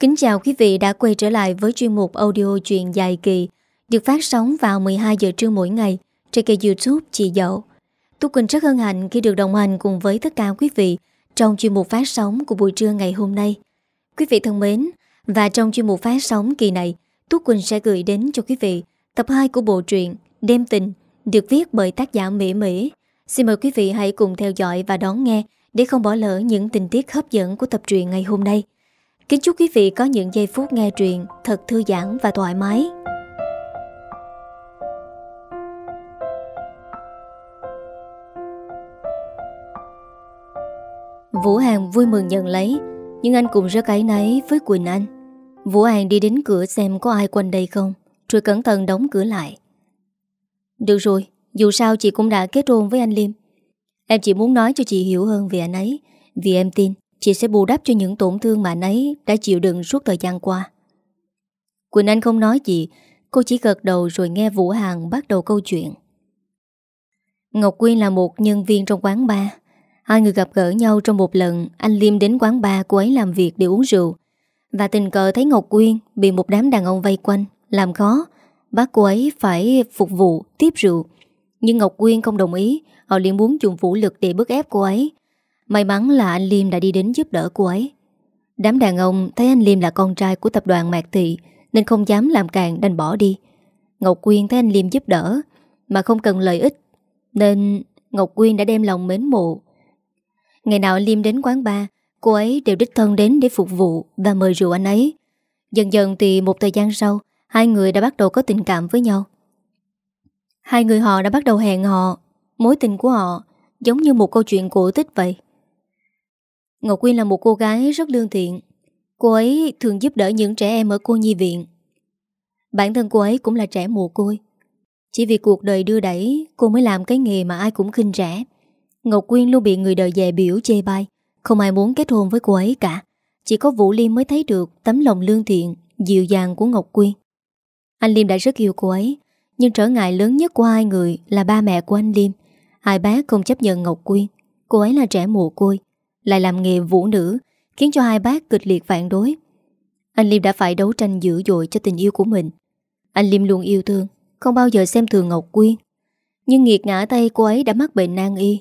Kính chào quý vị đã quay trở lại với chuyên mục audio truyện dài kỳ được phát sóng vào 12 giờ trưa mỗi ngày trên kênh youtube Chị Dậu. Tú Quỳnh rất hân hạnh khi được đồng hành cùng với tất cả quý vị trong chuyên mục phát sóng của buổi trưa ngày hôm nay. Quý vị thân mến, và trong chuyên mục phát sóng kỳ này, Tú Quỳnh sẽ gửi đến cho quý vị tập 2 của bộ truyện Đêm Tình được viết bởi tác giả Mỹ Mỹ. Xin mời quý vị hãy cùng theo dõi và đón nghe để không bỏ lỡ những tình tiết hấp dẫn của tập truyện ngày hôm nay. Kính chúc quý vị có những giây phút nghe truyện thật thư giãn và thoải mái. Vũ Hàng vui mừng nhận lấy, nhưng anh cũng rất áy náy với Quỳnh Anh. Vũ Hàng đi đến cửa xem có ai quanh đây không, rồi cẩn thận đóng cửa lại. Được rồi, dù sao chị cũng đã kết hôn với anh Liêm. Em chỉ muốn nói cho chị hiểu hơn về anh ấy, vì em tin Chị sẽ bù đắp cho những tổn thương mà anh ấy đã chịu đựng suốt thời gian qua. Quỳnh Anh không nói gì, cô chỉ gật đầu rồi nghe Vũ Hàng bắt đầu câu chuyện. Ngọc Quyên là một nhân viên trong quán bar. Hai người gặp gỡ nhau trong một lần anh Liêm đến quán bar cô ấy làm việc để uống rượu. Và tình cờ thấy Ngọc Quyên bị một đám đàn ông vây quanh, làm khó, bắt cô ấy phải phục vụ, tiếp rượu. Nhưng Ngọc Quyên không đồng ý, họ liền muốn dùng vũ lực để bức ép cô ấy, May mắn là anh Liêm đã đi đến giúp đỡ cô ấy. Đám đàn ông thấy anh Liêm là con trai của tập đoàn Mạc Thị, Nên không dám làm càng đành bỏ đi. Ngọc Quyên thấy anh Liêm giúp đỡ, Mà không cần lợi ích, Nên Ngọc Quyên đã đem lòng mến mộ. Ngày nào anh Liêm đến quán bar, Cô ấy đều đích thân đến để phục vụ Và mời rượu anh ấy. Dần dần thì một thời gian sau, Hai người đã bắt đầu có tình cảm với nhau. Hai người họ đã bắt đầu hẹn họ Mối tình của họ Giống như một câu chuyện cổ tích vậy. Ngọc Quyên là một cô gái rất lương thiện. Cô ấy thường giúp đỡ những trẻ em ở cô nhi viện. Bản thân cô ấy cũng là trẻ mồ côi. Chỉ vì cuộc đời đưa đẩy Cô mới làm cái nghề mà ai cũng khinh rẻ. Ngọc Quyên luôn bị người đời dè biểu chê bai. Không ai muốn kết hôn với cô ấy cả. Chỉ có Vũ Liêm mới thấy được Tấm lòng lương thiện, dịu dàng của Ngọc Quyên. Anh Liêm đã rất yêu cô ấy Nhưng trở ngại lớn nhất của hai người Là ba mẹ của anh Liêm. Hai bác không chấp nhận Ngọc Quyên. Cô ấy là trẻ mồ côi lại làm nghề vũ nữ, khiến cho hai bác kịch liệt phản đối. Anh Liêm đã phải đấu tranh dữ dội cho tình yêu của mình. Anh Liêm luôn yêu thương, không bao giờ xem thường Ngọc Quyên. Nhưng nghiệt ngã tay cô ấy đã mắc bệnh nan y.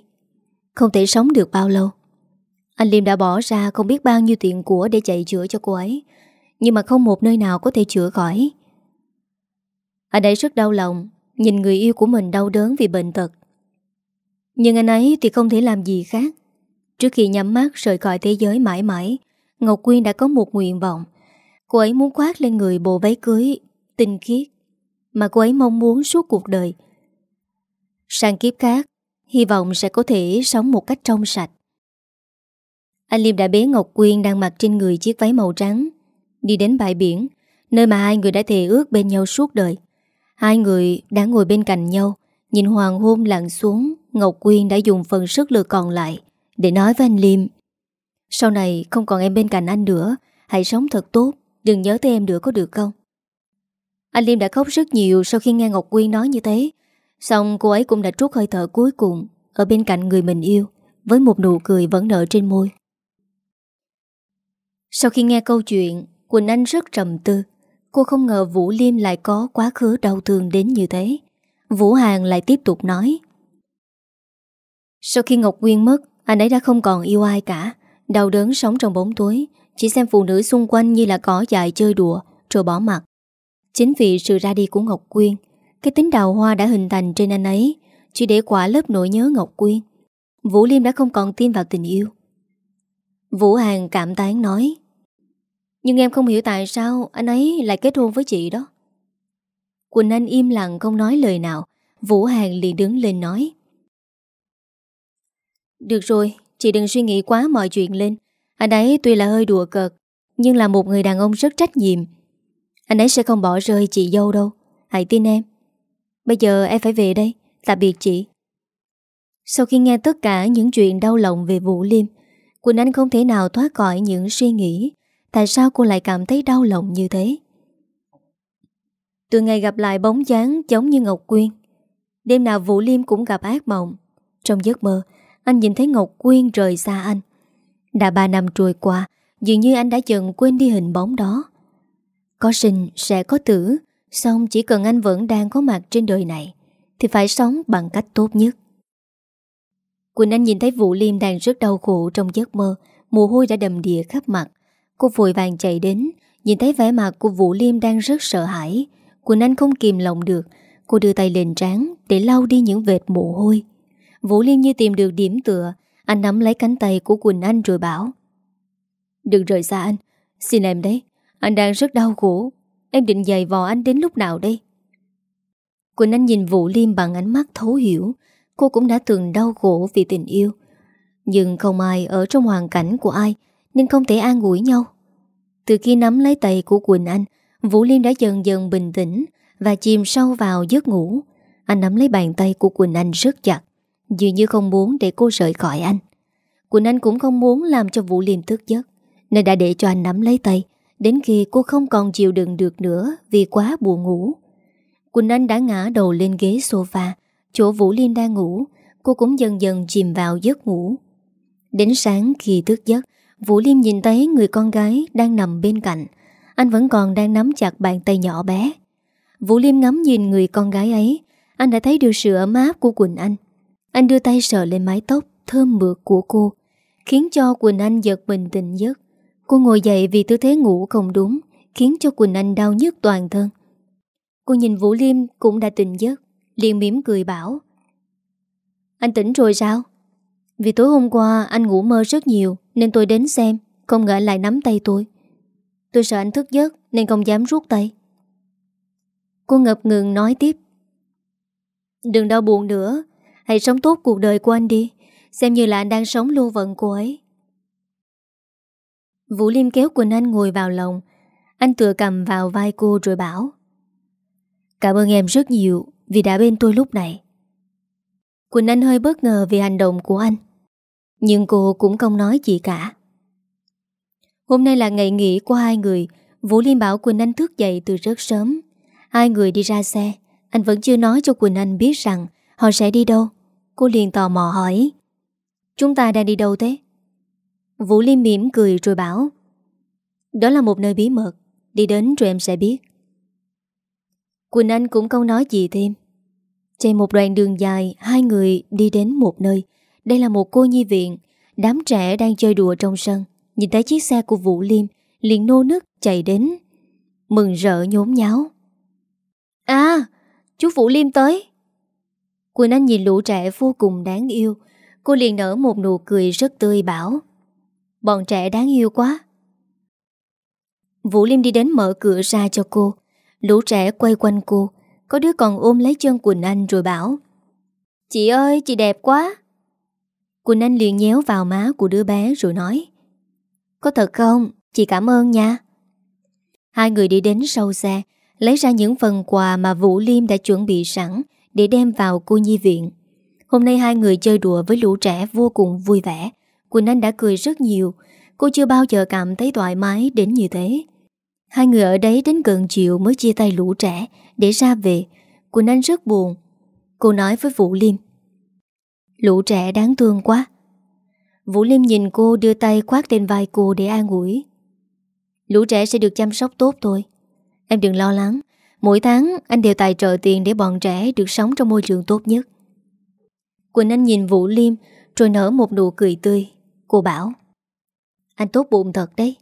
Không thể sống được bao lâu. Anh Liêm đã bỏ ra không biết bao nhiêu tiền của để chạy chữa cho cô ấy. Nhưng mà không một nơi nào có thể chữa khỏi. Anh ấy rất đau lòng, nhìn người yêu của mình đau đớn vì bệnh tật. Nhưng anh ấy thì không thể làm gì khác Trước khi nhắm mắt rời khỏi thế giới mãi mãi, Ngọc Quyên đã có một nguyện vọng. Cô ấy muốn khoác lên người bộ váy cưới tinh khiết mà cô ấy mong muốn suốt cuộc đời. Sang kiếp khác, hy vọng sẽ có thể sống một cách trong sạch. Anh Liêm đã bế Ngọc Quyên đang mặc trên người chiếc váy màu trắng, đi đến bãi biển, nơi mà hai người đã thề ước bên nhau suốt đời. Hai người đã ngồi bên cạnh nhau, nhìn hoàng hôn lặn xuống, Ngọc Quyên đã dùng phần sức lực còn lại để nói với anh Liêm, Sau này không còn em bên cạnh anh nữa, Hãy sống thật tốt, Đừng nhớ tới em nữa có được không? Anh Liêm đã khóc rất nhiều Sau khi nghe Ngọc Quyên nói như thế. Xong, cô ấy cũng đã trút hơi thở cuối cùng, Ở bên cạnh người mình yêu, Với một nụ cười vẫn nở trên môi. Sau khi nghe câu chuyện, Quỳnh Anh rất trầm tư. Cô không ngờ Vũ Liêm lại có quá khứ đau thương đến như thế. Vũ Hàng lại tiếp tục nói, Sau khi Ngọc Quyên mất anh ấy đã không còn yêu ai cả. Đau đớn sống trong bóng tối. Chỉ xem phụ nữ xung quanh như là cỏ dại chơi đùa, Rồi bỏ mặt. Chính vì sự ra đi của Ngọc Quyên, Cái tính đào hoa đã hình thành trên anh ấy. Chỉ để quả lớp nỗi nhớ Ngọc Quyên. Vũ Liêm đã không còn tin vào tình yêu. Vũ Hàng cảm tán nói, Nhưng em không hiểu tại sao Anh ấy lại kết hôn với chị đó. Quỳnh Anh im lặng không nói lời nào. Vũ Hàng liền đứng lên nói được rồi, chị đừng suy nghĩ quá mọi chuyện lên. Anh ấy tuy là hơi đùa cợt, nhưng là một người đàn ông rất trách nhiệm. Anh ấy sẽ không bỏ rơi chị dâu đâu. Hãy tin em. Bây giờ em phải về đây. Tạm biệt chị. Sau khi nghe tất cả những chuyện đau lòng về Vũ Liêm, Quỳnh Anh không thể nào thoát khỏi những suy nghĩ tại sao cô lại cảm thấy đau lòng như thế. Từ ngày gặp lại bóng dáng giống như Ngọc Quyên, đêm nào Vũ Liêm cũng gặp ác mộng. Trong giấc mơ, anh nhìn thấy Ngọc Quyên rời xa anh. Đã ba năm trôi qua, Dường như anh đã dần quên đi hình bóng đó. Có sinh sẽ có tử Xong chỉ cần anh vẫn đang có mặt trên đời này Thì phải sống bằng cách tốt nhất. Quỳnh Anh nhìn thấy Vũ Liêm đang rất đau khổ trong giấc mơ. Mồ hôi đã đầm đìa khắp mặt. Cô vội vàng chạy đến Nhìn thấy vẻ mặt của Vũ Liêm đang rất sợ hãi. Quỳnh Anh không kìm lòng được. Cô đưa tay lên trán Để lau đi những vệt mồ hôi. Vũ Liêm như tìm được điểm tựa. Anh nắm lấy cánh tay của Quỳnh Anh rồi bảo. Đừng rời xa anh, Xin em đấy. Anh đang rất đau khổ. Em định giày vò anh đến lúc nào đây? Quỳnh Anh nhìn Vũ Liêm bằng ánh mắt thấu hiểu. Cô cũng đã từng đau khổ vì tình yêu. Nhưng không ai ở trong hoàn cảnh của ai, Nên không thể an ủi nhau. Từ khi nắm lấy tay của Quỳnh Anh, Vũ Liêm đã dần dần bình tĩnh Và chìm sâu vào giấc ngủ. Anh nắm lấy bàn tay của Quỳnh Anh rất chặt. Dường như không muốn để cô rời khỏi anh. Quỳnh Anh cũng không muốn làm cho Vũ Liêm thức giấc, Nên đã để cho anh nắm lấy tay. Đến khi cô không còn chịu đựng được nữa Vì quá buồn ngủ, Quỳnh Anh đã ngã đầu lên ghế sofa. Chỗ Vũ Liêm đang ngủ, Cô cũng dần dần chìm vào giấc ngủ. Đến sáng khi thức giấc, Vũ Liêm nhìn thấy người con gái Đang nằm bên cạnh. Anh vẫn còn đang nắm chặt bàn tay nhỏ bé. Vũ Liêm ngắm nhìn người con gái ấy, Anh đã thấy được sự ấm áp của Quỳnh Anh. Anh đưa tay sờ lên mái tóc Thơm mượt của cô, Khiến cho Quỳnh Anh giật mình tỉnh giấc. Cô ngồi dậy vì tư thế ngủ không đúng, Khiến cho Quỳnh Anh đau nhức toàn thân. Cô nhìn Vũ Liêm cũng đã tỉnh giấc, liền mỉm cười bảo, Anh tỉnh rồi sao? Vì tối hôm qua anh ngủ mơ rất nhiều, Nên tôi đến xem, Không ngờ lại nắm tay tôi. Tôi sợ anh thức giấc, Nên không dám rút tay. Cô ngập ngừng nói tiếp, Đừng đau buồn nữa Hãy sống tốt cuộc đời của anh đi. Xem như là anh đang sống lưu vận cô ấy. Vũ Liêm kéo Quỳnh Anh ngồi vào lòng. Anh tựa cầm vào vai cô rồi bảo, Cảm ơn em rất nhiều Vì đã bên tôi lúc này. Quỳnh Anh hơi bất ngờ vì hành động của anh, Nhưng cô cũng không nói gì cả. Hôm nay là ngày nghỉ của hai người, Vũ Liêm bảo Quỳnh Anh thức dậy từ rất sớm. Hai người đi ra xe. Anh vẫn chưa nói cho Quỳnh Anh biết rằng Họ sẽ đi đâu. Cô liền tò mò hỏi, Chúng ta đang đi đâu thế? Vũ Liêm mỉm cười rồi bảo, Đó là một nơi bí mật, Đi đến rồi em sẽ biết. Quỳnh Anh cũng không nói gì thêm. Trên một đoạn đường dài, Hai người đi đến một nơi. Đây là một cô nhi viện, Đám trẻ đang chơi đùa trong sân. Nhìn thấy chiếc xe của Vũ Liêm, liền nô nức chạy đến, Mừng rỡ nhốn nháo. À Chú Vũ Liêm tới. Quỳnh Anh nhìn lũ trẻ vô cùng đáng yêu. Cô liền nở một nụ cười rất tươi bảo, Bọn trẻ đáng yêu quá. Vũ Liêm đi đến mở cửa ra cho cô. Lũ trẻ quay quanh cô. Có đứa còn ôm lấy chân Quỳnh Anh rồi bảo, Chị ơi, chị đẹp quá. Quỳnh Anh liền nhéo vào má của đứa bé rồi nói, Có thật không? Chị cảm ơn nha. Hai người đi đến sau xe, Lấy ra những phần quà mà Vũ Liêm đã chuẩn bị sẵn. Để đem vào cô nhi viện. Hôm nay hai người chơi đùa với lũ trẻ vô cùng vui vẻ. Quỳnh Anh đã cười rất nhiều. Cô chưa bao giờ cảm thấy thoải mái đến như thế. Hai người ở đấy đến gần chiều mới chia tay lũ trẻ Để ra về. Quỳnh Anh rất buồn. Cô nói với Vũ Liêm. Lũ trẻ đáng thương quá. Vũ Liêm nhìn cô đưa tay khoát lên vai cô để an ủi. Lũ trẻ sẽ được chăm sóc tốt thôi. Em đừng lo lắng. Mỗi tháng anh đều tài trợ tiền để bọn trẻ được sống trong môi trường tốt nhất. Quỳnh Anh nhìn Vũ Liêm Rồi nở một nụ cười tươi. Cô bảo Anh tốt bụng thật đấy.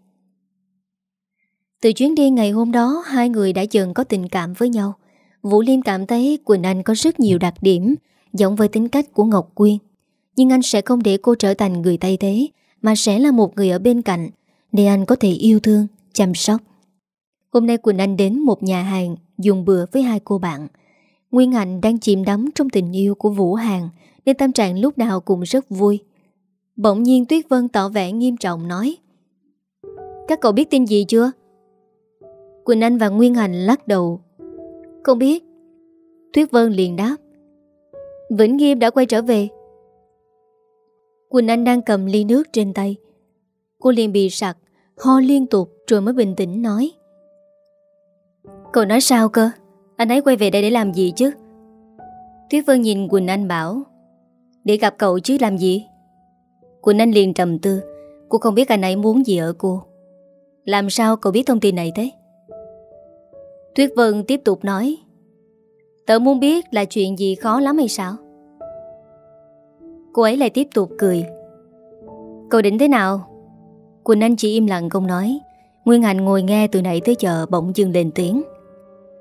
Từ chuyến đi ngày hôm đó Hai người đã dần có tình cảm với nhau. Vũ Liêm cảm thấy Quỳnh Anh có rất nhiều đặc điểm Giống với tính cách của Ngọc Quyên. Nhưng anh sẽ không để cô trở thành người thay thế Mà sẽ là một người ở bên cạnh Để anh có thể yêu thương, chăm sóc. Hôm nay Quỳnh Anh đến một nhà hàng. Dùng bữa với hai cô bạn. Nguyên Hạnh đang chìm đắm trong tình yêu của Vũ Hàng Nên tâm trạng lúc nào cũng rất vui. Bỗng nhiên Tuyết Vân tỏ vẻ nghiêm trọng nói, Các cậu biết tin gì chưa? Quỳnh Anh và Nguyên Hành lắc đầu. Không biết. Tuyết Vân liền đáp, Vĩnh Nghiêm đã quay trở về. Quỳnh Anh đang cầm ly nước trên tay. Cô liền bị sặc, Ho liên tục rồi mới bình tĩnh nói Cậu nói sao cơ? Anh ấy quay về đây để làm gì chứ? Tuyết Vân nhìn Quỳnh Anh bảo, Để gặp cậu chứ, làm gì? Quỳnh Anh liền trầm tư, Cô không biết anh ấy muốn gì ở cô. Làm sao cậu biết thông tin này thế? Tuyết Vân tiếp tục nói, Tớ muốn biết là chuyện gì khó lắm hay sao? Cô ấy lại tiếp tục cười, Cậu định thế nào? Quỳnh Anh chỉ im lặng không nói, Nguyên Hạnh ngồi nghe từ nãy tới giờ bỗng dừng lên tiếng.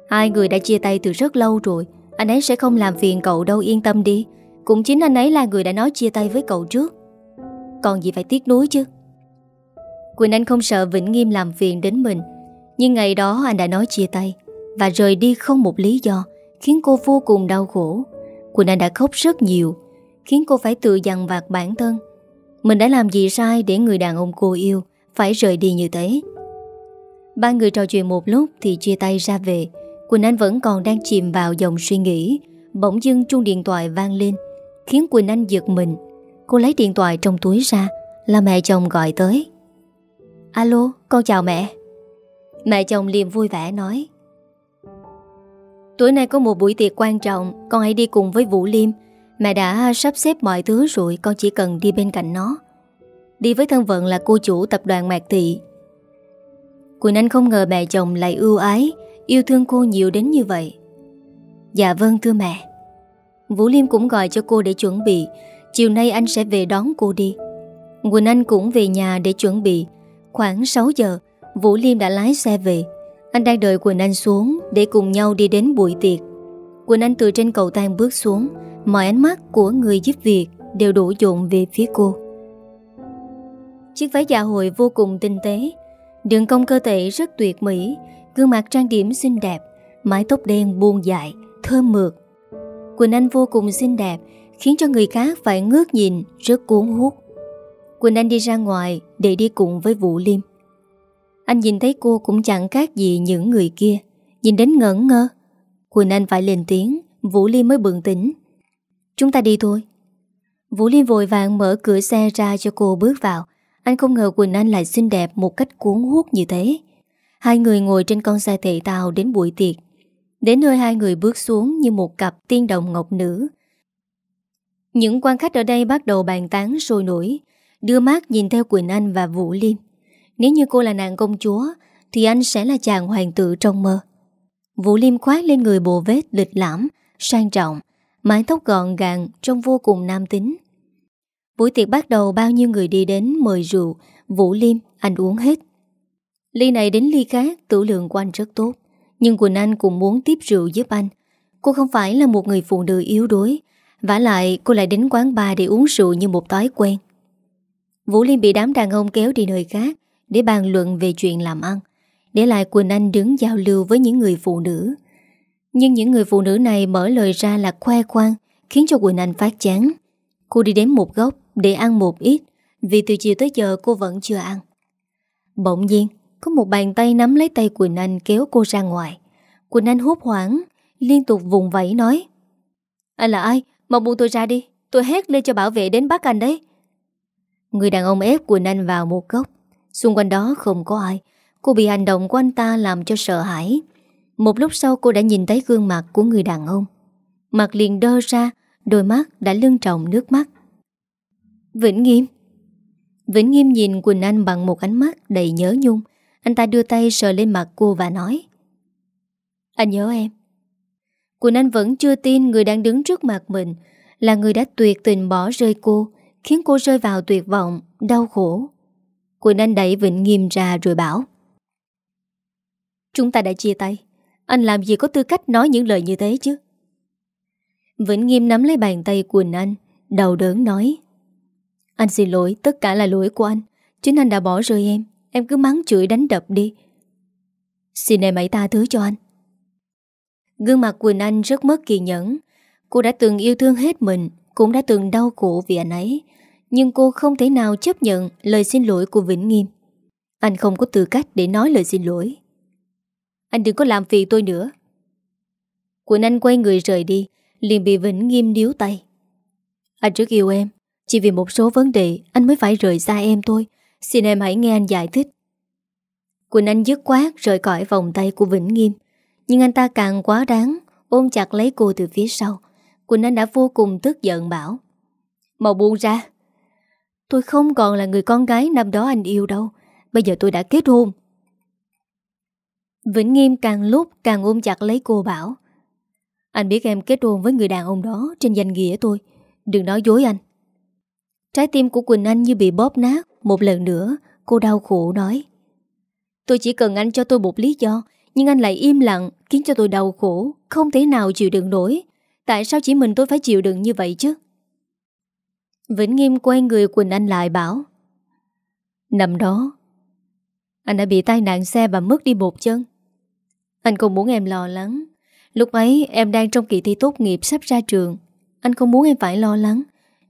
Hai người đã chia tay từ rất lâu rồi. Anh ấy sẽ không làm phiền cậu đâu, yên tâm đi. Cũng chính anh ấy là người đã nói chia tay với cậu trước. Còn gì phải tiếc nuối chứ? Quỳnh Anh không sợ Vĩnh Nghiêm làm phiền đến mình. Nhưng ngày đó anh đã nói chia tay Và rời đi không một lý do, Khiến cô vô cùng đau khổ. Quỳnh Anh đã khóc rất nhiều, Khiến cô phải tự dằn vạt bản thân. Mình đã làm gì sai để người đàn ông cô yêu Phải rời đi như thế? Ba người trò chuyện một lúc Thì chia tay ra về. Quỳnh Anh vẫn còn đang chìm vào dòng suy nghĩ. Bỗng dưng chuông điện thoại vang lên Khiến Quỳnh Anh giật mình. Cô lấy điện thoại trong túi ra Là mẹ chồng gọi tới. Alo, con chào mẹ. Mẹ chồng liền vui vẻ nói. Tối nay có một buổi tiệc quan trọng Con hãy đi cùng với Vũ Liêm. Mẹ đã sắp xếp mọi thứ rồi Con chỉ cần đi bên cạnh nó. Đi với thân vận là cô chủ tập đoàn Mạc Thị. Quỳnh Anh không ngờ mẹ chồng lại ưu ái. Yêu thương cô nhiều đến như vậy. Dạ vâng thưa mẹ. Vũ Liêm cũng gọi cho cô để chuẩn bị. Chiều nay anh sẽ về đón cô đi. Quỳnh Anh cũng về nhà để chuẩn bị. Khoảng 6 giờ, Vũ Liêm đã lái xe về. Anh đang đợi Quỳnh Anh xuống Để cùng nhau đi đến buổi tiệc. Quỳnh Anh từ trên cầu thang bước xuống. Mọi ánh mắt của người giúp việc Đều đổ dồn về phía cô. Chiếc váy dạ hội vô cùng tinh tế. Đường cong cơ thể rất tuyệt mỹ. Gương mặt trang điểm xinh đẹp, Mái tóc đen buông dài, Thơm mượt. Quỳnh Anh vô cùng xinh đẹp, Khiến cho người khác phải ngước nhìn Rất cuốn hút. Quỳnh Anh đi ra ngoài để đi cùng với Vũ Liêm. Anh nhìn thấy cô cũng chẳng khác gì những người kia. Nhìn đến ngẩn ngơ. Quỳnh Anh phải lên tiếng, Vũ Liêm mới bừng tỉnh. Chúng ta đi thôi. Vũ Liêm vội vàng mở cửa xe ra cho cô bước vào. Anh không ngờ Quỳnh Anh lại xinh đẹp Một cách cuốn hút như thế. Hai người ngồi trên con xe thể tàu đến buổi tiệc. Đến nơi hai người bước xuống Như một cặp tiên đồng ngọc nữ. Những quan khách ở đây bắt đầu bàn tán sôi nổi, Đưa mắt nhìn theo Quỳnh Anh và Vũ Liêm Nếu như cô là nàng công chúa, Thì anh sẽ là chàng hoàng tử trong mơ. Vũ Liêm khoát lên người bộ vết lịch lãm, Sang trọng, Mái tóc gọn gàng, Trông vô cùng nam tính. Buổi tiệc bắt đầu bao nhiêu người đi đến mời rượu, Vũ Liêm anh uống hết. Ly này đến ly khác, Tử lượng của anh rất tốt. Nhưng Quỳnh Anh cũng muốn tiếp rượu giúp anh. Cô không phải là một người phụ nữ yếu đuối. Vả lại, cô lại đến quán bar để uống rượu như một thói quen. Vũ Liên bị đám đàn ông kéo đi nơi khác Để bàn luận về chuyện làm ăn. Để lại Quỳnh Anh đứng giao lưu với những người phụ nữ. Nhưng những người phụ nữ này mở lời ra là khoe khoang, Khiến cho Quỳnh Anh phát chán. Cô đi đến một góc để ăn một ít, Vì từ chiều tới giờ cô vẫn chưa ăn. Bỗng nhiên có một bàn tay nắm lấy tay Quỳnh Anh kéo cô ra ngoài. Quỳnh Anh hốt hoảng, Liên tục vùng vẫy nói, Anh là ai? Mau buông tôi ra đi. Tôi hét lên cho bảo vệ đến bắt anh đấy. Người đàn ông ép Quỳnh Anh vào một góc. Xung quanh đó không có ai. Cô bị hành động của anh ta làm cho sợ hãi. Một lúc sau cô đã nhìn thấy gương mặt của người đàn ông. Mặt liền đơ ra, Đôi mắt đã lưng trọng nước mắt. Vĩnh Nghiêm. Vĩnh Nghiêm nhìn Quỳnh Anh bằng một ánh mắt đầy nhớ nhung. Anh ta đưa tay sờ lên mặt cô và nói. Anh nhớ em. Quỳnh Anh vẫn chưa tin người đang đứng trước mặt mình Là người đã tuyệt tình bỏ rơi cô Khiến cô rơi vào tuyệt vọng, đau khổ. Quỳnh Anh đẩy Vĩnh Nghiêm ra rồi bảo. Chúng ta đã chia tay. Anh làm gì có tư cách nói những lời như thế chứ? Vĩnh Nghiêm nắm lấy bàn tay Quỳnh Anh Đầu đớn nói. Anh xin lỗi, tất cả là lỗi của anh. Chính anh đã bỏ rơi em. Em cứ mắng chửi đánh đập đi. Xin em hãy tha thứ cho anh. Gương mặt Quỳnh Anh rất mất kiên nhẫn. Cô đã từng yêu thương hết mình, Cũng đã từng đau khổ vì anh ấy. Nhưng cô không thể nào chấp nhận Lời xin lỗi của Vĩnh Nghiêm. Anh không có tư cách để nói lời xin lỗi. Anh đừng có làm phiền tôi nữa. Quỳnh Anh quay người rời đi, liền bị Vĩnh Nghiêm điếu tay. Anh rất yêu em, Chỉ vì một số vấn đề Anh mới phải rời xa em thôi. Xin em hãy nghe anh giải thích. Quỳnh Anh dứt quát rời khỏi vòng tay của Vĩnh Nghiêm. Nhưng anh ta càng quá đáng, Ôm chặt lấy cô từ phía sau. Quỳnh Anh đã vô cùng tức giận bảo màu buông ra. Tôi không còn là người con gái năm đó anh yêu đâu. Bây giờ tôi đã kết hôn. Vĩnh Nghiêm càng lúc càng ôm chặt lấy cô bảo, Anh biết em kết hôn với người đàn ông đó Trên danh nghĩa tôi. Đừng nói dối anh. Trái tim của Quỳnh Anh như bị bóp nát. Một lần nữa, cô đau khổ nói, Tôi chỉ cần anh cho tôi một lý do, Nhưng anh lại im lặng, Khiến cho tôi đau khổ. Không thể nào chịu đựng nổi. Tại sao chỉ mình tôi phải chịu đựng như vậy chứ? Vĩnh Nghiêm quay người Quỳnh Anh lại bảo, Năm đó, Anh đã bị tai nạn xe và mất đi một chân. Anh không muốn em lo lắng. Lúc ấy em đang trong kỳ thi tốt nghiệp sắp ra trường. Anh không muốn em phải lo lắng.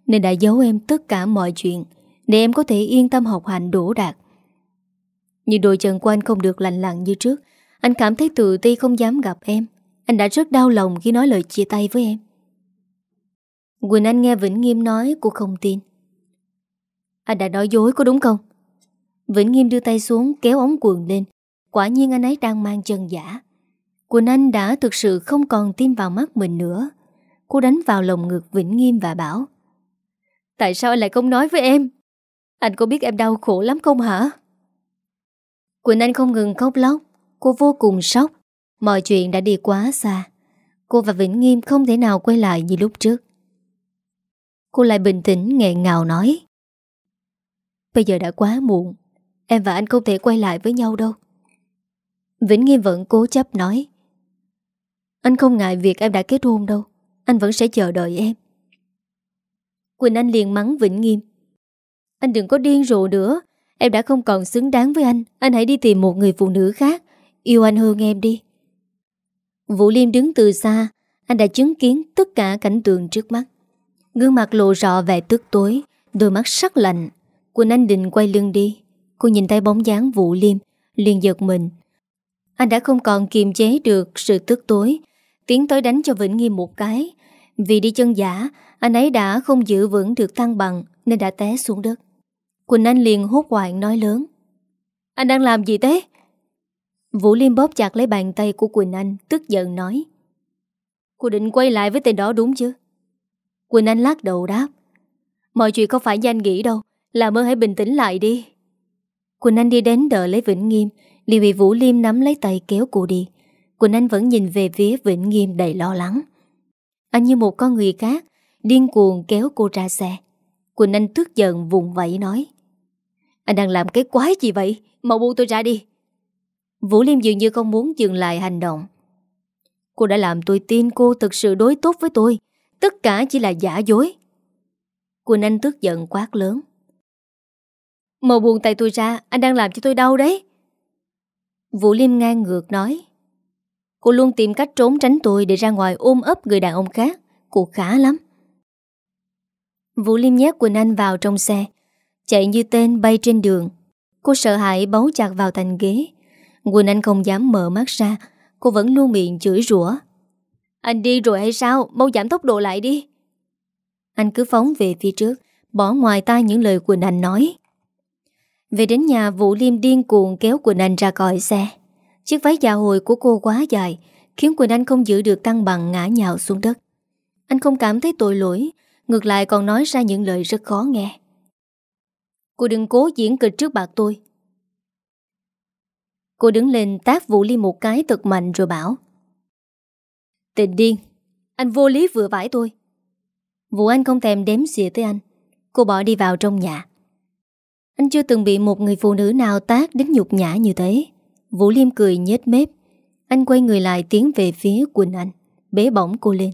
Nên đã giấu em tất cả mọi chuyện Để em có thể yên tâm học hành đổ đạt Nhưng đôi chân của anh không được lành lặng như trước. Anh cảm thấy tự ti không dám gặp em. Anh đã rất đau lòng khi nói lời chia tay với em. Quỳnh Anh nghe Vĩnh Nghiêm nói, cô không tin. Anh đã nói dối, có đúng không? Vĩnh Nghiêm đưa tay xuống, kéo ống quần lên. Quả nhiên anh ấy đang mang chân giả. Quỳnh Anh đã thực sự không còn tin vào mắt mình nữa. Cô đánh vào lồng ngực Vĩnh Nghiêm và bảo Tại sao anh lại không nói với em? Anh có biết em đau khổ lắm không hả? Quỳnh Anh không ngừng khóc lóc. Cô vô cùng sốc. Mọi chuyện đã đi quá xa. Cô và Vĩnh Nghiêm không thể nào quay lại như lúc trước. Cô lại bình tĩnh, nghẹn ngào nói. Bây giờ đã quá muộn. Em và anh không thể quay lại với nhau đâu. Vĩnh Nghiêm vẫn cố chấp nói. Anh không ngại việc em đã kết hôn đâu. Anh vẫn sẽ chờ đợi em. Quỳnh Anh liền mắng Vĩnh Nghiêm. Anh đừng có điên rồ nữa. Em đã không còn xứng đáng với anh. Anh hãy đi tìm một người phụ nữ khác. Yêu anh hơn em đi. Vũ Liêm đứng từ xa. Anh đã chứng kiến tất cả cảnh tượng trước mắt. Gương mặt lộ rõ vẻ tức tối, Đôi mắt sắc lạnh. Quỳnh Anh định quay lưng đi. Cô nhìn thấy bóng dáng Vũ Liêm, liền giật mình. Anh đã không còn kiềm chế được sự tức tối. Tiến tới đánh cho Vĩnh Nghiêm một cái. Vì đi chân giả anh ấy đã không giữ vững được thăng bằng Nên đã té xuống đất. Quỳnh Anh liền hốt hoảng nói lớn. Anh đang làm gì thế? Vũ Liêm bóp chặt lấy bàn tay của Quỳnh Anh, Tức giận nói. Cô định quay lại với tên đó đúng chứ? Quỳnh Anh lắc đầu đáp. Mọi chuyện không phải như anh nghĩ đâu, Làm ơn hãy bình tĩnh lại đi. Quỳnh Anh đi đến đợi lấy Vĩnh Nghiêm, liền bị Vũ Liêm nắm lấy tay kéo cô đi. Quỳnh Anh vẫn nhìn về phía Vĩnh Nghiêm đầy lo lắng. Anh như một con người khác Điên cuồng kéo cô ra xe. Quỳnh Anh tức giận vùng vẫy nói, Anh đang làm cái quái gì vậy? Mau buông tôi ra đi. Vũ Liêm dường như không muốn dừng lại hành động. Cô đã làm tôi tin cô thực sự đối tốt với tôi, Tất cả chỉ là giả dối. Quỳnh Anh tức giận quát lớn, Mau buông tay tôi ra, Anh đang làm cho tôi đau đấy. Vũ Liêm ngang ngược nói, Cô luôn tìm cách trốn tránh tôi Để ra ngoài ôm ấp người đàn ông khác, Cô khá lắm. Vũ Liêm nhét quần Anh vào trong xe, Chạy như tên bay trên đường. Cô sợ hãi bấu chặt vào thành ghế. Quỳnh Anh không dám mở mắt ra, Cô vẫn luôn miệng chửi rủa. Anh đi rồi hay sao? Mau giảm tốc độ lại đi. Anh cứ phóng về phía trước, Bỏ ngoài tai những lời Quỳnh Anh nói. Về đến nhà, Vũ Liêm điên cuồng kéo Quỳnh Anh ra khỏi xe. Chiếc váy dạ hồi của cô quá dài, Khiến Quỳnh Anh không giữ được tăng bằng ngã nhào xuống đất. Anh không cảm thấy tội lỗi Ngược lại còn nói ra những lời rất khó nghe. Cô đừng cố diễn kịch trước bạc tôi. Cô đứng lên tác Vũ Ly một cái thật mạnh rồi bảo. Tình điên, Anh vô lý vừa vãi tôi. Vũ Anh không thèm đếm xỉa tới anh. Cô bỏ đi vào trong nhà. Anh chưa từng bị một người phụ nữ nào tác đến nhục nhã như thế. Vũ Liêm cười nhếch mép. Anh quay người lại tiến về phía Quỳnh Anh. Bế bỏng cô lên.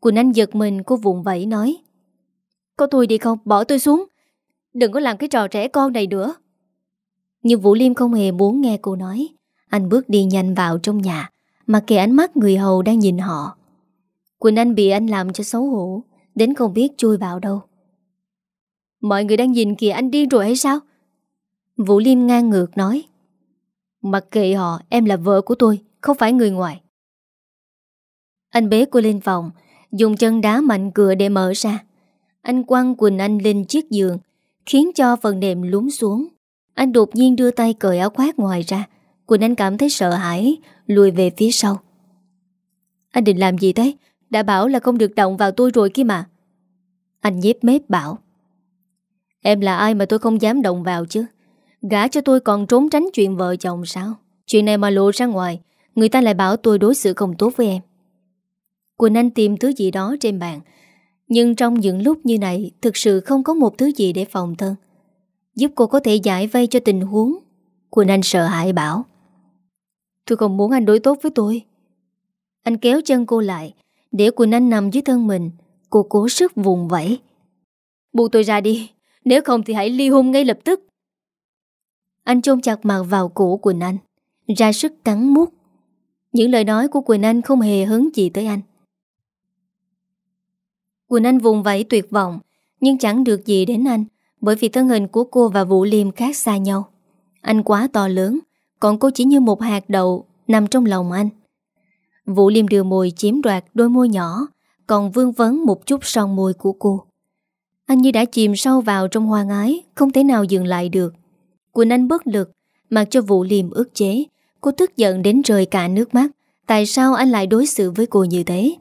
Quỳnh Anh giật mình, cô vụn vẫy nói. Có tôi đi không? Bỏ tôi xuống. Đừng có làm cái trò trẻ con này nữa. Nhưng Vũ Liêm không hề muốn nghe cô nói. Anh bước đi nhanh vào trong nhà Mà kệ ánh mắt người hầu đang nhìn họ. Quỳnh Anh bị anh làm cho xấu hổ, Đến không biết chui vào đâu. Mọi người đang nhìn kìa, anh điên rồi hay sao? Vũ Liêm ngang ngược nói. Mặc kệ họ, Em là vợ của tôi, Không phải người ngoài. Anh bế cô lên phòng, Dùng chân đá mạnh cửa để mở ra. Anh quăng Quỳnh Anh lên chiếc giường, Khiến cho phần nệm lún xuống. Anh đột nhiên đưa tay cởi áo khoác ngoài ra. Quỳnh Anh cảm thấy sợ hãi, Lùi về phía sau. Anh định làm gì thế? Đã bảo là không được động vào tôi rồi kia mà. Anh nhếp mép bảo. Em là ai mà tôi không dám động vào chứ? Gã cho tôi còn trốn tránh chuyện vợ chồng sao? Chuyện này mà lộ ra ngoài, Người ta lại bảo tôi đối xử không tốt với em. Quỳnh Anh tìm thứ gì đó trên bàn nhưng trong những lúc như này, Thực sự không có một thứ gì để phòng thân. Giúp cô có thể giải vây cho tình huống, Quỳnh Anh sợ hãi bảo. Tôi không muốn anh đối tốt với tôi. Anh kéo chân cô lại, Để Quỳnh Anh nằm dưới thân mình. Cô cố sức vùng vẫy. Buông tôi ra đi, Nếu không thì hãy ly hôn ngay lập tức. Anh chôn chặt mặt vào cổ Quỳnh Anh, Ra sức cắn mút. Những lời nói của Quỳnh Anh không hề hứng gì tới anh. Quỳnh Anh vùng vẫy tuyệt vọng, Nhưng chẳng được gì đến anh, Bởi vì thân hình của cô và Vũ Liêm khác xa nhau. Anh quá to lớn, Còn cô chỉ như một hạt đậu Nằm trong lòng anh. Vũ Liêm đưa môi chiếm đoạt đôi môi nhỏ, Còn vương vấn một chút son môi của cô. Anh như đã chìm sâu vào trong hoa ái Không thể nào dừng lại được. Quỳnh Anh bất lực, Mặc cho Vũ Liêm ức chế. Cô tức giận đến rời cả nước mắt, Tại sao anh lại đối xử với cô như thế?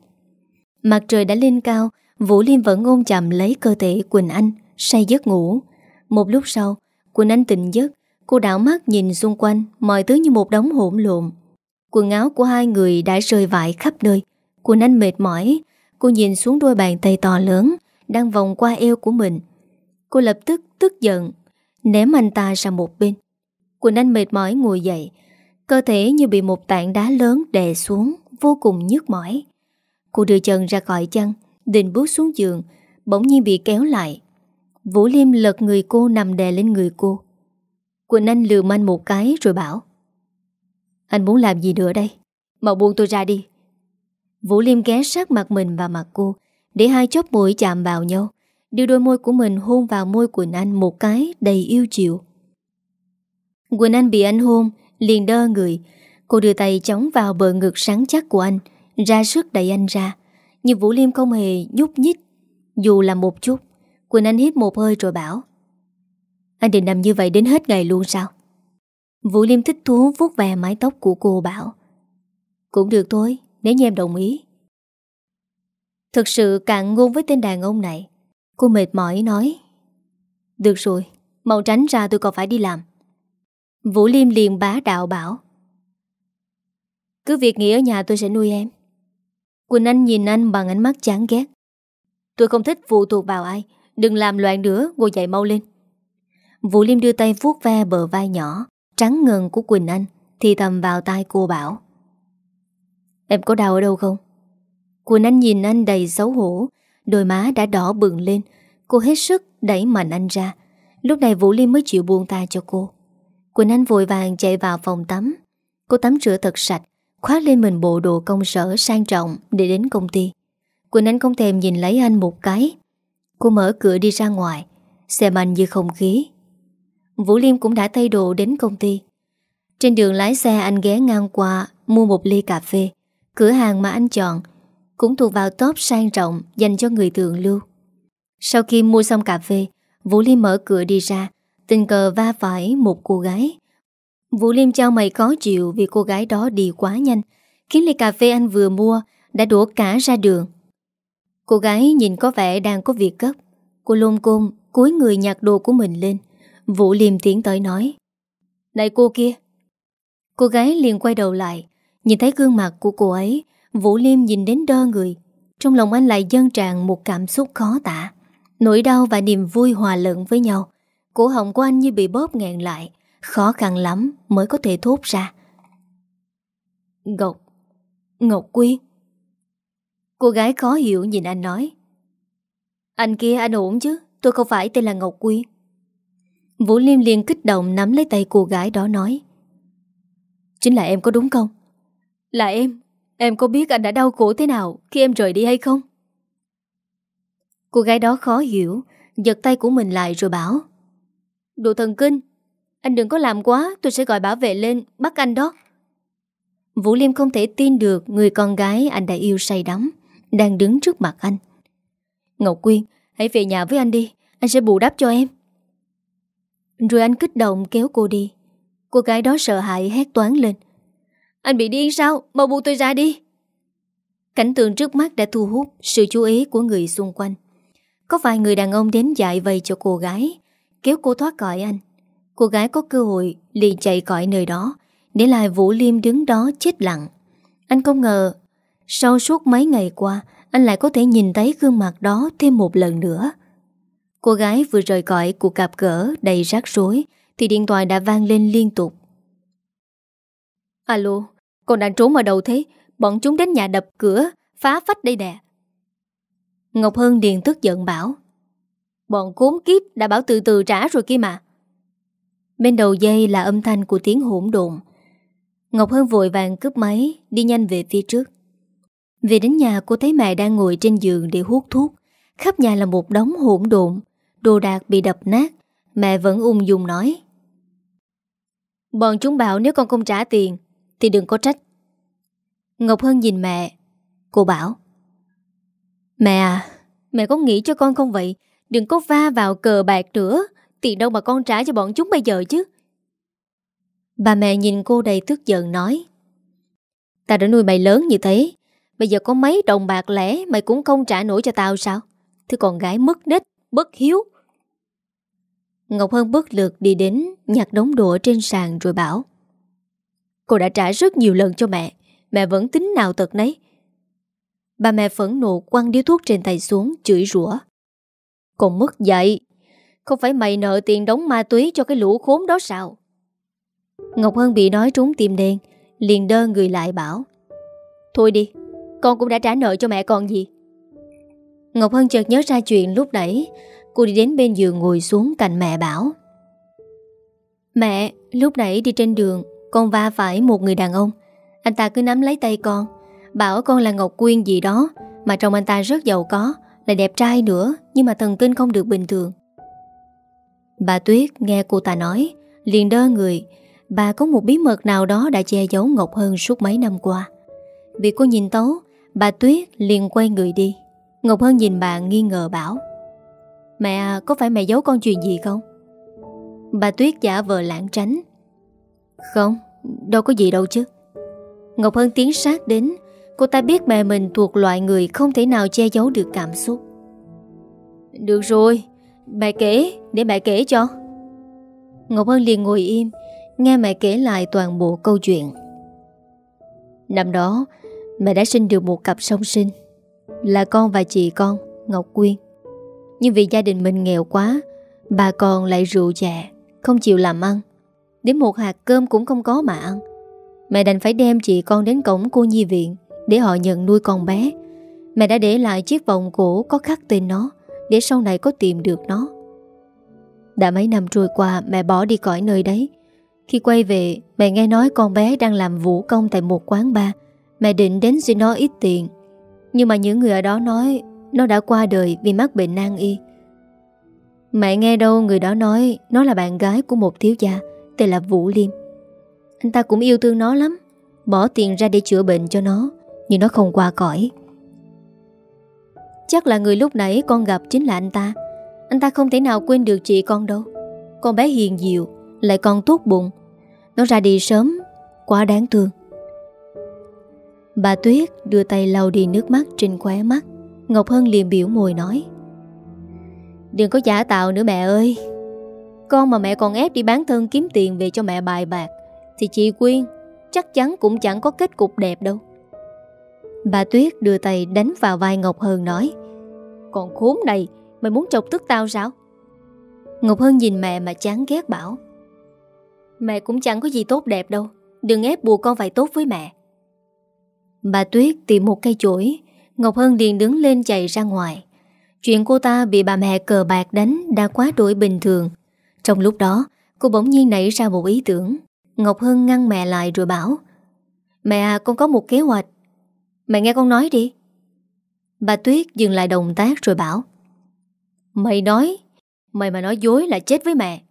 Mặt trời đã lên cao Vũ Liêm vẫn ôm chậm lấy cơ thể Quỳnh Anh, Say giấc ngủ. Một lúc sau, Quỳnh Anh tỉnh giấc. Cô đảo mắt nhìn xung quanh, Mọi thứ như một đống hỗn lộn. Quần áo của hai người đã rơi vãi khắp nơi. Quỳnh Anh mệt mỏi. Cô nhìn xuống đôi bàn tay to lớn Đang vòng qua eo của mình. Cô lập tức tức giận, Ném anh ta sang một bên. Quỳnh Anh mệt mỏi ngồi dậy. Cơ thể như bị một tảng đá lớn đè xuống, Vô cùng nhức mỏi. Cô đưa chân ra khỏi chăn Định bước xuống giường, Bỗng nhiên bị kéo lại. Vũ Liêm lật người cô nằm đè lên người cô. Quỳnh Anh lừa manh một cái rồi bảo, Anh muốn làm gì nữa đây? Mau buông tôi ra đi. Vũ Liêm ghé sát mặt mình và mặt cô, Để hai chóp mũi chạm vào nhau. Đưa đôi môi của mình hôn vào môi Quỳnh Anh Một cái đầy yêu chiều. Quỳnh Anh bị anh hôn, Liền đơ người. Cô đưa tay chống vào bờ ngực sáng chắc của anh, Ra sức đẩy anh ra. Nhưng Vũ Liêm không hề nhúc nhích, Dù là một chút. Quỳnh Anh hít một hơi rồi bảo, Anh định nằm như vậy đến hết ngày luôn sao? Vũ Liêm thích thú vuốt về mái tóc của cô bảo, Cũng được thôi, Nếu như em đồng ý. Thực sự cạn ngôn với tên đàn ông này, Cô mệt mỏi nói, Được rồi, Mau tránh ra tôi còn phải đi làm. Vũ Liêm liền bá đạo bảo, Cứ việc nghỉ ở nhà tôi sẽ nuôi em. Quỳnh Anh nhìn anh bằng ánh mắt chán ghét. Tôi không thích phụ thuộc vào ai, Đừng làm loạn nữa Ngồi dậy mau lên. Vũ Liêm đưa tay vuốt ve bờ vai nhỏ, Trắng ngần của Quỳnh Anh, Thì thầm vào tai cô bảo. Em có đau ở đâu không? Quỳnh Anh nhìn anh đầy xấu hổ, Đôi má đã đỏ bừng lên. Cô hết sức đẩy mạnh anh ra. Lúc này Vũ Liêm mới chịu buông ta cho cô. Quỳnh Anh vội vàng chạy vào phòng tắm. Cô tắm rửa thật sạch Khoát lên mình bộ đồ công sở sang trọng Để đến công ty. Quỳnh Anh không thèm nhìn lấy anh một cái. Cô mở cửa đi ra ngoài, Xem anh như không khí. Vũ Liêm cũng đã thay đồ đến công ty. Trên đường lái xe anh ghé ngang qua Mua một ly cà phê. Cửa hàng mà anh chọn Cũng thuộc vào top sang trọng Dành cho người thượng lưu. Sau khi mua xong cà phê, Vũ Liêm mở cửa đi ra, Tình cờ va phải một cô gái. Vũ Liêm trao mày khó chịu Vì cô gái đó đi quá nhanh, Khiến ly cà phê anh vừa mua Đã đổ cả ra đường. Cô gái nhìn có vẻ đang có việc gấp. Cô lôn côn cúi người nhặt đồ của mình lên. Vũ Liêm tiến tới nói, Này cô kia. Cô gái liền quay đầu lại, Nhìn thấy gương mặt của cô ấy, Vũ Liêm nhìn đến đơ người. Trong lòng anh lại dâng tràn một cảm xúc khó tả. Nỗi đau và niềm vui hòa lẫn với nhau, Cổ họng của anh như bị bóp nghẹn lại. Khó khăn lắm mới có thể thốt ra. Ngọc Ngọc Quyên Cô gái khó hiểu nhìn anh nói. Anh kia anh ổn chứ, Tôi không phải tên là Ngọc Quyên Vũ Liêm liền kích động nắm lấy tay cô gái đó nói. Chính là em có đúng không? Là em Em có biết anh đã đau khổ thế nào Khi em rời đi hay không? Cô gái đó khó hiểu, Giật tay của mình lại rồi bảo. Đồ thần kinh anh đừng có làm quá, tôi sẽ gọi bảo vệ lên, Bắt anh đó. Vũ Liêm không thể tin được Người con gái anh đã yêu say đắm, Đang đứng trước mặt anh. Ngọc Quyên, hãy về nhà với anh đi, Anh sẽ bù đắp cho em. Rồi anh kích động kéo cô đi. Cô gái đó sợ hãi hét toán lên. Anh bị điên sao? Mau buông tôi ra đi. Cảnh tượng trước mắt đã thu hút sự chú ý của người xung quanh. Có vài người đàn ông đến dạy vầy cho cô gái, Kéo cô thoát khỏi anh. Cô gái có cơ hội liền chạy khỏi nơi đó, Để lại Vũ Liêm đứng đó chết lặng. Anh không ngờ, Sau suốt mấy ngày qua, Anh lại có thể nhìn thấy gương mặt đó thêm một lần nữa. Cô gái vừa rời khỏi cuộc gặp gỡ đầy rắc rối, Thì điện thoại đã vang lên liên tục. Alo Con đang trốn ở đâu thế? Bọn chúng đến nhà đập cửa, Phá phách đây nè. Ngọc Hân Điền tức giận bảo, Bọn cốm kiếp, đã bảo từ từ trả rồi kia mà. Bên đầu dây là âm thanh của tiếng hỗn độn. Ngọc Hân vội vàng cướp máy, Đi nhanh về phía trước. Về đến nhà, cô thấy mẹ đang ngồi trên giường để hút thuốc. Khắp nhà là một đống hỗn độn, Đồ đạc bị đập nát. Mẹ vẫn ung dung nói, Bọn chúng bảo nếu con không trả tiền, Thì đừng có trách. Ngọc Hân nhìn mẹ, Cô bảo, Mẹ à Mẹ có nghĩ cho con không vậy? Đừng có va vào cờ bạc nữa. Tiền đâu mà con trả cho bọn chúng bây giờ chứ? Bà mẹ nhìn cô đầy tức giận, nói, Ta đã nuôi mày lớn như thế, Bây giờ có mấy đồng bạc lẻ Mày cũng không trả nổi cho tao sao? Thứ con gái mất nết Bất hiếu. Ngọc Hân bất lực đi đến Nhặt đống đũa trên sàn rồi bảo, Cô đã trả rất nhiều lần cho mẹ Mẹ vẫn tính nào tật nấy. Bà mẹ phẫn nộ quăng điếu thuốc trên tay xuống, Chửi rủa Còn mất dạy. Không phải mày nợ tiền đóng ma túy cho cái lũ khốn đó sao? Ngọc Hân bị nói trúng tim đen Liền đơ người lại bảo Thôi đi Con cũng đã trả nợ cho mẹ con gì? Ngọc Hân chợt nhớ ra chuyện lúc nãy Cô đi đến bên giường ngồi xuống cạnh mẹ bảo Mẹ, lúc nãy đi trên đường Con va phải một người đàn ông. Anh ta cứ nắm lấy tay con Bảo con là Ngọc Quyên gì đó Mà trong anh ta rất giàu có Lại đẹp trai nữa Nhưng mà thần kinh không được bình thường. Bà Tuyết nghe cô ta nói, Liền đơ người. Bà có một bí mật nào đó đã che giấu Ngọc Hân suốt mấy năm qua. Vì cô nhìn tấu, Bà Tuyết liền quay người đi. Ngọc Hân nhìn bà nghi ngờ bảo, Mẹ, có phải mẹ giấu con chuyện gì không? Bà Tuyết giả vờ lãng tránh, Không, Đâu có gì đâu chứ. Ngọc Hân tiến sát đến, Cô ta biết mẹ mình thuộc loại người Không thể nào che giấu được cảm xúc. Được rồi Mẹ kể, để mẹ kể cho. Ngọc Hân liền ngồi im, Nghe mẹ kể lại toàn bộ câu chuyện. Năm đó, Mẹ đã sinh được một cặp song sinh, Là con và chị con, Ngọc Quyên. Nhưng vì gia đình mình nghèo quá, Bà con lại rượu chè, Không chịu làm ăn. Đến một hạt cơm cũng không có mà ăn. Mẹ đành phải đem chị con đến cổng cô nhi viện Để họ nhận nuôi con bé. Mẹ đã để lại chiếc vòng cổ có khắc tên nó. Để sau này có tìm được nó. Đã mấy năm trôi qua, mẹ bỏ đi cõi nơi đấy. Khi quay về, Mẹ nghe nói con bé đang làm vũ công tại một quán bar. Mẹ định đến xin nó ít tiền. Nhưng mà những người ở đó nói Nó đã qua đời vì mắc bệnh nan y. Mẹ nghe đâu người đó nói Nó là bạn gái của một thiếu gia, Tên là Vũ Liêm. Anh ta cũng yêu thương nó lắm, Bỏ tiền ra để chữa bệnh cho nó, Nhưng nó không qua cõi Chắc là người lúc nãy con gặp chính là anh ta. Anh ta không thể nào quên được chị con đâu. Con bé hiền diệu Lại còn tốt bụng. Nó ra đi sớm, Quá đáng thương. Bà Tuyết đưa tay lau đi nước mắt trên khóe mắt. Ngọc Hân liền biểu môi nói, Đừng có giả tạo nữa mẹ ơi. Con mà mẹ còn ép đi bán thân kiếm tiền về cho mẹ bài bạc, Thì chị Quyên chắc chắn cũng chẳng có kết cục đẹp đâu. Bà Tuyết đưa tay đánh vào vai Ngọc Hân nói còn khốn này, Mày muốn chọc tức tao sao? Ngọc Hân nhìn mẹ mà chán ghét bảo, Mẹ cũng chẳng có gì tốt đẹp đâu, Đừng ép buộc con phải tốt với mẹ. Bà Tuyết tìm một cây chổi, Ngọc Hân liền đứng lên chạy ra ngoài. Chuyện cô ta bị bà mẹ cờ bạc đánh Đã quá đổi bình thường. Trong lúc đó, cô bỗng nhiên nảy ra một ý tưởng. Ngọc Hân ngăn mẹ lại rồi bảo, Mẹ à con có một kế hoạch. Mẹ nghe con nói đi Bà Tuyết dừng lại động tác rồi bảo. Mày nói, Mày mà nói dối là chết với mẹ.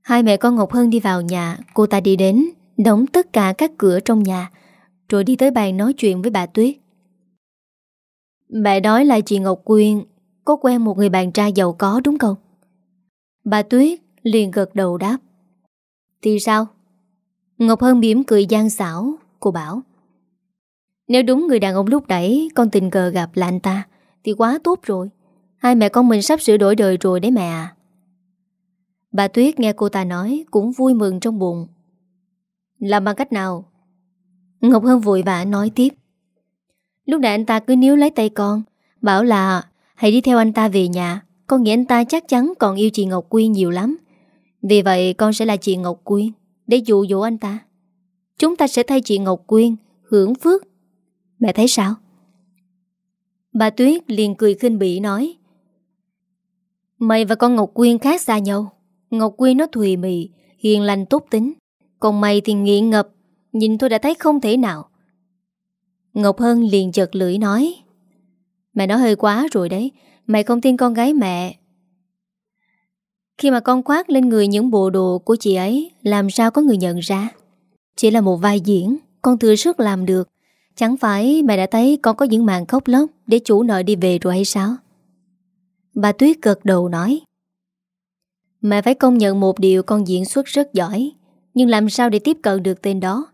Hai mẹ con Ngọc Hân đi vào nhà, Cô ta đi đến, Đóng tất cả các cửa trong nhà, Rồi đi tới bàn nói chuyện với bà Tuyết. Mẹ nói là chị Ngọc Quyên Có quen một người bạn trai giàu có đúng không? Bà Tuyết liền gật đầu đáp. Thì sao? Ngọc Hân biếm cười gian xảo, Cô bảo. Nếu đúng người đàn ông lúc đẩy Con tình cờ gặp là anh ta Thì quá tốt rồi Hai mẹ con mình sắp sửa đổi đời rồi đấy mẹ à Bà Tuyết nghe cô ta nói cũng vui mừng trong bụng. Làm bằng cách nào? Ngọc Hân vội vã nói tiếp. Lúc nãy anh ta cứ níu lấy tay con, bảo là hãy đi theo anh ta về nhà. Con nghĩ anh ta chắc chắn còn yêu chị Ngọc Quyên nhiều lắm. Vì vậy con sẽ là chị Ngọc Quyên để dụ dỗ anh ta. Chúng ta sẽ thay chị Ngọc Quyên hưởng phước. Mẹ thấy sao? Bà Tuyết liền cười khinh bỉ nói, Mày và con Ngọc Quyên khác xa nhau. Ngọc Quyên nó thùy mị, Hiền lành tốt tính. Còn mày thì nghiện ngập, Nhìn tôi đã thấy không thể nào. Ngọc Hân liền chợt lưỡi nói, Mẹ nói hơi quá rồi đấy, Mày không tin con gái mẹ. Khi mà con khoác lên người những bộ đồ của chị ấy, Làm sao có người nhận ra? Chỉ là một vai diễn, Con thừa sức làm được. Chẳng phải mẹ đã thấy con có những màn khóc lóc Để chủ nợ đi về rồi hay sao? Bà Tuyết gật đầu nói, Mẹ phải công nhận một điều con diễn xuất rất giỏi, Nhưng làm sao để tiếp cận được tên đó?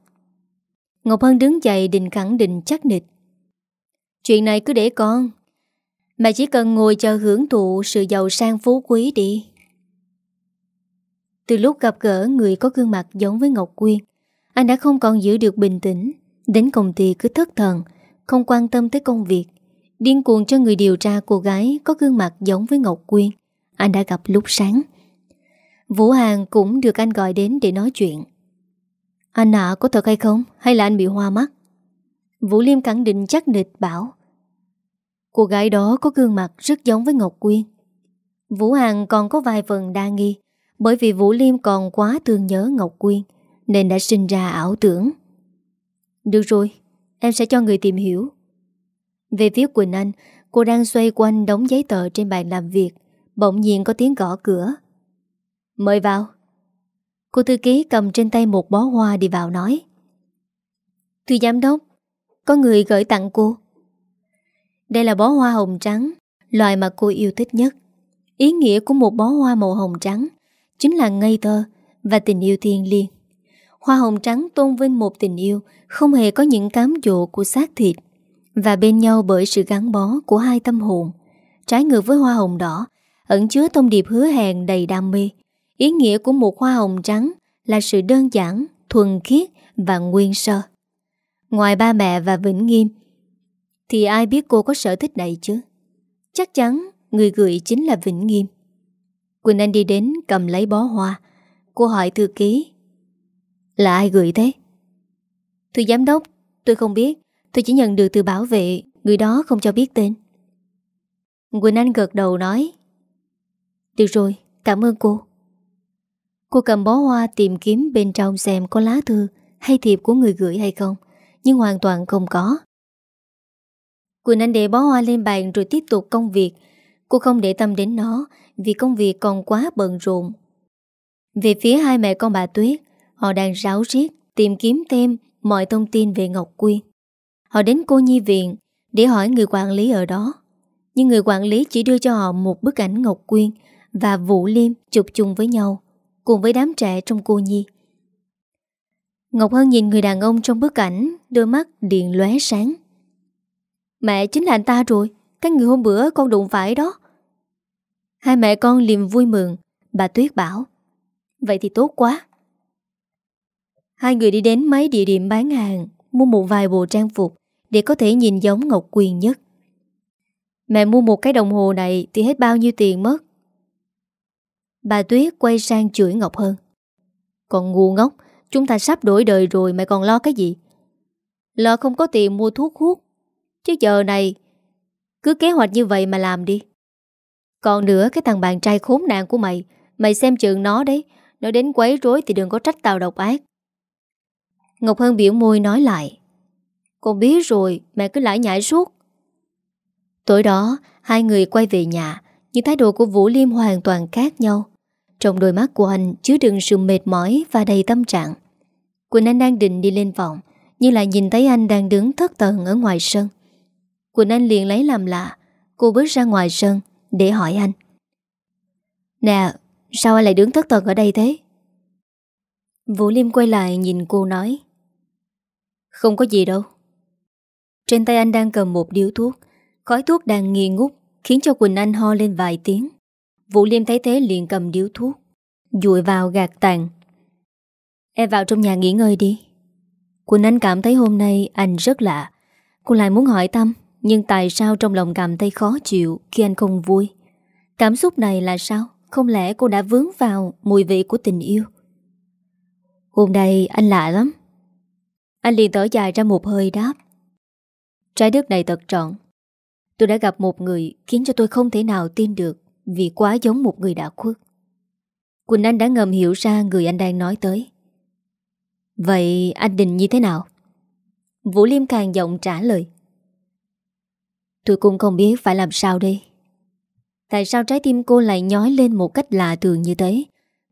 Ngọc Hân đứng dậy định khẳng định chắc nịch, Chuyện này cứ để con. Mẹ chỉ cần ngồi chờ hưởng thụ sự giàu sang phú quý đi. Từ lúc gặp gỡ, người có gương mặt giống với Ngọc Quyên, Anh đã không còn giữ được bình tĩnh. Đến công ty cứ thất thần, Không quan tâm tới công việc. Điên cuồng cho người điều tra cô gái Có gương mặt giống với Ngọc Quyên. Anh đã gặp lúc sáng. Vũ Hàng cũng được anh gọi đến để nói chuyện. Anh ạ, có thật hay không? Hay là anh bị hoa mắt? Vũ Liêm khẳng định chắc nịch bảo. Cô gái đó có gương mặt rất giống với Ngọc Quyên. Vũ Hàng còn có vài phần đa nghi, Bởi vì Vũ Liêm còn quá thương nhớ Ngọc Quyên, Nên đã sinh ra ảo tưởng được rồi, em sẽ cho người tìm hiểu. Về phía Quỳnh Anh, cô đang xoay quanh đóng giấy tờ trên bàn làm việc. Bỗng nhiên có tiếng gõ cửa. Mời vào. Cô thư ký cầm trên tay một bó hoa đi vào nói. Thưa giám đốc, có người gửi tặng cô. Đây là bó hoa hồng trắng, loại mà cô yêu thích nhất. Ý nghĩa của một bó hoa màu hồng trắng chính là ngây thơ và tình yêu thiên liêng. Hoa hồng trắng tôn vinh một tình yêu không hề có những cám dỗ của xác thịt và bên nhau bởi sự gắn bó của hai tâm hồn. Trái ngược với hoa hồng đỏ, ẩn chứa thông điệp hứa hẹn đầy đam mê. Ý nghĩa của một hoa hồng trắng là sự đơn giản, thuần khiết và nguyên sơ. Ngoài ba mẹ và Vĩnh Nghiêm, thì ai biết cô có sở thích này chứ? Chắc chắn người gửi chính là Vĩnh Nghiêm. Quỳnh Anh đi đến cầm lấy bó hoa. Cô hỏi thư ký là ai gửi thế? Thưa giám đốc, tôi không biết. Tôi chỉ nhận được từ bảo vệ, người đó không cho biết tên. Quỳnh Anh gật đầu nói. Được rồi, cảm ơn cô. Cô cầm bó hoa tìm kiếm bên trong xem có lá thư hay thiệp của người gửi hay không, nhưng hoàn toàn không có. Quỳnh Anh để bó hoa lên bàn rồi tiếp tục công việc. Cô không để tâm đến nó vì công việc còn quá bận rộn. Về phía hai mẹ con bà Tuyết, Họ đang ráo riết tìm kiếm thêm mọi thông tin về Ngọc Quyên. Họ đến cô nhi viện để hỏi người quản lý ở đó. Nhưng người quản lý chỉ đưa cho họ một bức ảnh Ngọc Quyên và Vũ Liêm chụp chung với nhau, cùng với đám trẻ trong cô nhi. Ngọc Hân nhìn người đàn ông trong bức ảnh, đôi mắt điện lóe sáng. Mẹ chính là anh ta rồi, cái người hôm bữa con đụng phải đó. Hai mẹ con liềm vui mừng, bà Tuyết bảo. Vậy thì tốt quá. Hai người đi đến mấy địa điểm bán hàng, Mua một vài bộ trang phục Để có thể nhìn giống Ngọc Quyền nhất. Mẹ mua một cái đồng hồ này Thì hết bao nhiêu tiền mất? Bà Tuyết quay sang chửi Ngọc Hơn Còn ngu ngốc, Chúng ta sắp đổi đời rồi mày còn lo cái gì? Lo không có tiền mua thuốc hút. Chứ giờ này, Cứ kế hoạch như vậy mà làm đi. Còn nữa, cái thằng bạn trai khốn nạn của mày Mày xem chừng nó đấy. Nó đến quấy rối thì đừng có trách tao độc ác. Ngọc Hân biểu môi nói lại. Con biết rồi, Mẹ cứ lãi nhãi suốt. Tối đó, Hai người quay về nhà, Nhưng thái độ của Vũ Liêm hoàn toàn khác nhau. Trong đôi mắt của anh chứa đựng sự mệt mỏi Và đầy tâm trạng. Quỳnh Anh đang định đi lên phòng, Nhưng lại nhìn thấy anh đang đứng thất tần ở ngoài sân. Quỳnh Anh liền lấy làm lạ, Cô bước ra ngoài sân, Để hỏi anh. Nè, Sao anh lại đứng thất tần ở đây thế? Vũ Liêm quay lại nhìn cô nói không có gì đâu. Trên tay anh đang cầm một điếu thuốc. Khói thuốc đang nghi ngút, Khiến cho Quỳnh Anh ho lên vài tiếng. Vũ Liêm thấy thế liền cầm điếu thuốc, Dụi vào gạt tàn. Em vào trong nhà nghỉ ngơi đi. Quỳnh Anh cảm thấy hôm nay anh rất lạ. Cô lại muốn hỏi Tâm Nhưng tại sao trong lòng cảm thấy khó chịu Khi anh không vui? Cảm xúc này là sao? Không lẽ cô đã vướng vào mùi vị của tình yêu? Hôm nay anh lạ lắm. Anh liền thở dài ra một hơi đáp. Trái đất này thật trọn. Tôi đã gặp một người Khiến cho tôi không thể nào tin được Vì quá giống một người đã khuất. Quỳnh Anh đã ngầm hiểu ra người anh đang nói tới. Vậy anh định như thế nào? Vũ Liêm càng giọng trả lời. Tôi cũng không biết phải làm sao đây. Tại sao trái tim cô lại nhói lên một cách lạ thường như thế?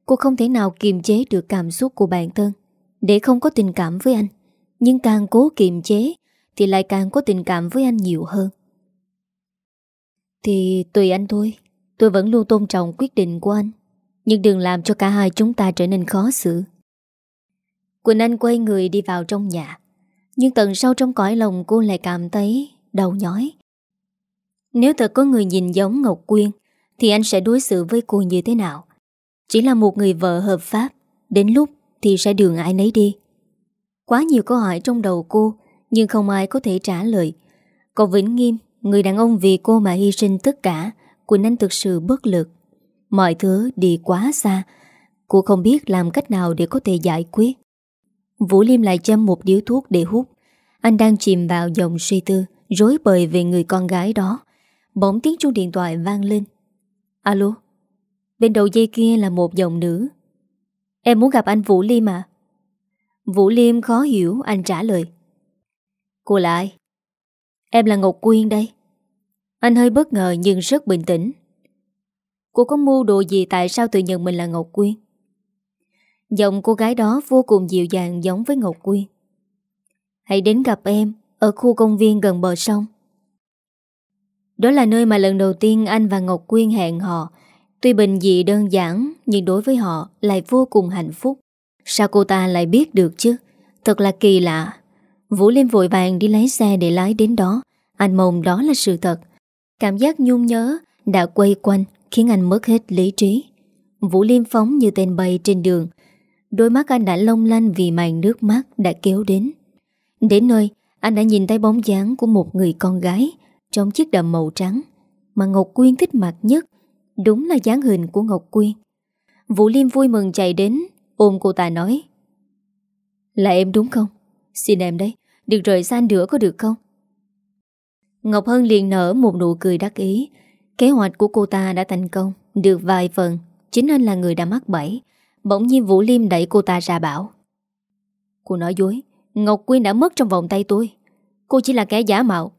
Cô không thể nào kiềm chế được cảm xúc của bản thân Để không có tình cảm với anh. Nhưng càng cố kiềm chế, Thì lại càng có tình cảm với anh nhiều hơn. Thì tùy anh thôi, Tôi vẫn luôn tôn trọng quyết định của anh. Nhưng đừng làm cho cả hai chúng ta trở nên khó xử. Quỳnh Anh quay người đi vào trong nhà. Nhưng tận sâu trong cõi lòng cô lại cảm thấy đau nhói. Nếu thật có người nhìn giống Ngọc Quyên, Thì anh sẽ đối xử với cô như thế nào? Chỉ là một người vợ hợp pháp, Đến lúc thì sẽ đường ai nấy đi. Quá nhiều câu hỏi trong đầu cô, Nhưng không ai có thể trả lời. Còn Vĩnh Nghiêm, Người đàn ông vì cô mà hy sinh tất cả Quỳnh Anh thực sự bất lực. Mọi thứ đi quá xa, Cô không biết làm cách nào để có thể giải quyết. Vũ Liêm lại châm một điếu thuốc để hút. Anh đang chìm vào dòng suy tư, Rối bời về người con gái đó. Bỗng tiếng chuông điện thoại vang lên. Alo, Bên đầu dây kia là một giọng nữ. Em muốn gặp anh Vũ Liêm à? Vũ Liêm khó hiểu, Anh trả lời. Cô là ai? Em là Ngọc Quyên đây. Anh hơi bất ngờ nhưng rất bình tĩnh. Cô có mưu đồ gì tại sao tự nhận mình là Ngọc Quyên? Giọng cô gái đó vô cùng dịu dàng giống với Ngọc Quyên. Hãy đến gặp em Ở khu công viên gần bờ sông. Đó là nơi mà lần đầu tiên anh và Ngọc Quyên hẹn hò. Tuy bình dị đơn giản, Nhưng đối với họ lại vô cùng hạnh phúc. Sao cô ta lại biết được chứ? Thật là kỳ lạ. Vũ Liêm vội vàng đi lấy xe để lái đến đó. Anh mong đó là sự thật. Cảm giác nhung nhớ Đã quay quanh Khiến anh mất hết lý trí. Vũ Liêm phóng như tên bay trên đường. Đôi mắt anh đã long lanh vì màn nước mắt đã kéo đến. Đến nơi, anh đã nhìn thấy bóng dáng của một người con gái trong chiếc đầm màu trắng mà Ngọc Quyên thích mặc nhất. Đúng là dáng hình của Ngọc Quyên. Vũ Liêm vui mừng chạy đến, ôm cô ta nói. Là em đúng không? Xin em đấy, được rời xa nữa có được không? Ngọc Hân liền nở một nụ cười đắc ý. Kế hoạch của cô ta đã thành công, được vài phần. Chính anh là người đã mắc bẫy. Bỗng nhiên Vũ Liêm đẩy cô ta ra bảo Cô nói dối Ngọc Quyên đã mất trong vòng tay tôi Cô chỉ là kẻ giả mạo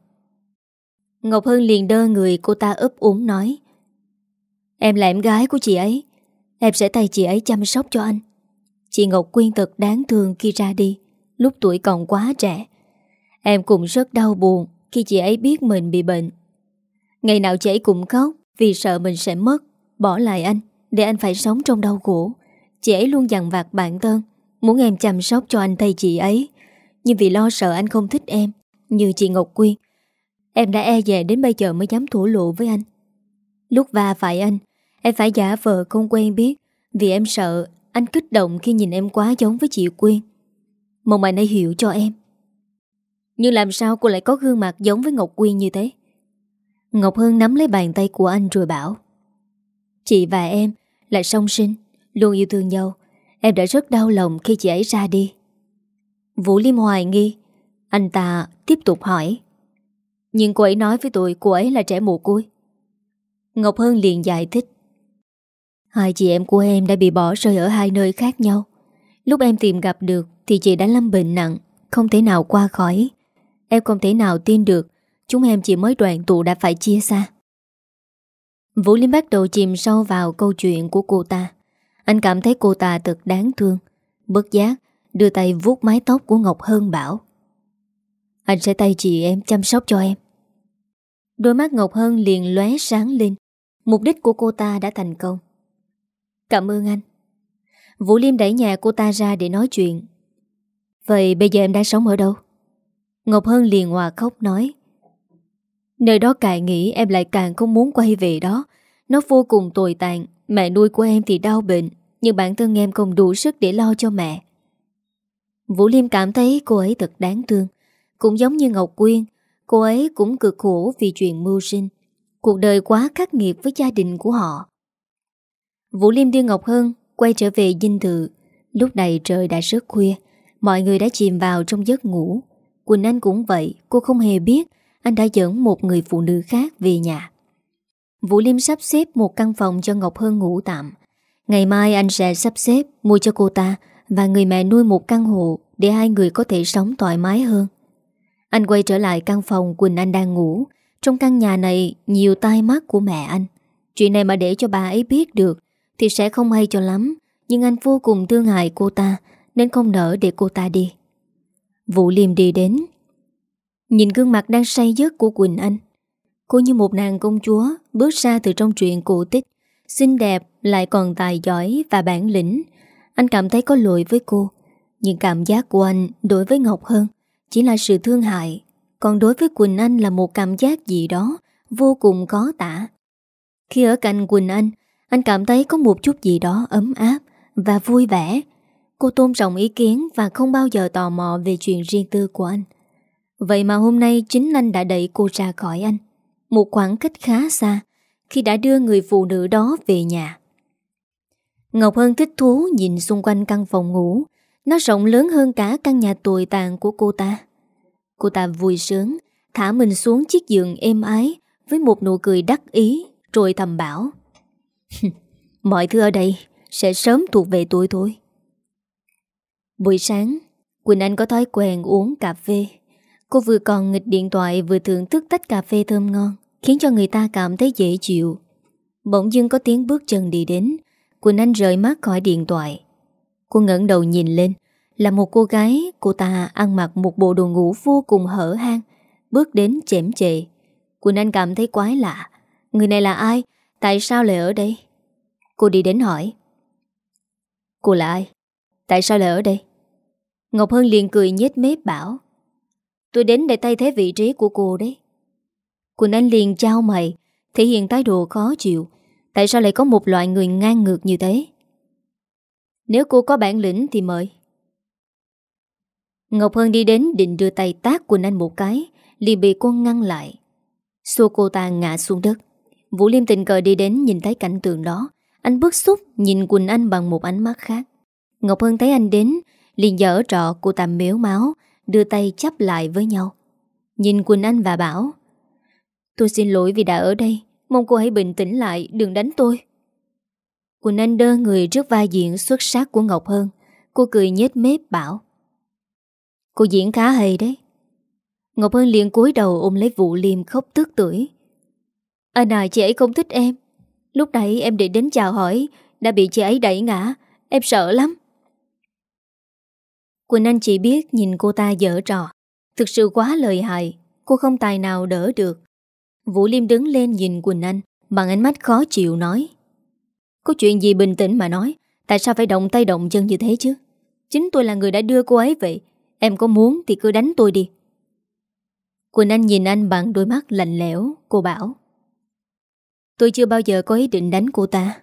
Ngọc Hân liền đơ người cô ta ấp úng nói Em là em gái của chị ấy Em sẽ thay chị ấy chăm sóc cho anh Chị Ngọc Quyên thật đáng thương khi ra đi, Lúc tuổi còn quá trẻ. Em cũng rất đau buồn Khi chị ấy biết mình bị bệnh. Ngày nào chị ấy cũng khóc Vì sợ mình sẽ mất, Bỏ lại anh Để anh phải sống trong đau khổ. Chị ấy luôn dằn vặt bản thân, Muốn em chăm sóc cho anh thay chị ấy. Nhưng vì lo sợ anh không thích em, Như chị Ngọc Quyên, Em đã e dè đến bây giờ mới dám thổ lộ với anh. Lúc va phải anh, Em phải giả vờ không quen biết Vì em sợ anh kích động khi nhìn em quá giống với chị Quyên. Mong anh ấy hiểu cho em. Nhưng làm sao cô lại có gương mặt giống với Ngọc Quyên như thế? Ngọc Hương nắm lấy bàn tay của anh rồi bảo, Chị và em là song sinh, Luôn yêu thương nhau. Em đã rất đau lòng khi chị ấy ra đi. Vũ Liêm hoài nghi. Anh ta tiếp tục hỏi, Nhưng cô ấy nói với tôi Cô ấy là trẻ mồ côi. Ngọc Hương liền giải thích Hai chị em của em đã bị bỏ rơi ở hai nơi khác nhau. Lúc em tìm gặp được Thì chị đã lâm bệnh nặng, Không thể nào qua khỏi. Em không thể nào tin được, Chúng em chỉ mới đoàn tụ đã phải chia xa. Vũ Liêm bắt đầu chìm sâu vào câu chuyện của cô ta. Anh cảm thấy cô ta thật đáng thương. Bất giác, Đưa tay vuốt mái tóc của Ngọc Hân bảo, Anh sẽ tay chị em chăm sóc cho em. Đôi mắt Ngọc Hân liền lóe sáng lên. Mục đích của cô ta đã thành công. Cảm ơn anh. Vũ Liêm đẩy nhà cô ta ra để nói chuyện. Vậy bây giờ em đang sống ở đâu? Ngọc Hân liền hòa khóc nói. Nơi đó càng nghĩ em lại càng không muốn quay về đó. Nó vô cùng tồi tàn. Mẹ nuôi của em thì đau bệnh, Nhưng bản thân em không đủ sức để lo cho mẹ. Vũ Liêm cảm thấy cô ấy thật đáng thương. Cũng giống như Ngọc Quyên, Cô ấy cũng cực khổ vì chuyện mưu sinh. Cuộc đời quá khắc nghiệt với gia đình của họ. Vũ Liêm đưa Ngọc Hân Quay trở về dinh thự. Lúc này trời đã rất khuya, Mọi người đã chìm vào trong giấc ngủ. Quỳnh Anh cũng vậy, Cô không hề biết Anh đã dẫn một người phụ nữ khác về nhà. Vũ Liêm sắp xếp một căn phòng cho Ngọc Hân ngủ tạm. Ngày mai anh sẽ sắp xếp Mua cho cô ta Và người mẹ nuôi một căn hộ Để hai người có thể sống thoải mái hơn. Anh quay trở lại căn phòng Quỳnh Anh đang ngủ. Trong căn nhà này, Nhiều tai mắt của mẹ anh. Chuyện này mà để cho bà ấy biết được thì sẽ không hay cho lắm. Nhưng anh vô cùng thương hại cô ta, Nên không nỡ để cô ta đi. Vũ Liêm đi đến. Nhìn gương mặt đang say giấc của Quỳnh Anh. Cô như một nàng công chúa Bước ra từ trong truyện cổ tích, Xinh đẹp lại còn tài giỏi Và bản lĩnh. Anh cảm thấy có lỗi với cô. Nhưng cảm giác của anh đối với Ngọc Hơn Chỉ là sự thương hại. Còn đối với Quỳnh Anh là một cảm giác gì đó Vô cùng khó tả. Khi ở cạnh Quỳnh Anh anh cảm thấy có một chút gì đó ấm áp Và vui vẻ. Cô tôn trọng ý kiến Và không bao giờ tò mò về chuyện riêng tư của anh. Vậy mà hôm nay chính anh đã đẩy cô ra khỏi anh, Một khoảng cách khá xa, Khi đã đưa người phụ nữ đó về nhà. Ngọc Hân thích thú nhìn xung quanh căn phòng ngủ. Nó rộng lớn hơn cả căn nhà tồi tàn của cô ta. Cô ta vui sướng, Thả mình xuống chiếc giường êm ái Với một nụ cười đắc ý, Rồi thầm bảo. Mọi thứ ở đây Sẽ sớm thuộc về tôi thôi. Buổi sáng, Quỳnh Anh có thói quen uống cà phê. Cô vừa còn nghịch điện thoại vừa thưởng thức tách cà phê thơm ngon, Khiến cho người ta cảm thấy dễ chịu. Bỗng dưng có tiếng bước chân đi đến. Quỳnh Anh rời mắt khỏi điện thoại. Cô ngẩng đầu nhìn lên, Là một cô gái Cô ta ăn mặc một bộ đồ ngủ vô cùng hở hang, Bước đến chém chệ. Quỳnh Anh cảm thấy quái lạ. Người này là ai? Tại sao lại ở đây? Cô đi đến hỏi. Cô là ai? Tại sao lại ở đây? Ngọc Hân liền cười nhếch mép bảo. Tôi đến để thay thế vị trí của cô đấy. Quỳnh Anh liền trao mày, Thể hiện thái độ khó chịu. Tại sao lại có một loại người ngang ngược như thế? Nếu cô có bản lĩnh thì mời. Ngọc Hân đi đến định đưa tay tác Quỳnh Anh một cái, liền bị cô ngăn lại. Xô cô ta ngã xuống đất. Vũ Liêm tình cờ đi đến nhìn thấy cảnh tượng đó. Anh bức xúc nhìn Quỳnh Anh bằng một ánh mắt khác. Ngọc Hân thấy anh đến liền dở trọ cô tạm méo máu Đưa tay chấp lại với nhau. Nhìn Quỳnh Anh và bảo Tôi xin lỗi vì đã ở đây Mong cô hãy bình tĩnh lại Đừng đánh tôi. Quỳnh Anh đơ người trước vai diễn xuất sắc của Ngọc Hân, Cô cười nhếch mép bảo Cô diễn khá hay đấy. Ngọc Hân liền cúi đầu ôm lấy Vũ liêm khóc tức tuổi anh à chị ấy không thích em. Lúc nãy em định đến chào hỏi, Đã bị chị ấy đẩy ngã. Em sợ lắm. Quỳnh Anh chỉ biết nhìn cô ta dở trò. Thực sự quá lợi hại, Cô không tài nào đỡ được. Vũ Liêm đứng lên nhìn Quỳnh Anh, Bằng ánh mắt khó chịu nói. Có chuyện gì bình tĩnh mà nói, Tại sao phải động tay động chân như thế chứ? Chính tôi là người đã đưa cô ấy vậy Em có muốn thì cứ đánh tôi đi. Quỳnh Anh nhìn anh bằng đôi mắt lạnh lẽo, Cô bảo. Tôi chưa bao giờ có ý định đánh cô ta.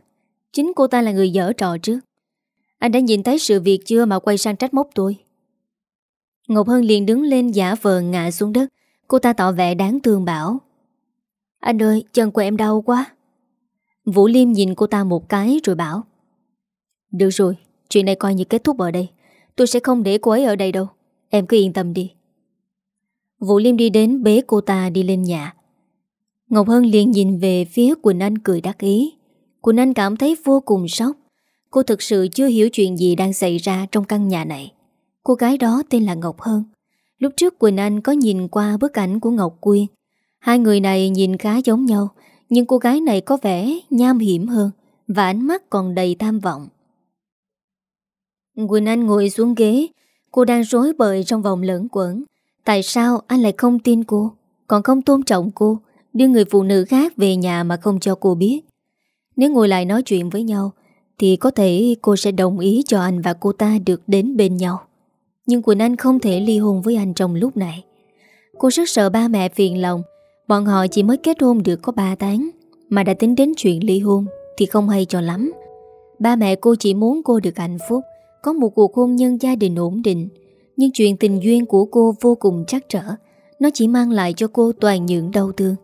Chính cô ta là người dở trò trước. Anh đã nhìn thấy sự việc chưa mà quay sang trách móc tôi. Ngọc Hân liền đứng lên giả vờ ngã xuống đất. Cô ta tỏ vẻ đáng thương bảo. Anh ơi, chân của em đau quá. Vũ Liêm nhìn cô ta một cái rồi bảo. Được rồi, Chuyện này coi như kết thúc ở đây. Tôi sẽ không để cô ấy ở đây đâu. Em cứ yên tâm đi. Vũ Liêm đi đến bế cô ta đi lên nhà. Ngọc Hân liền nhìn về phía Quỳnh Anh cười đắc ý. Quỳnh Anh cảm thấy vô cùng sốc. Cô thực sự chưa hiểu chuyện gì đang xảy ra trong căn nhà này. Cô gái đó tên là Ngọc Hân. Lúc trước Quỳnh Anh có nhìn qua bức ảnh của Ngọc Quyên Hai người này nhìn khá giống nhau, Nhưng cô gái này có vẻ nham hiểm hơn Và ánh mắt còn đầy tham vọng. Quỳnh Anh ngồi xuống ghế. Cô đang rối bời trong vòng lẫn quẩn. Tại sao anh lại không tin cô? Còn không tôn trọng cô? Đưa người phụ nữ khác về nhà mà không cho cô biết. Nếu ngồi lại nói chuyện với nhau, Thì có thể cô sẽ đồng ý cho anh và cô ta được đến bên nhau. Nhưng Quỳnh Anh không thể ly hôn với anh trong lúc này. Cô rất sợ ba mẹ phiền lòng. Bọn họ chỉ mới kết hôn được có 3 tháng, Mà đã tính đến chuyện ly hôn Thì không hay cho lắm. Ba mẹ cô chỉ muốn cô được hạnh phúc, Có một cuộc hôn nhân gia đình ổn định. Nhưng chuyện tình duyên của cô vô cùng chắc trở. Nó chỉ mang lại cho cô toàn những đau thương.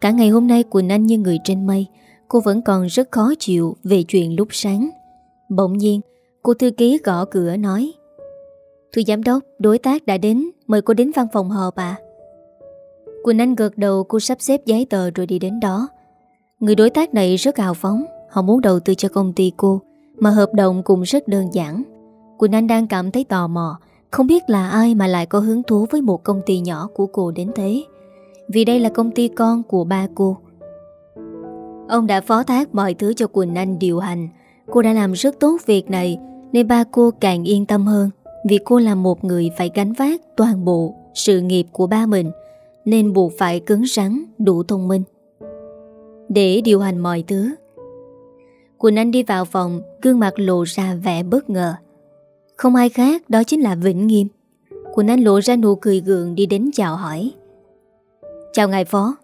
Cả ngày hôm nay Quỳnh Anh như người trên mây, Cô vẫn còn rất khó chịu về chuyện lúc sáng. Bỗng nhiên, Cô thư ký gõ cửa nói Thưa giám đốc, Đối tác đã đến, Mời cô đến văn phòng họp à Quỳnh Anh gật đầu, cô sắp xếp giấy tờ rồi đi đến đó. Người đối tác này rất hào phóng, Họ muốn đầu tư cho công ty cô, Mà hợp đồng cũng rất đơn giản. Quỳnh Anh đang cảm thấy tò mò, Không biết là ai mà lại có hứng thú với một công ty nhỏ của cô đến thế. Vì đây là công ty con của ba cô. Ông đã phó thác mọi thứ cho Quỳnh Anh điều hành. Cô đã làm rất tốt việc này Nên ba cô càng yên tâm hơn. Vì cô là một người phải gánh vác toàn bộ sự nghiệp của ba mình Nên buộc phải cứng rắn, đủ thông minh. Để điều hành mọi thứ Quỳnh Anh đi vào phòng Gương mặt lộ ra vẻ bất ngờ. Không ai khác đó chính là Vĩnh Nghiêm. Quỳnh Anh lộ ra nụ cười gượng Đi đến chào hỏi. Chào ngài phó.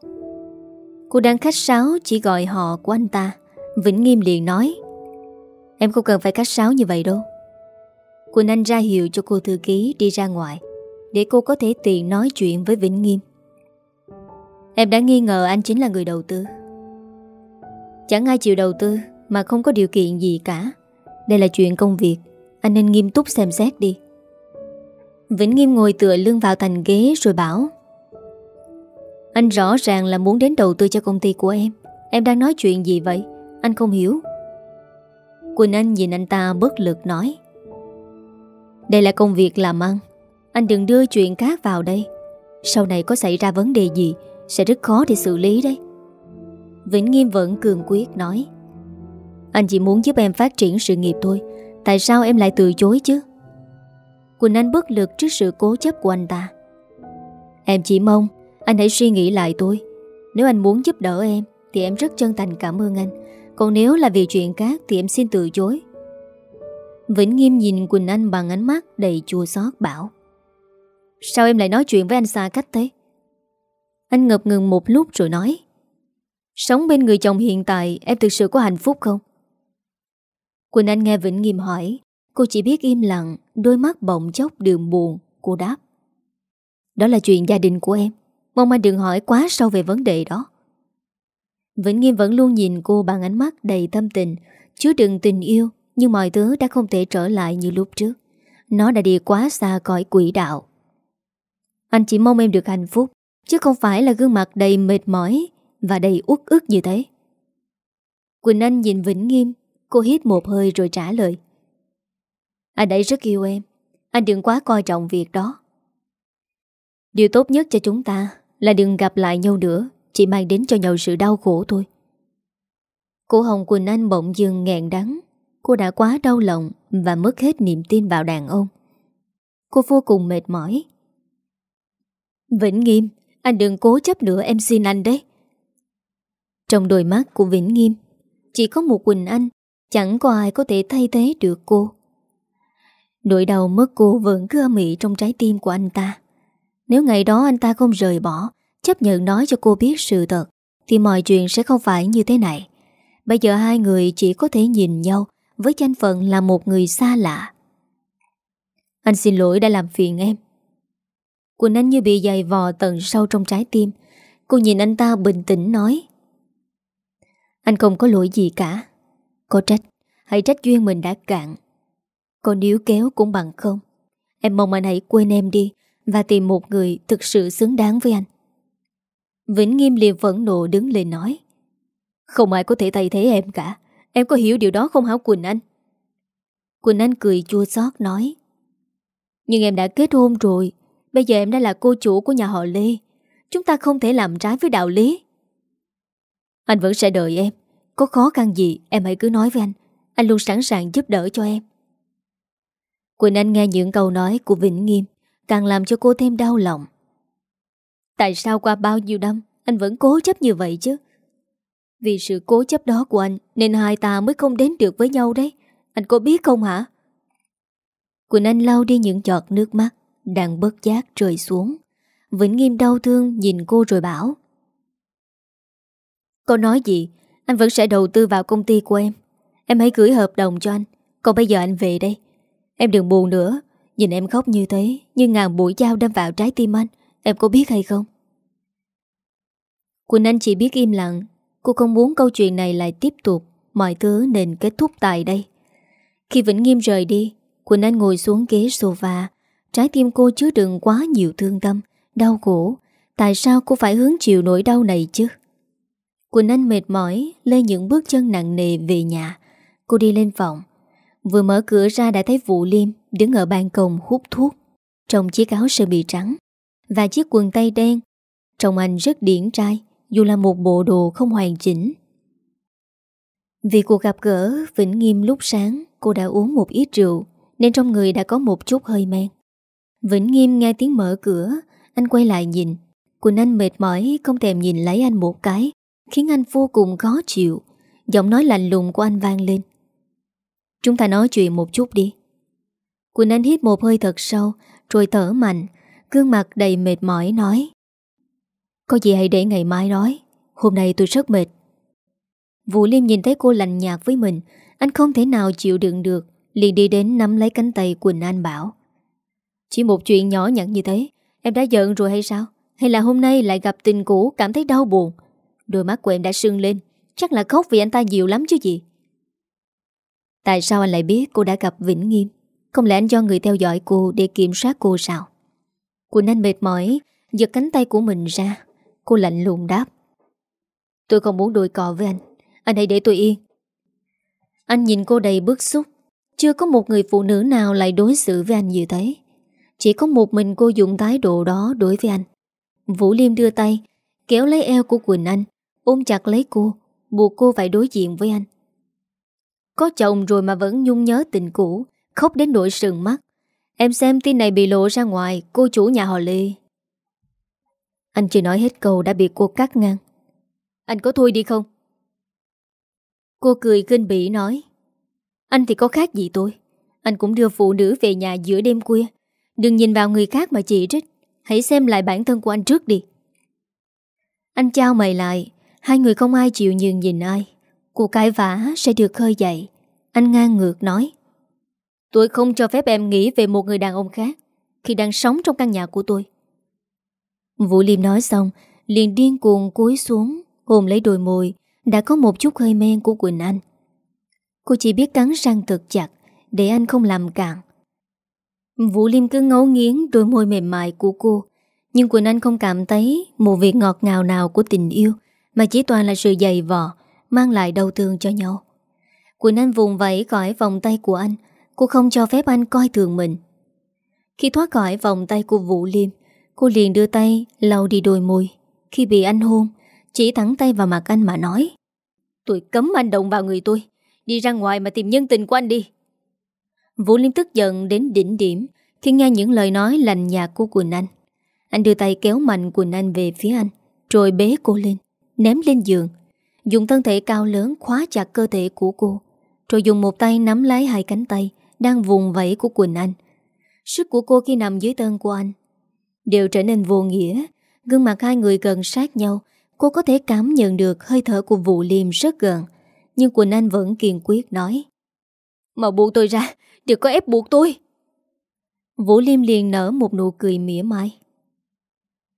Cô đang khách sáo chỉ gọi họ của anh ta. Vĩnh Nghiêm liền nói, Em không cần phải khách sáo như vậy đâu. Quỳnh Anh ra hiệu cho cô thư ký đi ra ngoài, Để cô có thể tiện nói chuyện với Vĩnh Nghiêm. Em đã nghi ngờ anh chính là người đầu tư. Chẳng ai chịu đầu tư Mà không có điều kiện gì cả. Đây là chuyện công việc, Anh nên nghiêm túc xem xét đi. Vĩnh Nghiêm ngồi tựa lưng vào thành ghế rồi bảo anh rõ ràng là muốn đến đầu tư cho công ty của em. Em đang nói chuyện gì vậy? Anh không hiểu. Quỳnh Anh nhìn anh ta bất lực nói. Đây là công việc làm ăn. Anh đừng đưa chuyện khác vào đây. Sau này có xảy ra vấn đề gì, Sẽ rất khó để xử lý đấy. Vĩnh Nghiêm vẫn cường quyết nói. Anh chỉ muốn giúp em phát triển sự nghiệp thôi. Tại sao em lại từ chối chứ? Quỳnh Anh bất lực trước sự cố chấp của anh ta. Em chỉ mong anh hãy suy nghĩ lại tôi. Nếu anh muốn giúp đỡ em, Thì em rất chân thành cảm ơn anh. Còn nếu là vì chuyện khác, Thì em xin từ chối. Vĩnh Nghiêm nhìn Quỳnh Anh bằng ánh mắt Đầy chua xót, bảo, Sao em lại nói chuyện với anh xa cách thế? Anh ngập ngừng một lúc rồi nói, Sống bên người chồng hiện tại, Em thực sự có hạnh phúc không? Quỳnh Anh nghe Vĩnh Nghiêm hỏi, Cô chỉ biết im lặng, Đôi mắt bỗng chốc đường buồn, Cô đáp, Đó là chuyện gia đình của em. Mong anh đừng hỏi quá sâu về vấn đề đó. Vĩnh Nghiêm vẫn luôn nhìn cô bằng ánh mắt đầy tâm tình. Chứa đựng tình yêu, Nhưng mọi thứ đã không thể trở lại như lúc trước. Nó đã đi quá xa cõi quỷ đạo. Anh chỉ mong em được hạnh phúc, Chứ không phải là gương mặt đầy mệt mỏi Và đầy uất ức như thế. Quỳnh Anh nhìn Vĩnh Nghiêm, Cô hít một hơi rồi trả lời. Anh ấy rất yêu em. Anh đừng quá coi trọng việc đó. Điều tốt nhất cho chúng ta là đừng gặp lại nhau nữa, Chỉ mang đến cho nhau sự đau khổ thôi. Cô Hồng Quỳnh Anh bỗng dưng nghẹn đắng. Cô đã quá đau lòng Và mất hết niềm tin vào đàn ông. Cô vô cùng mệt mỏi. Vĩnh Nghiêm, Anh đừng cố chấp nữa, em xin anh đấy. Trong đôi mắt của Vĩnh Nghiêm, Chỉ có một Quỳnh Anh, Chẳng có ai có thể thay thế được cô. Nỗi đau mất cô vẫn cứ âm ỉ trong trái tim của anh ta. Nếu ngày đó anh ta không rời bỏ, Chấp nhận nói cho cô biết sự thật, Thì mọi chuyện sẽ không phải như thế này. Bây giờ hai người chỉ có thể nhìn nhau, Với danh phận là một người xa lạ. Anh xin lỗi đã làm phiền em. Quỳnh Anh như bị dày vò tận sâu trong trái tim. Cô nhìn anh ta bình tĩnh nói. Anh không có lỗi gì cả. Có trách, Hãy trách duyên mình đã cạn. Còn nếu kéo cũng bằng không. Em mong anh hãy quên em đi và tìm một người thực sự xứng đáng với anh. Vĩnh Nghiêm liền phẫn nộ đứng lên nói, Không ai có thể thay thế em cả. Em có hiểu điều đó không hả Quỳnh Anh? Quỳnh Anh cười chua xót nói, Nhưng em đã kết hôn rồi. Bây giờ em đã là cô chủ của nhà họ Lê. Chúng ta không thể làm trái với đạo lý. Anh vẫn sẽ đợi em. Có khó khăn gì, em hãy cứ nói với anh. Anh luôn sẵn sàng giúp đỡ cho em. Quỳnh Anh nghe những câu nói của Vĩnh Nghiêm Càng làm cho cô thêm đau lòng. Tại sao qua bao nhiêu năm, Anh vẫn cố chấp như vậy chứ? Vì sự cố chấp đó của anh Nên hai ta mới không đến được với nhau đấy. Anh có biết không hả? Quỳnh Anh lau đi những giọt nước mắt Đang bớt giác rơi xuống. Vĩnh Nghiêm đau thương nhìn cô rồi bảo Cô nói gì? Anh vẫn sẽ đầu tư vào công ty của em. Em hãy gửi hợp đồng cho anh. Còn bây giờ anh về đây. Em đừng buồn nữa. Nhìn em khóc như thế, Như ngàn mũi dao đâm vào trái tim anh. Em có biết hay không? Quỳnh Anh chỉ biết im lặng. Cô không muốn câu chuyện này lại tiếp tục. Mọi thứ nên kết thúc tại đây. Khi Vĩnh Nghiêm rời đi, Quỳnh Anh ngồi xuống ghế sofa. Trái tim cô chứa đựng quá nhiều thương tâm, Đau khổ. Tại sao cô phải hứng chịu nỗi đau này chứ? Quỳnh Anh mệt mỏi, Lê những bước chân nặng nề về nhà. Cô đi lên phòng. Vừa mở cửa ra đã thấy Vũ Liêm Đứng ở ban công hút thuốc. Trong chiếc áo sơ mi trắng Và chiếc quần tây đen, Trông anh rất điển trai, Dù là một bộ đồ không hoàn chỉnh. Vì cuộc gặp gỡ Vĩnh Nghiêm lúc sáng, Cô đã uống một ít rượu, Nên trong người đã có một chút hơi men. Vĩnh Nghiêm nghe tiếng mở cửa, Anh quay lại nhìn. Quỳnh Anh mệt mỏi, không thèm nhìn lấy anh một cái, Khiến anh vô cùng khó chịu. Giọng nói lạnh lùng của anh vang lên. Chúng ta nói chuyện một chút đi. Quỳnh Anh hít một hơi thật sâu, Rồi thở mạnh, Gương mặt đầy mệt mỏi nói. Có gì hãy để ngày mai nói, Hôm nay tôi rất mệt. Vũ Liêm nhìn thấy cô lạnh nhạt với mình, Anh không thể nào chịu đựng được, liền đi đến nắm lấy cánh tay Quỳnh Anh bảo. Chỉ một chuyện nhỏ nhặt như thế, Em đã giận rồi hay sao? Hay là hôm nay lại gặp tình cũ, cảm thấy đau buồn? Đôi mắt của em đã sưng lên, Chắc là khóc vì anh ta nhiều lắm chứ gì? Tại sao anh lại biết cô đã gặp Vĩnh Nghiêm? Không lẽ anh cho người theo dõi cô Để kiểm soát cô sao? Quỳnh Anh mệt mỏi, Giật cánh tay của mình ra. Cô lạnh lùng đáp. Tôi không muốn đôi cò với anh. Anh hãy để tôi yên. Anh nhìn cô đầy bức xúc. Chưa có một người phụ nữ nào lại đối xử với anh như thế. Chỉ có một mình cô dùng thái độ đó đối với anh. Vũ Liêm đưa tay, Kéo lấy eo của Quỳnh Anh, Ôm chặt lấy cô, Buộc cô phải đối diện với anh. Có chồng rồi mà vẫn nhung nhớ tình cũ, Khóc đến nỗi sừng mắt. Em xem tin này bị lộ ra ngoài, Cô chủ nhà họ Lê. Anh chưa nói hết câu đã bị cô cắt ngang. Anh có thôi đi không? Cô cười kinh bỉ nói. Anh thì có khác gì tôi? Anh cũng đưa phụ nữ về nhà giữa đêm khuya. Đừng nhìn vào người khác mà chỉ trích. Hãy xem lại bản thân của anh trước đi. Anh trao mày lại. Hai người không ai chịu nhường nhìn ai. Cuộc cãi vã sẽ được khơi dậy. Anh ngang ngược nói, Tôi không cho phép em nghĩ về một người đàn ông khác Khi đang sống trong căn nhà của tôi. Vũ Liêm nói xong, Liền điên cuồng cúi xuống Hồn lấy đôi môi, Đã có một chút hơi men của Quỳnh Anh. Cô chỉ biết cắn răng thật chặt, Để anh không làm cạn. Vũ Liêm cứ ngấu nghiến đôi môi mềm mại của cô, Nhưng Quỳnh Anh không cảm thấy Một việc ngọt ngào nào của tình yêu, Mà chỉ toàn là sự dày vò Mang lại đau thương cho nhau. Quỳnh Anh vùng vẫy khỏi vòng tay của anh, Cô không cho phép anh coi thường mình. Khi thoát khỏi vòng tay của Vũ Liêm, Cô liền đưa tay lau đi đôi môi. Khi bị anh hôn, Chỉ thẳng tay vào mặt anh mà nói, Tôi cấm anh động vào người tôi, Đi ra ngoài mà tìm nhân tình của anh đi. Vũ Liêm tức giận đến đỉnh điểm Khi nghe những lời nói lành nhạt của Quỳnh Anh. Anh đưa tay kéo mạnh Quỳnh Anh về phía anh, Rồi bế cô lên, Ném lên giường Dùng thân thể cao lớn khóa chặt cơ thể của cô, Rồi dùng một tay nắm lấy hai cánh tay Đang vùng vẫy của Quỳnh Anh. Sức của cô khi nằm dưới thân của anh Đều trở nên vô nghĩa. Gương mặt hai người gần sát nhau, Cô có thể cảm nhận được hơi thở của vụ liêm rất gần, Nhưng Quỳnh Anh vẫn kiên quyết nói, Mà buộc tôi ra, Đừng có ép buộc tôi. Vũ Liêm liền nở một nụ cười mỉa mai.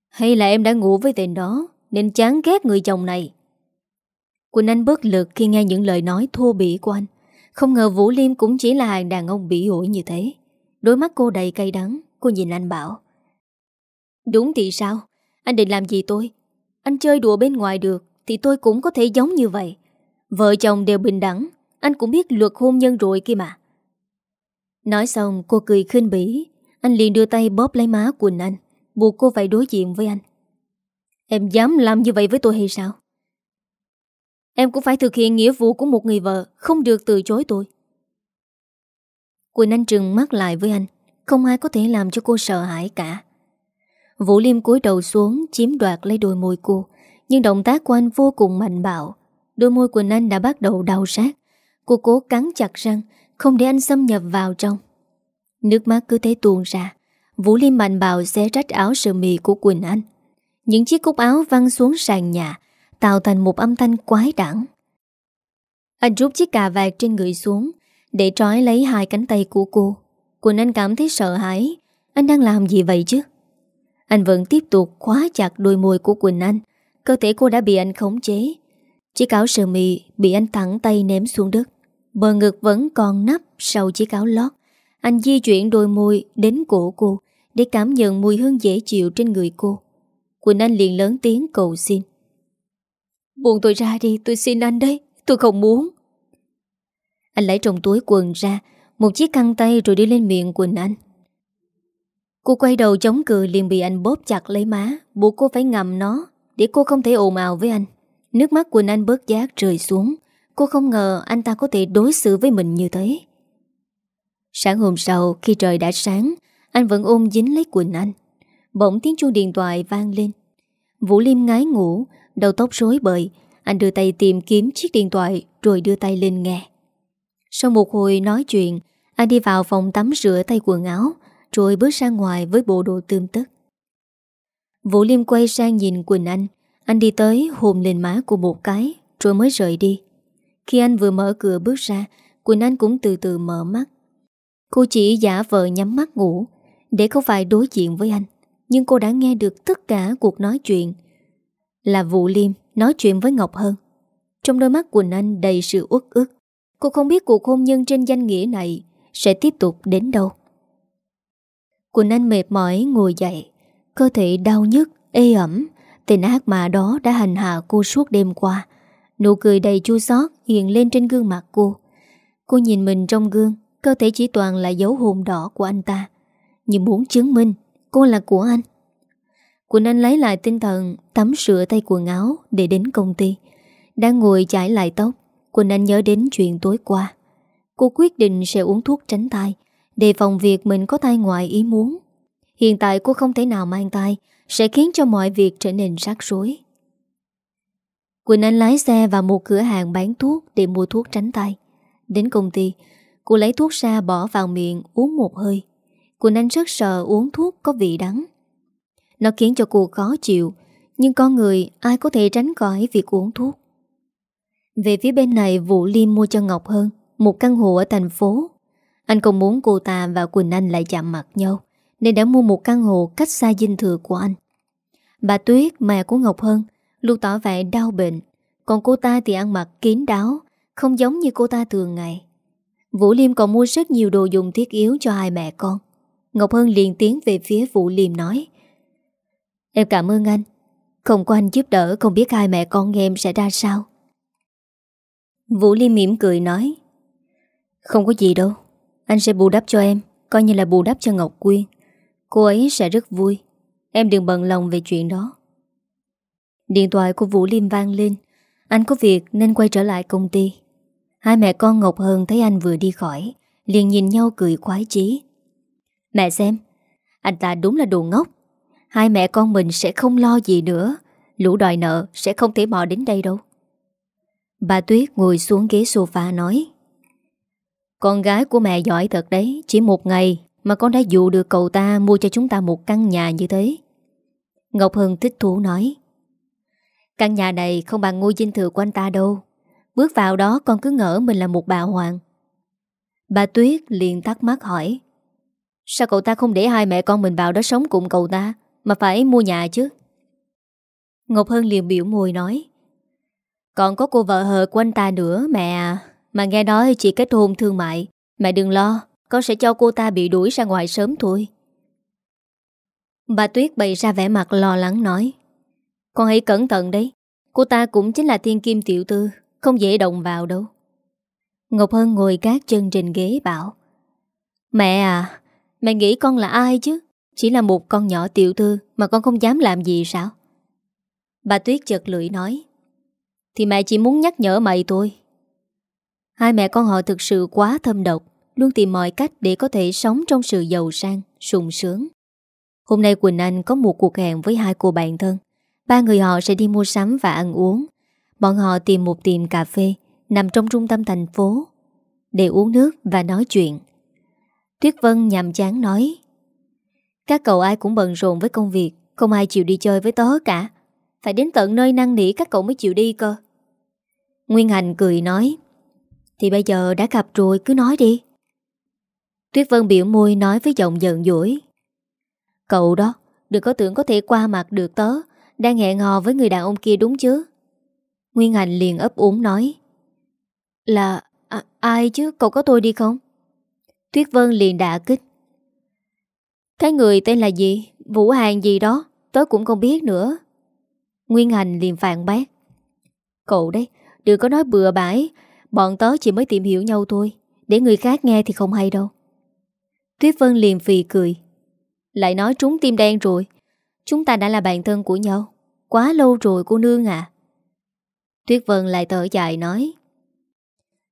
Hay là em đã ngủ với tên đó, Nên chán ghét người chồng này. Quỳnh Anh bất lực khi nghe những lời nói thô bỉ của anh. Không ngờ Vũ Liêm cũng chỉ là hàng đàn ông bỉ ổi như thế. Đôi mắt cô đầy cay đắng. Cô nhìn anh bảo, Đúng thì sao? Anh định làm gì tôi? Anh chơi đùa bên ngoài được Thì tôi cũng có thể giống như vậy. Vợ chồng đều bình đẳng, Anh cũng biết luật hôn nhân rồi kia mà. Nói xong, cô cười khinh bỉ. Anh liền đưa tay bóp lấy má Quỳnh Anh, Buộc cô phải đối diện với anh. Em dám làm như vậy với tôi hay sao? Em cũng phải thực hiện nghĩa vụ của một người vợ, Không được từ chối tôi. Quỳnh Anh trừng mắt lại với anh, Không ai có thể làm cho cô sợ hãi cả. Vũ Liêm cúi đầu xuống, Chiếm đoạt lấy đôi môi cô, Nhưng động tác của anh vô cùng mạnh bạo. Đôi môi Quỳnh Anh đã bắt đầu đau sát Cô cố cắn chặt răng, Không để anh xâm nhập vào trong. Nước mắt cứ thế tuôn ra, Vũ Liêm mạnh bạo xé rách áo sơ mì của Quỳnh Anh. Những chiếc cúc áo văng xuống sàn nhà Tạo thành một âm thanh quái đẳng Anh rút chiếc cà vạt trên người xuống Để trói lấy hai cánh tay của cô. Quỳnh Anh cảm thấy sợ hãi. Anh đang làm gì vậy chứ? Anh vẫn tiếp tục khóa chặt đôi môi của Quỳnh Anh. Cơ thể cô đã bị anh khống chế. Chiếc áo sơ mi bị anh thẳng tay ném xuống đất. Bờ ngực vẫn còn nắp sau chiếc áo lót. Anh di chuyển đôi môi đến cổ cô Để cảm nhận mùi hương dễ chịu trên người cô. Quỳnh Anh liền lớn tiếng cầu xin. Buông tôi ra đi, tôi xin anh đấy, Tôi không muốn. Anh lấy trong túi quần ra, Một chiếc căng tay rồi đi lên miệng Quỳnh Anh. Cô quay đầu chống cự liền bị anh bóp chặt lấy má, Buộc cô phải ngầm nó Để cô không thể ồn ào với anh. Nước mắt Quỳnh Anh bớt giác rơi xuống. Cô không ngờ anh ta có thể đối xử với mình như thế. Sáng hôm sau, khi trời đã sáng, Anh vẫn ôm dính lấy Quỳnh Anh. Bỗng tiếng chuông điện thoại vang lên. Vũ Liêm ngái ngủ Đầu tóc rối bời, Anh đưa tay tìm kiếm chiếc điện thoại Rồi đưa tay lên nghe. Sau một hồi nói chuyện, Anh đi vào phòng tắm rửa tay quần áo, Rồi bước ra ngoài với bộ đồ tươm tất. Vũ Liêm quay sang nhìn Quỳnh Anh. Anh đi tới hồn lên má của một cái, Rồi mới rời đi. Khi anh vừa mở cửa bước ra, Quỳnh Anh cũng từ từ mở mắt. Cô chỉ giả vờ nhắm mắt ngủ, Để không phải đối diện với anh. Nhưng cô đã nghe được tất cả cuộc nói chuyện là Vũ Liêm nói chuyện với Ngọc Hân. Trong đôi mắt Quỳnh Anh đầy sự uất ức Cô không biết cuộc hôn nhân trên danh nghĩa này Sẽ tiếp tục đến đâu. Quỳnh Anh mệt mỏi ngồi dậy Cơ thể đau nhức, ê ẩm Tên ác mà đó đã hành hạ cô suốt đêm qua. Nụ cười đầy chua xót hiện lên trên gương mặt cô. Cô nhìn mình trong gương Cơ thể chỉ toàn là dấu hồn đỏ của anh ta. Nhưng muốn chứng minh Cô là của anh Quỳnh Anh lấy lại tinh thần, Tắm sửa tay quần áo để đến công ty. Đang ngồi chải lại tóc, Quỳnh Anh nhớ đến chuyện tối qua. Cô quyết định sẽ uống thuốc tránh tai Đề phòng việc mình có tai ngoại ý muốn. Hiện tại cô không thể nào mang tai Sẽ khiến cho mọi việc trở nên rắc rối. Quỳnh Anh lái xe vào một cửa hàng bán thuốc Để mua thuốc tránh thai. Đến công ty, Cô lấy thuốc ra bỏ vào miệng uống một hơi. Quỳnh Anh rất sợ uống thuốc có vị đắng. Nó khiến cho cô khó chịu Nhưng con người ai có thể tránh khỏi việc uống thuốc. Về phía bên này Vũ Liêm mua cho Ngọc Hơn Một căn hộ ở thành phố. Anh không muốn cô ta và Quỳnh Anh lại chạm mặt nhau Nên đã mua một căn hộ cách xa dinh thừa của anh. Bà Tuyết, mẹ của Ngọc Hơn Luôn tỏ vẻ đau bệnh. Còn cô ta thì ăn mặc kín đáo Không giống như cô ta thường ngày. Vũ Liêm còn mua rất nhiều đồ dùng thiết yếu cho hai mẹ con. Ngọc Hân liền tiến về phía Vũ Liêm nói Em cảm ơn anh. Không có anh giúp đỡ, không biết hai mẹ con em sẽ ra sao. Vũ Liêm mỉm cười nói, Không có gì đâu. Anh sẽ bù đắp cho em, Coi như là bù đắp cho Ngọc Quyên. Cô ấy sẽ rất vui. Em đừng bận lòng về chuyện đó. Điện thoại của Vũ Liêm vang lên. Anh có việc nên quay trở lại công ty. Hai mẹ con Ngọc Hân thấy anh vừa đi khỏi, Liền nhìn nhau cười khoái chí. Mẹ xem, Anh ta đúng là đồ ngốc. Hai mẹ con mình sẽ không lo gì nữa. Lũ đòi nợ sẽ không thể mò đến đây đâu. Bà Tuyết ngồi xuống ghế sofa nói, Con gái của mẹ giỏi thật đấy, Chỉ một ngày mà con đã dụ được cậu ta Mua cho chúng ta một căn nhà như thế. Ngọc Hưng thích thú nói, Căn nhà này không bằng ngôi dinh thừa của anh ta đâu. Bước vào đó con cứ ngỡ mình là một bà hoàng. Bà Tuyết liền thắc mắc hỏi, Sao cậu ta không để hai mẹ con mình vào đó sống cùng cậu ta? Mà phải mua nhà chứ. Ngọc Hân liền biểu môi nói, Còn có cô vợ hờ của anh ta nữa mẹ à. Mà nghe nói chỉ kết hôn thương mại. Mẹ đừng lo, Con sẽ cho cô ta bị đuổi ra ngoài sớm thôi. Bà Tuyết bày ra vẻ mặt lo lắng nói, Con hãy cẩn thận đấy. Cô ta cũng chính là thiên kim tiểu tư không dễ động vào đâu. Ngọc Hân ngồi các chân trên ghế bảo, Mẹ à Mẹ nghĩ con là ai chứ? Chỉ là một con nhỏ tiểu thư Mà con không dám làm gì sao? Bà Tuyết chợt lưỡi nói Thì mẹ chỉ muốn nhắc nhở mày thôi. Hai mẹ con họ thực sự quá thâm độc Luôn tìm mọi cách để có thể sống trong sự giàu sang, sung sướng. Hôm nay Quỳnh Anh có một cuộc hẹn với hai cô bạn thân. Ba người họ sẽ đi mua sắm và ăn uống. Bọn họ tìm một tiệm cà phê Nằm trong trung tâm thành phố Để uống nước và nói chuyện. Tuyết Vân nhằm chán nói các cậu ai cũng bận rộn với công việc Không ai chịu đi chơi với tớ cả. Phải đến tận nơi năn nỉ các cậu mới chịu đi cơ. Nguyên Hành cười nói Thì bây giờ đã gặp rồi cứ nói đi. Tuyết Vân biểu môi nói với giọng giận dỗi Cậu đó Đừng có tưởng có thể qua mặt được tớ Đang hẹn hò với người đàn ông kia đúng chứ? Nguyên Hành liền ấp úng nói Là à, ai chứ cậu có tôi đi không? Tuyết Vân liền đả kích cái người tên là gì? Vũ Hàng gì đó? Tớ cũng không biết nữa. Nguyên Hành liền phản bác. Cậu đấy, Đừng có nói bừa bãi. Bọn tớ chỉ mới tìm hiểu nhau thôi. Để người khác nghe thì không hay đâu. Tuyết Vân liền phì cười. Lại nói trúng tim đen rồi. Chúng ta đã là bạn thân của nhau. Quá lâu rồi cô nương à Tuyết Vân lại thở dài nói.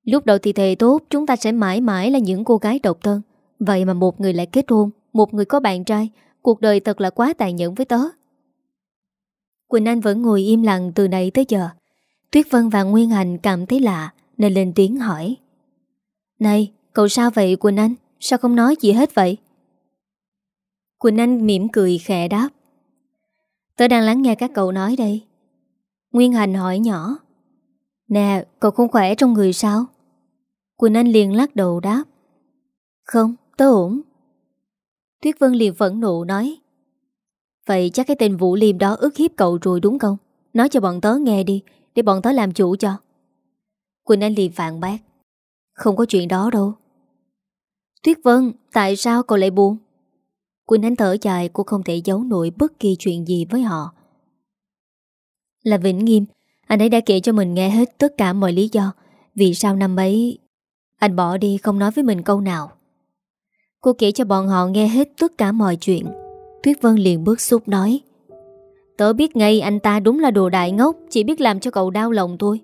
Lúc đầu thì thề tốt, Chúng ta sẽ mãi mãi là những cô gái độc thân. Vậy mà một người lại kết hôn. Một người có bạn trai, Cuộc đời thật là quá tàn nhẫn với tớ. Quỳnh Anh vẫn ngồi im lặng từ nãy tới giờ. Tuyết Vân và Nguyên Hành cảm thấy lạ, Nên lên tiếng hỏi. Này, cậu sao vậy, Quỳnh Anh? Sao không nói gì hết vậy? Quỳnh Anh mỉm cười khẽ đáp. Tớ đang lắng nghe các cậu nói đây. Nguyên Hành hỏi nhỏ. Nè, cậu không khỏe trong người sao? Quỳnh Anh liền lắc đầu đáp. Không, tớ ổn. Tuyết Vân liền phẫn nộ nói, Vậy chắc cái tên Vũ Liêm đó ức hiếp cậu rồi đúng không? Nói cho bọn tớ nghe đi, Để bọn tớ làm chủ cho. Quỳnh Anh liền phản bác, Không có chuyện đó đâu. Tuyết Vân, Tại sao cậu lại buồn? Quỳnh Anh thở dài, cô không thể giấu nổi bất kỳ chuyện gì với họ. Là Vĩnh Nghiêm, Anh ấy đã kể cho mình nghe hết tất cả mọi lý do. Vì sao năm ấy Anh bỏ đi không nói với mình câu nào? Cô kể cho bọn họ nghe hết tất cả mọi chuyện. Tuyết Vân liền bước xúc nói, Tớ biết ngay anh ta đúng là đồ đại ngốc, Chỉ biết làm cho cậu đau lòng thôi.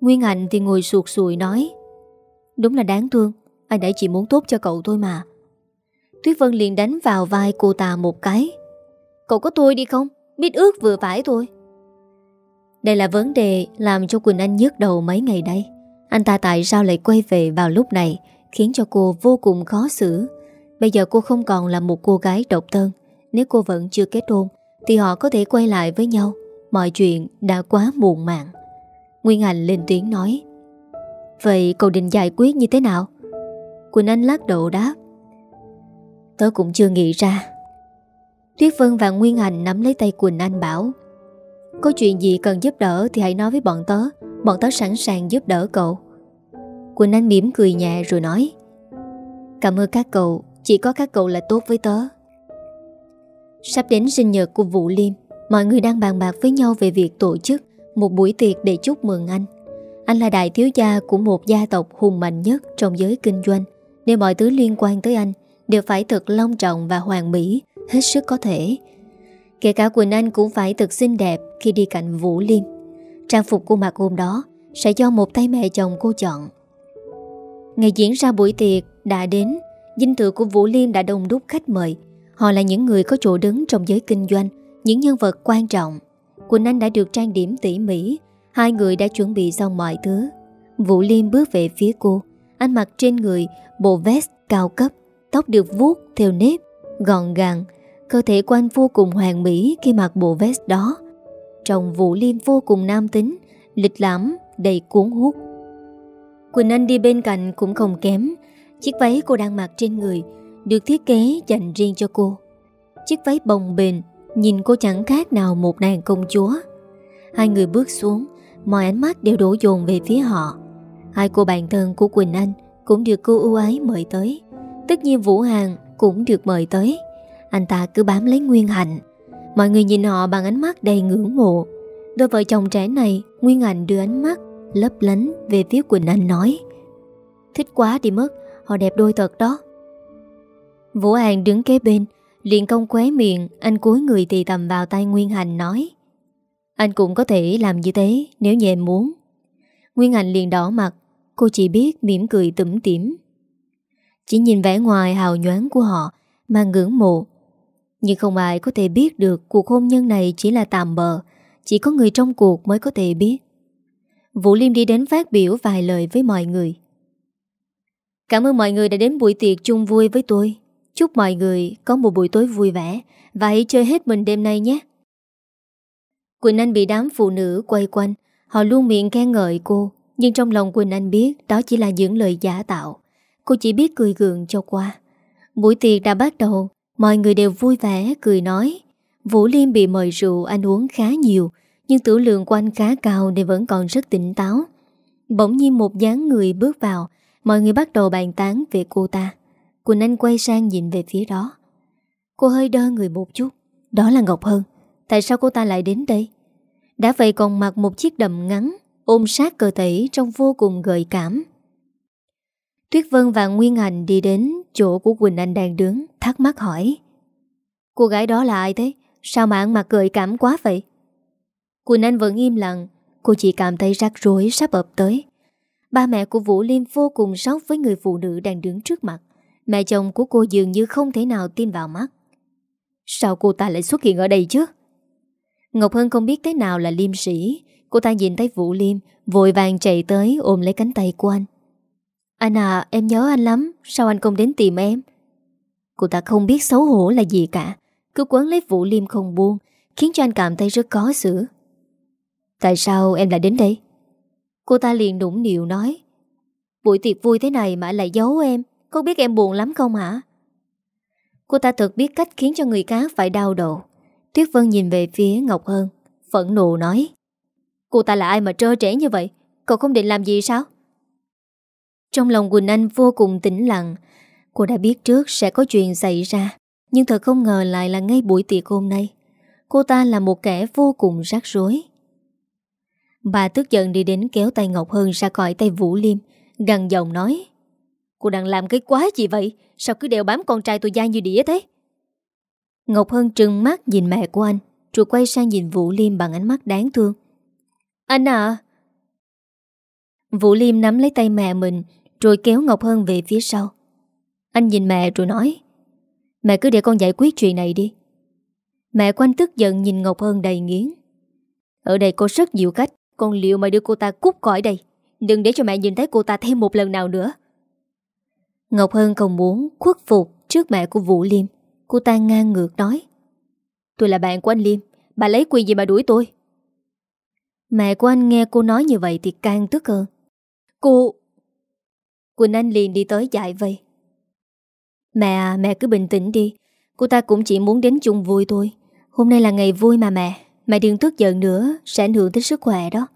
Nguyên Hạnh thì ngồi suột sùi nói, Đúng là đáng thương, Anh đã chỉ muốn tốt cho cậu thôi mà. Tuyết Vân liền đánh vào vai cô ta một cái, Cậu có tôi đi không? Biết ước vừa phải thôi. Đây là vấn đề làm cho Quỳnh Anh nhức đầu mấy ngày đây Anh ta tại sao lại quay về vào lúc này? Khiến cho cô vô cùng khó xử. Bây giờ cô không còn là một cô gái độc thân. Nếu cô vẫn chưa kết hôn, Thì họ có thể quay lại với nhau. Mọi chuyện đã quá muộn màng. Nguyên Hành lên tiếng nói, Vậy cậu định giải quyết như thế nào? Quỳnh Anh lắc đầu đáp, Tớ cũng chưa nghĩ ra. Tuyết Vân và Nguyên Hành nắm lấy tay Quỳnh Anh bảo, Có chuyện gì cần giúp đỡ thì hãy nói với bọn tớ. Bọn tớ sẵn sàng giúp đỡ cậu. Quỳnh Anh mỉm cười nhẹ rồi nói, Cảm ơn các cậu, Chỉ có các cậu là tốt với tớ. Sắp đến sinh nhật của Vũ Liêm, Mọi người đang bàn bạc với nhau về việc tổ chức Một buổi tiệc để chúc mừng anh. Anh là đại thiếu gia của một gia tộc hùng mạnh nhất Trong giới kinh doanh. Nên mọi thứ liên quan tới anh Đều phải thật long trọng và hoàn mỹ, Hết sức có thể. Kể cả Quỳnh Anh cũng phải thật xinh đẹp Khi đi cạnh Vũ Liêm. Trang phục cô mặc hôm đó Sẽ do một tay mẹ chồng cô chọn. Ngày diễn ra buổi tiệc đã đến Dinh thự của Vũ Liêm đã đông đúc khách mời. Họ là những người có chỗ đứng trong giới kinh doanh Những nhân vật quan trọng. Quỳnh Anh đã được trang điểm tỉ mỉ Hai người đã chuẩn bị xong mọi thứ. Vũ Liêm bước về phía cô Anh mặc trên người bộ vest cao cấp Tóc được vuốt theo nếp Gọn gàng Cơ thể của anh vô cùng hoàn mỹ khi mặc bộ vest đó. Trong Vũ Liêm vô cùng nam tính Lịch lãm, đầy cuốn hút. Quỳnh Anh đi bên cạnh cũng không kém. Chiếc váy cô đang mặc trên người Được thiết kế dành riêng cho cô. Chiếc váy bồng bềnh, Nhìn cô chẳng khác nào một nàng công chúa. Hai người bước xuống, Mọi ánh mắt đều đổ dồn về phía họ. Hai cô bạn thân của Quỳnh Anh Cũng được cô ưu ái mời tới. Tất nhiên Vũ Hàng cũng được mời tới. Anh ta cứ bám lấy Nguyên Hạnh. Mọi người nhìn họ bằng ánh mắt đầy ngưỡng mộ. Đôi vợ chồng trẻ này, Nguyên Hạnh đưa ánh mắt lấp lánh về phía Quỳnh Anh nói, Thích quá đi mất, Họ đẹp đôi thật đó. Vũ an đứng kế bên, liền công khóe miệng, Anh cúi người thì tầm vào tay Nguyên Hành nói, Anh cũng có thể làm như thế Nếu như em muốn. Nguyên Hành liền đỏ mặt, Cô chỉ biết mỉm cười tủm tỉm. Chỉ nhìn vẻ ngoài hào nhoáng của họ Mà ngưỡng mộ. Nhưng không ai có thể biết được Cuộc hôn nhân này chỉ là tạm bờ Chỉ có người trong cuộc mới có thể biết. Vũ Liêm đi đến phát biểu vài lời với mọi người. Cảm ơn mọi người đã đến buổi tiệc chung vui với tôi. Chúc mọi người có một buổi tối vui vẻ. Và hãy chơi hết mình đêm nay nhé. Quỳnh Anh bị đám phụ nữ quay quanh, họ luôn miệng khen ngợi cô, Nhưng trong lòng Quỳnh Anh biết Đó chỉ là những lời giả tạo. Cô chỉ biết cười gượng cho qua. Buổi tiệc đã bắt đầu. Mọi người đều vui vẻ cười nói. Vũ Liêm bị mời rượu anh uống khá nhiều. Nhưng tử lượng của anh khá cao Nên vẫn còn rất tỉnh táo. Bỗng nhiên một dáng người bước vào, Mọi người bắt đầu bàn tán về cô ta. Quỳnh Anh quay sang nhìn về phía đó. Cô hơi đơ người một chút. Đó là Ngọc Hân. Tại sao cô ta lại đến đây? Đã vậy còn mặc một chiếc đầm ngắn, Ôm sát cơ thể trong vô cùng gợi cảm. Tuyết Vân và Nguyên Hành đi đến chỗ của Quỳnh Anh đang đứng, Thắc mắc hỏi. Cô gái đó là ai thế? Sao mà ăn mặc gợi cảm quá vậy? Quỳnh Anh vẫn im lặng. Cô chỉ cảm thấy rắc rối sắp ập tới. Ba mẹ của Vũ Liêm vô cùng sốc với người phụ nữ đang đứng trước mặt. Mẹ chồng của cô dường như không thể nào tin vào mắt. Sao cô ta lại xuất hiện ở đây chứ? Ngọc Hân không biết thế nào là liêm sĩ Cô ta nhìn thấy Vũ Liêm, Vội vàng chạy tới ôm lấy cánh tay của anh. Anh à em nhớ anh lắm. Sao anh không đến tìm em? Cô ta không biết xấu hổ là gì cả. Cứ quấn lấy Vũ Liêm không buông, Khiến cho anh cảm thấy rất khó xử. Tại sao em lại đến đây? Cô ta liền nũng nịu nói. Buổi tiệc vui thế này mà lại giấu em, Có biết em buồn lắm không hả? Cô ta thật biết cách khiến cho người khác phải đau đầu. Tuyết Vân nhìn về phía Ngọc Hân, Phẫn nộ nói. Cô ta là ai mà trơ trẻ như vậy? Cậu không định làm gì sao? Trong lòng Quỳnh Anh vô cùng tĩnh lặng. Cô đã biết trước sẽ có chuyện xảy ra, Nhưng thật không ngờ lại là ngay buổi tiệc hôm nay. Cô ta là một kẻ vô cùng rắc rối. Bà tức giận đi đến kéo tay Ngọc Hân ra khỏi tay Vũ Liêm gần giọng nói, Cô đang làm cái quá gì vậy? Sao cứ đeo bám con trai tôi dai như đĩa thế? Ngọc Hân trừng mắt nhìn mẹ của anh, Rồi quay sang nhìn Vũ Liêm bằng ánh mắt đáng thương. Anh à? Vũ Liêm nắm lấy tay mẹ mình, Rồi kéo Ngọc Hân về phía sau. Anh nhìn mẹ rồi nói, Mẹ cứ để con giải quyết chuyện này đi. Mẹ của anh tức giận nhìn Ngọc Hân đầy nghiến. Ở đây có rất nhiều cách con liệu mà đưa cô ta cút khỏi đây. Đừng để cho mẹ nhìn thấy cô ta thêm một lần nào nữa. Ngọc Hân không muốn khuất phục trước mẹ của Vũ Liêm. Cô ta ngang ngược nói, Tôi là bạn của anh Liêm. Bà lấy quyền gì mà đuổi tôi? Mẹ của anh nghe cô nói như vậy Thì càng tức hơn. Cô Quỳnh Anh liền đi tới dạy vây. Mẹ à mẹ cứ bình tĩnh đi. Cô ta cũng chỉ muốn đến chung vui thôi. Hôm nay là ngày vui mà mẹ. Mẹ đừng tức giận nữa, Sẽ ảnh hưởng tới sức khỏe đó.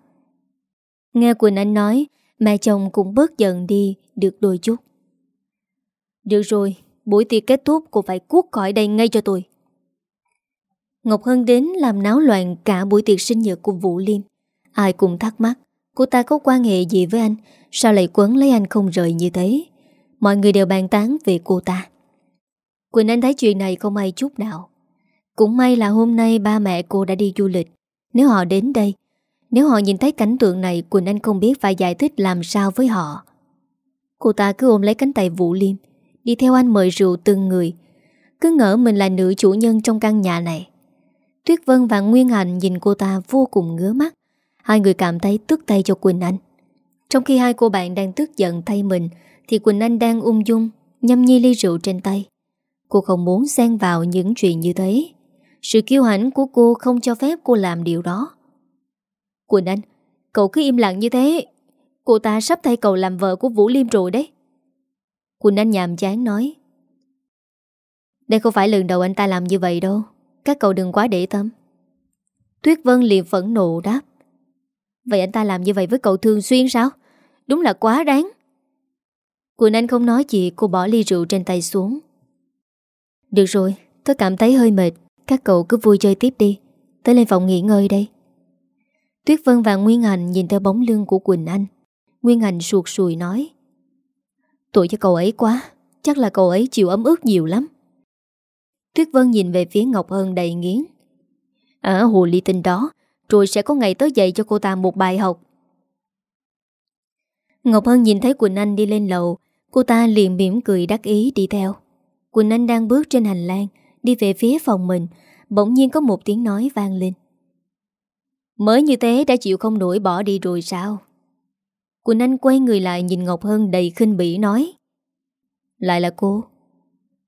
Nghe Quỳnh Anh nói, Mẹ chồng cũng bớt giận đi, Được đôi chút. Được rồi, Buổi tiệc kết thúc, cô phải cuốc khỏi đây ngay cho tôi. Ngọc Hân đến làm náo loạn cả buổi tiệc sinh nhật của Vũ Liêm. Ai cũng thắc mắc, Cô ta có quan hệ gì với anh? Sao lại quấn lấy anh không rời như thế? Mọi người đều bàn tán về cô ta. Quỳnh Anh thấy chuyện này không may chút nào. Cũng may là hôm nay ba mẹ cô đã đi du lịch. Nếu họ đến đây, Nếu họ nhìn thấy cảnh tượng này, Quỳnh Anh không biết phải giải thích làm sao với họ. Cô ta cứ ôm lấy cánh tay Vũ Liêm, Đi theo anh mời rượu từng người. Cứ ngỡ mình là nữ chủ nhân trong căn nhà này. Tuyết Vân và Nguyên Hành nhìn cô ta vô cùng ngứa mắt. Hai người cảm thấy tức tay cho Quỳnh Anh. Trong khi hai cô bạn đang tức giận thay mình, Thì Quỳnh Anh đang ung dung, Nhâm nhi ly rượu trên tay. Cô không muốn xen vào những chuyện như thế. Sự kiêu hãnh của cô không cho phép cô làm điều đó. Quỳnh Anh, Cậu cứ im lặng như thế. Cô ta sắp thay cậu làm vợ của Vũ Liêm rồi đấy. Quỳnh Anh nhàm chán nói. Đây không phải lần đầu anh ta làm như vậy đâu. Các cậu đừng quá để tâm. Tuyết Vân liền phẫn nộ đáp. Vậy anh ta làm như vậy với cậu thường xuyên sao? Đúng là quá đáng. Quỳnh Anh không nói gì, Cô bỏ ly rượu trên tay xuống. Được rồi, Tôi cảm thấy hơi mệt. Các cậu cứ vui chơi tiếp đi. Tới lên phòng nghỉ ngơi đây. Tuyết Vân và Nguyên Hành nhìn theo bóng lưng của Quỳnh Anh. Nguyên Hành suột sùi nói, Tội cho cậu ấy quá, Chắc là cậu ấy chịu ấm ướt nhiều lắm. Tuyết Vân nhìn về phía Ngọc Hân đầy nghiến, Ở hồ ly tinh đó, Rồi sẽ có ngày tới dạy cho cô ta một bài học. Ngọc Hân nhìn thấy Quỳnh Anh đi lên lầu, Cô ta liền mỉm cười đắc ý đi theo. Quỳnh Anh đang bước trên hành lang Đi về phía phòng mình Bỗng nhiên có một tiếng nói vang lên. Mới như thế đã chịu không nổi bỏ đi rồi sao? Quỳnh Anh quay người lại nhìn Ngọc Hân đầy khinh bỉ nói. Lại là cô.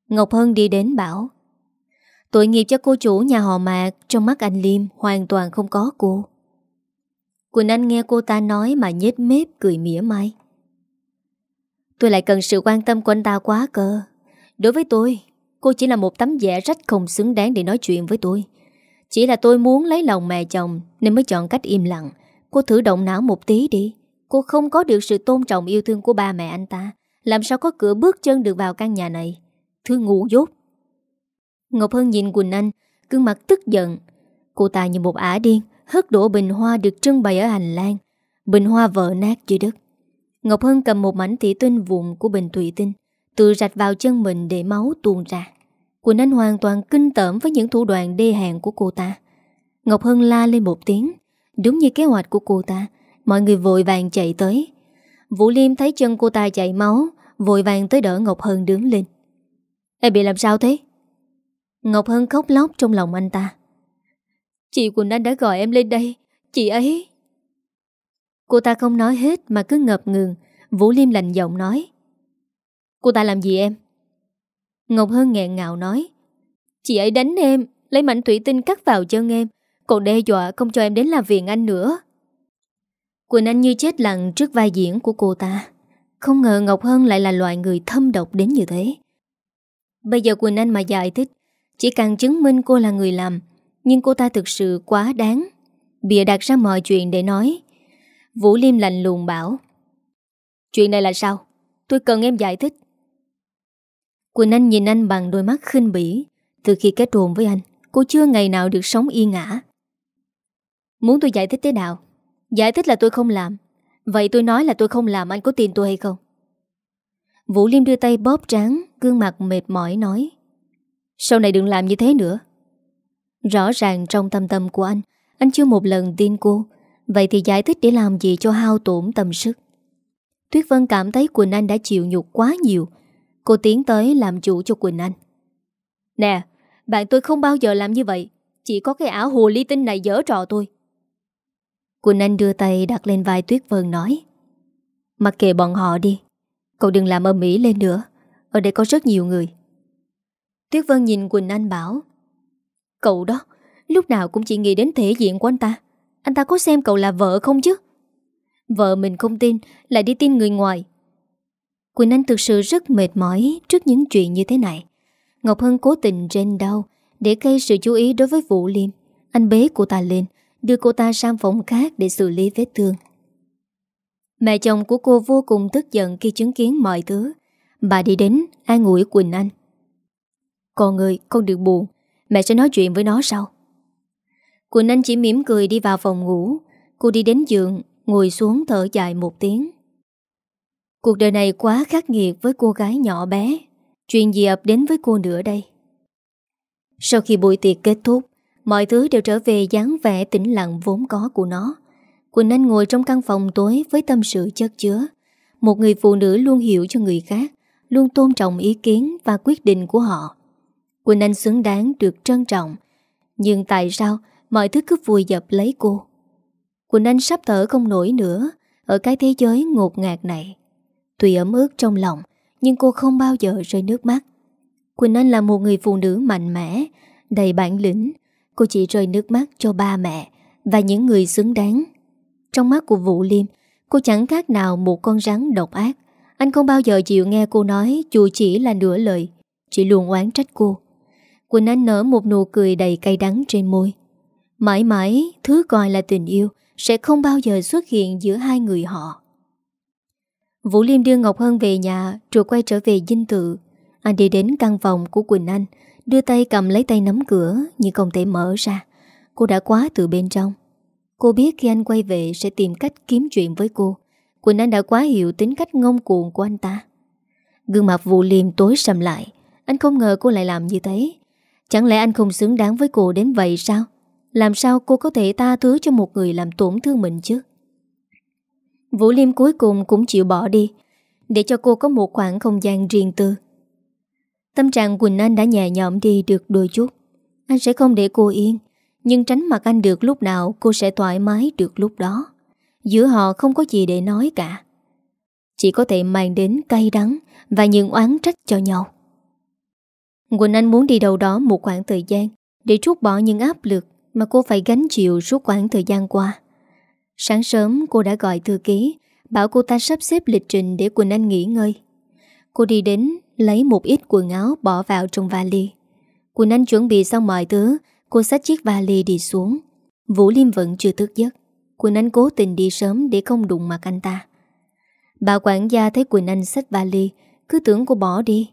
Ngọc Hân đi đến bảo. Tội nghiệp cho cô chủ nhà họ Mạc Trong mắt anh Liêm hoàn toàn không có cô. Quỳnh Anh nghe cô ta nói mà nhếch mép cười mỉa mai. Tôi lại cần sự quan tâm của anh ta quá cơ. Đối với tôi, cô chỉ là một tấm vẽ rách không xứng đáng để nói chuyện với tôi. Chỉ là tôi muốn lấy lòng mẹ chồng nên mới chọn cách im lặng. Cô thử động não một tí đi. Cô không có được sự tôn trọng yêu thương của ba mẹ anh ta. Làm sao có cửa bước chân được vào căn nhà này? Thư ngu dốt. Ngọc Hân nhìn Quỳnh Anh, gương mặt tức giận. Cô ta như một ả điên, hất đổ bình hoa được trưng bày ở hành lang. Bình hoa vỡ nát dưới đất. Ngọc Hân cầm một mảnh tỉ tinh vụn của bình thủy tinh, tự rạch vào chân mình để máu tuôn ra. Quỳnh Anh hoàn toàn kinh tởm với những thủ đoạn đê hèn của cô ta. Ngọc Hân la lên một tiếng, đúng như kế hoạch của cô ta, mọi người vội vàng chạy tới. Vũ Liêm thấy chân cô ta chảy máu, vội vàng tới đỡ Ngọc Hân đứng lên. Em bị làm sao thế? Ngọc Hân khóc lóc trong lòng anh ta. Chị Quỳnh Anh đã gọi em lên đây, chị ấy... Cô ta không nói hết mà cứ ngập ngừng, Vũ Liêm lạnh giọng nói. Cô ta làm gì em? Ngọc Hân nghẹn ngào nói. Chị ấy đánh em, lấy mảnh thủy tinh cắt vào chân em, còn đe dọa không cho em đến làm viện anh nữa. Quỳnh Anh như chết lặng trước vai diễn của cô ta. Không ngờ Ngọc Hân lại là loại người thâm độc đến như thế. Bây giờ Quỳnh Anh mà giải thích, chỉ càng chứng minh cô là người làm, nhưng cô ta thực sự quá đáng. Bịa đặt ra mọi chuyện để nói. Vũ Liêm lạnh lùng bảo. Chuyện này là sao? Tôi cần em giải thích. Quỳnh Anh nhìn anh bằng đôi mắt khinh bỉ. Từ khi kết hôn với anh, cô chưa ngày nào được sống yên ngã. Muốn tôi giải thích thế nào? Giải thích là tôi không làm. Vậy tôi nói là tôi không làm anh có tin tôi hay không? Vũ Liêm đưa tay bóp trắng, gương mặt mệt mỏi nói. Sau này đừng làm như thế nữa. Rõ ràng trong tâm tâm của anh, anh chưa một lần tin cô. Vậy thì giải thích để làm gì cho hao tổn tâm sức? Tuyết Vân cảm thấy Quỳnh Anh đã chịu nhục quá nhiều. Cô tiến tới làm chủ cho Quỳnh Anh. Nè, bạn tôi không bao giờ làm như vậy. Chỉ có cái ảo hồ ly tinh này dở trò tôi. Quỳnh Anh đưa tay đặt lên vai Tuyết Vân nói. Mặc kệ bọn họ đi. Cậu đừng làm âm ý lên nữa. Ở đây có rất nhiều người. Tuyết Vân nhìn Quỳnh Anh bảo. Cậu đó, lúc nào cũng chỉ nghĩ đến thể diện của anh ta. Anh ta có xem cậu là vợ không chứ? Vợ mình không tin Lại đi tin người ngoài Quỳnh Anh thực sự rất mệt mỏi Trước những chuyện như thế này. Ngọc Hân cố tình trên đau Để gây sự chú ý đối với Vũ Liêm. Anh bế cô ta lên, Đưa cô ta sang phòng khác để xử lý vết thương. Mẹ chồng của cô vô cùng tức giận Khi chứng kiến mọi thứ. Bà đi đến, an ủi Quỳnh Anh. Con ơi, con đừng buồn, Mẹ sẽ nói chuyện với nó sau. Quỳnh Anh chỉ mỉm cười đi vào phòng ngủ. Cô đi đến giường, Ngồi xuống thở dài một tiếng. Cuộc đời này quá khắc nghiệt với cô gái nhỏ bé. Chuyện gì ập đến với cô nữa đây? Sau khi buổi tiệc kết thúc, Mọi thứ đều trở về dáng vẻ tĩnh lặng vốn có của nó. Quỳnh Anh ngồi trong căn phòng tối với tâm sự chất chứa. Một người phụ nữ luôn hiểu cho người khác, Luôn tôn trọng ý kiến và quyết định của họ. Quỳnh Anh xứng đáng được trân trọng. Nhưng tại sao mọi thứ cứ vùi dập lấy cô? Quỳnh Anh sắp thở không nổi nữa. Ở cái thế giới ngột ngạt này Tuy ấm ướt trong lòng, Nhưng cô không bao giờ rơi nước mắt. Quỳnh Anh là một người phụ nữ mạnh mẽ, Đầy bản lĩnh. Cô chỉ rơi nước mắt cho ba mẹ Và những người xứng đáng. Trong mắt của Vũ Liêm, Cô chẳng khác nào một con rắn độc ác. Anh không bao giờ chịu nghe cô nói Dù chỉ là nửa lời, Chỉ luôn oán trách cô. Quỳnh Anh nở một nụ cười đầy cay đắng trên môi. Mãi mãi, thứ gọi là tình yêu sẽ không bao giờ xuất hiện giữa hai người họ. Vũ Liêm đưa Ngọc Hân về nhà rồi quay trở về dinh tự. Anh đi đến căn phòng của Quỳnh Anh, đưa tay cầm lấy tay nắm cửa nhưng không thể mở ra. Cô đã quá từ bên trong. Cô biết khi anh quay về sẽ tìm cách kiếm chuyện với cô. Quỳnh Anh đã quá hiểu tính cách ngông cuồng của anh ta. Gương mặt Vũ Liêm tối sầm lại. Anh không ngờ cô lại làm như thế. Chẳng lẽ anh không xứng đáng với cô đến vậy sao? Làm sao cô có thể tha thứ cho một người làm tổn thương mình chứ? Vũ Liêm cuối cùng cũng chịu bỏ đi, Để cho cô có một khoảng không gian riêng tư. Tâm trạng Quỳnh Anh đã nhẹ nhõm đi được đôi chút. Anh sẽ không để cô yên, Nhưng tránh mặt anh được lúc nào, Cô sẽ thoải mái được lúc đó. Giữa họ không có gì để nói cả. Chỉ có thể mang đến cay đắng Và những oán trách cho nhau. Quỳnh Anh muốn đi đâu đó một khoảng thời gian Để trút bỏ những áp lực mà cô phải gánh chịu suốt khoảng thời gian qua. Sáng sớm cô đã gọi thư ký, Bảo cô ta sắp xếp lịch trình để Quỳnh Anh nghỉ ngơi. Cô đi đến, Lấy một ít quần áo bỏ vào trong vali. Quỳnh Anh chuẩn bị xong mọi thứ, Cô xách chiếc vali đi xuống. Vũ Liêm vẫn chưa thức giấc. Quỳnh Anh cố tình đi sớm để không đụng mặt anh ta. Bà quản gia thấy Quỳnh Anh xách vali, Cứ tưởng cô bỏ đi.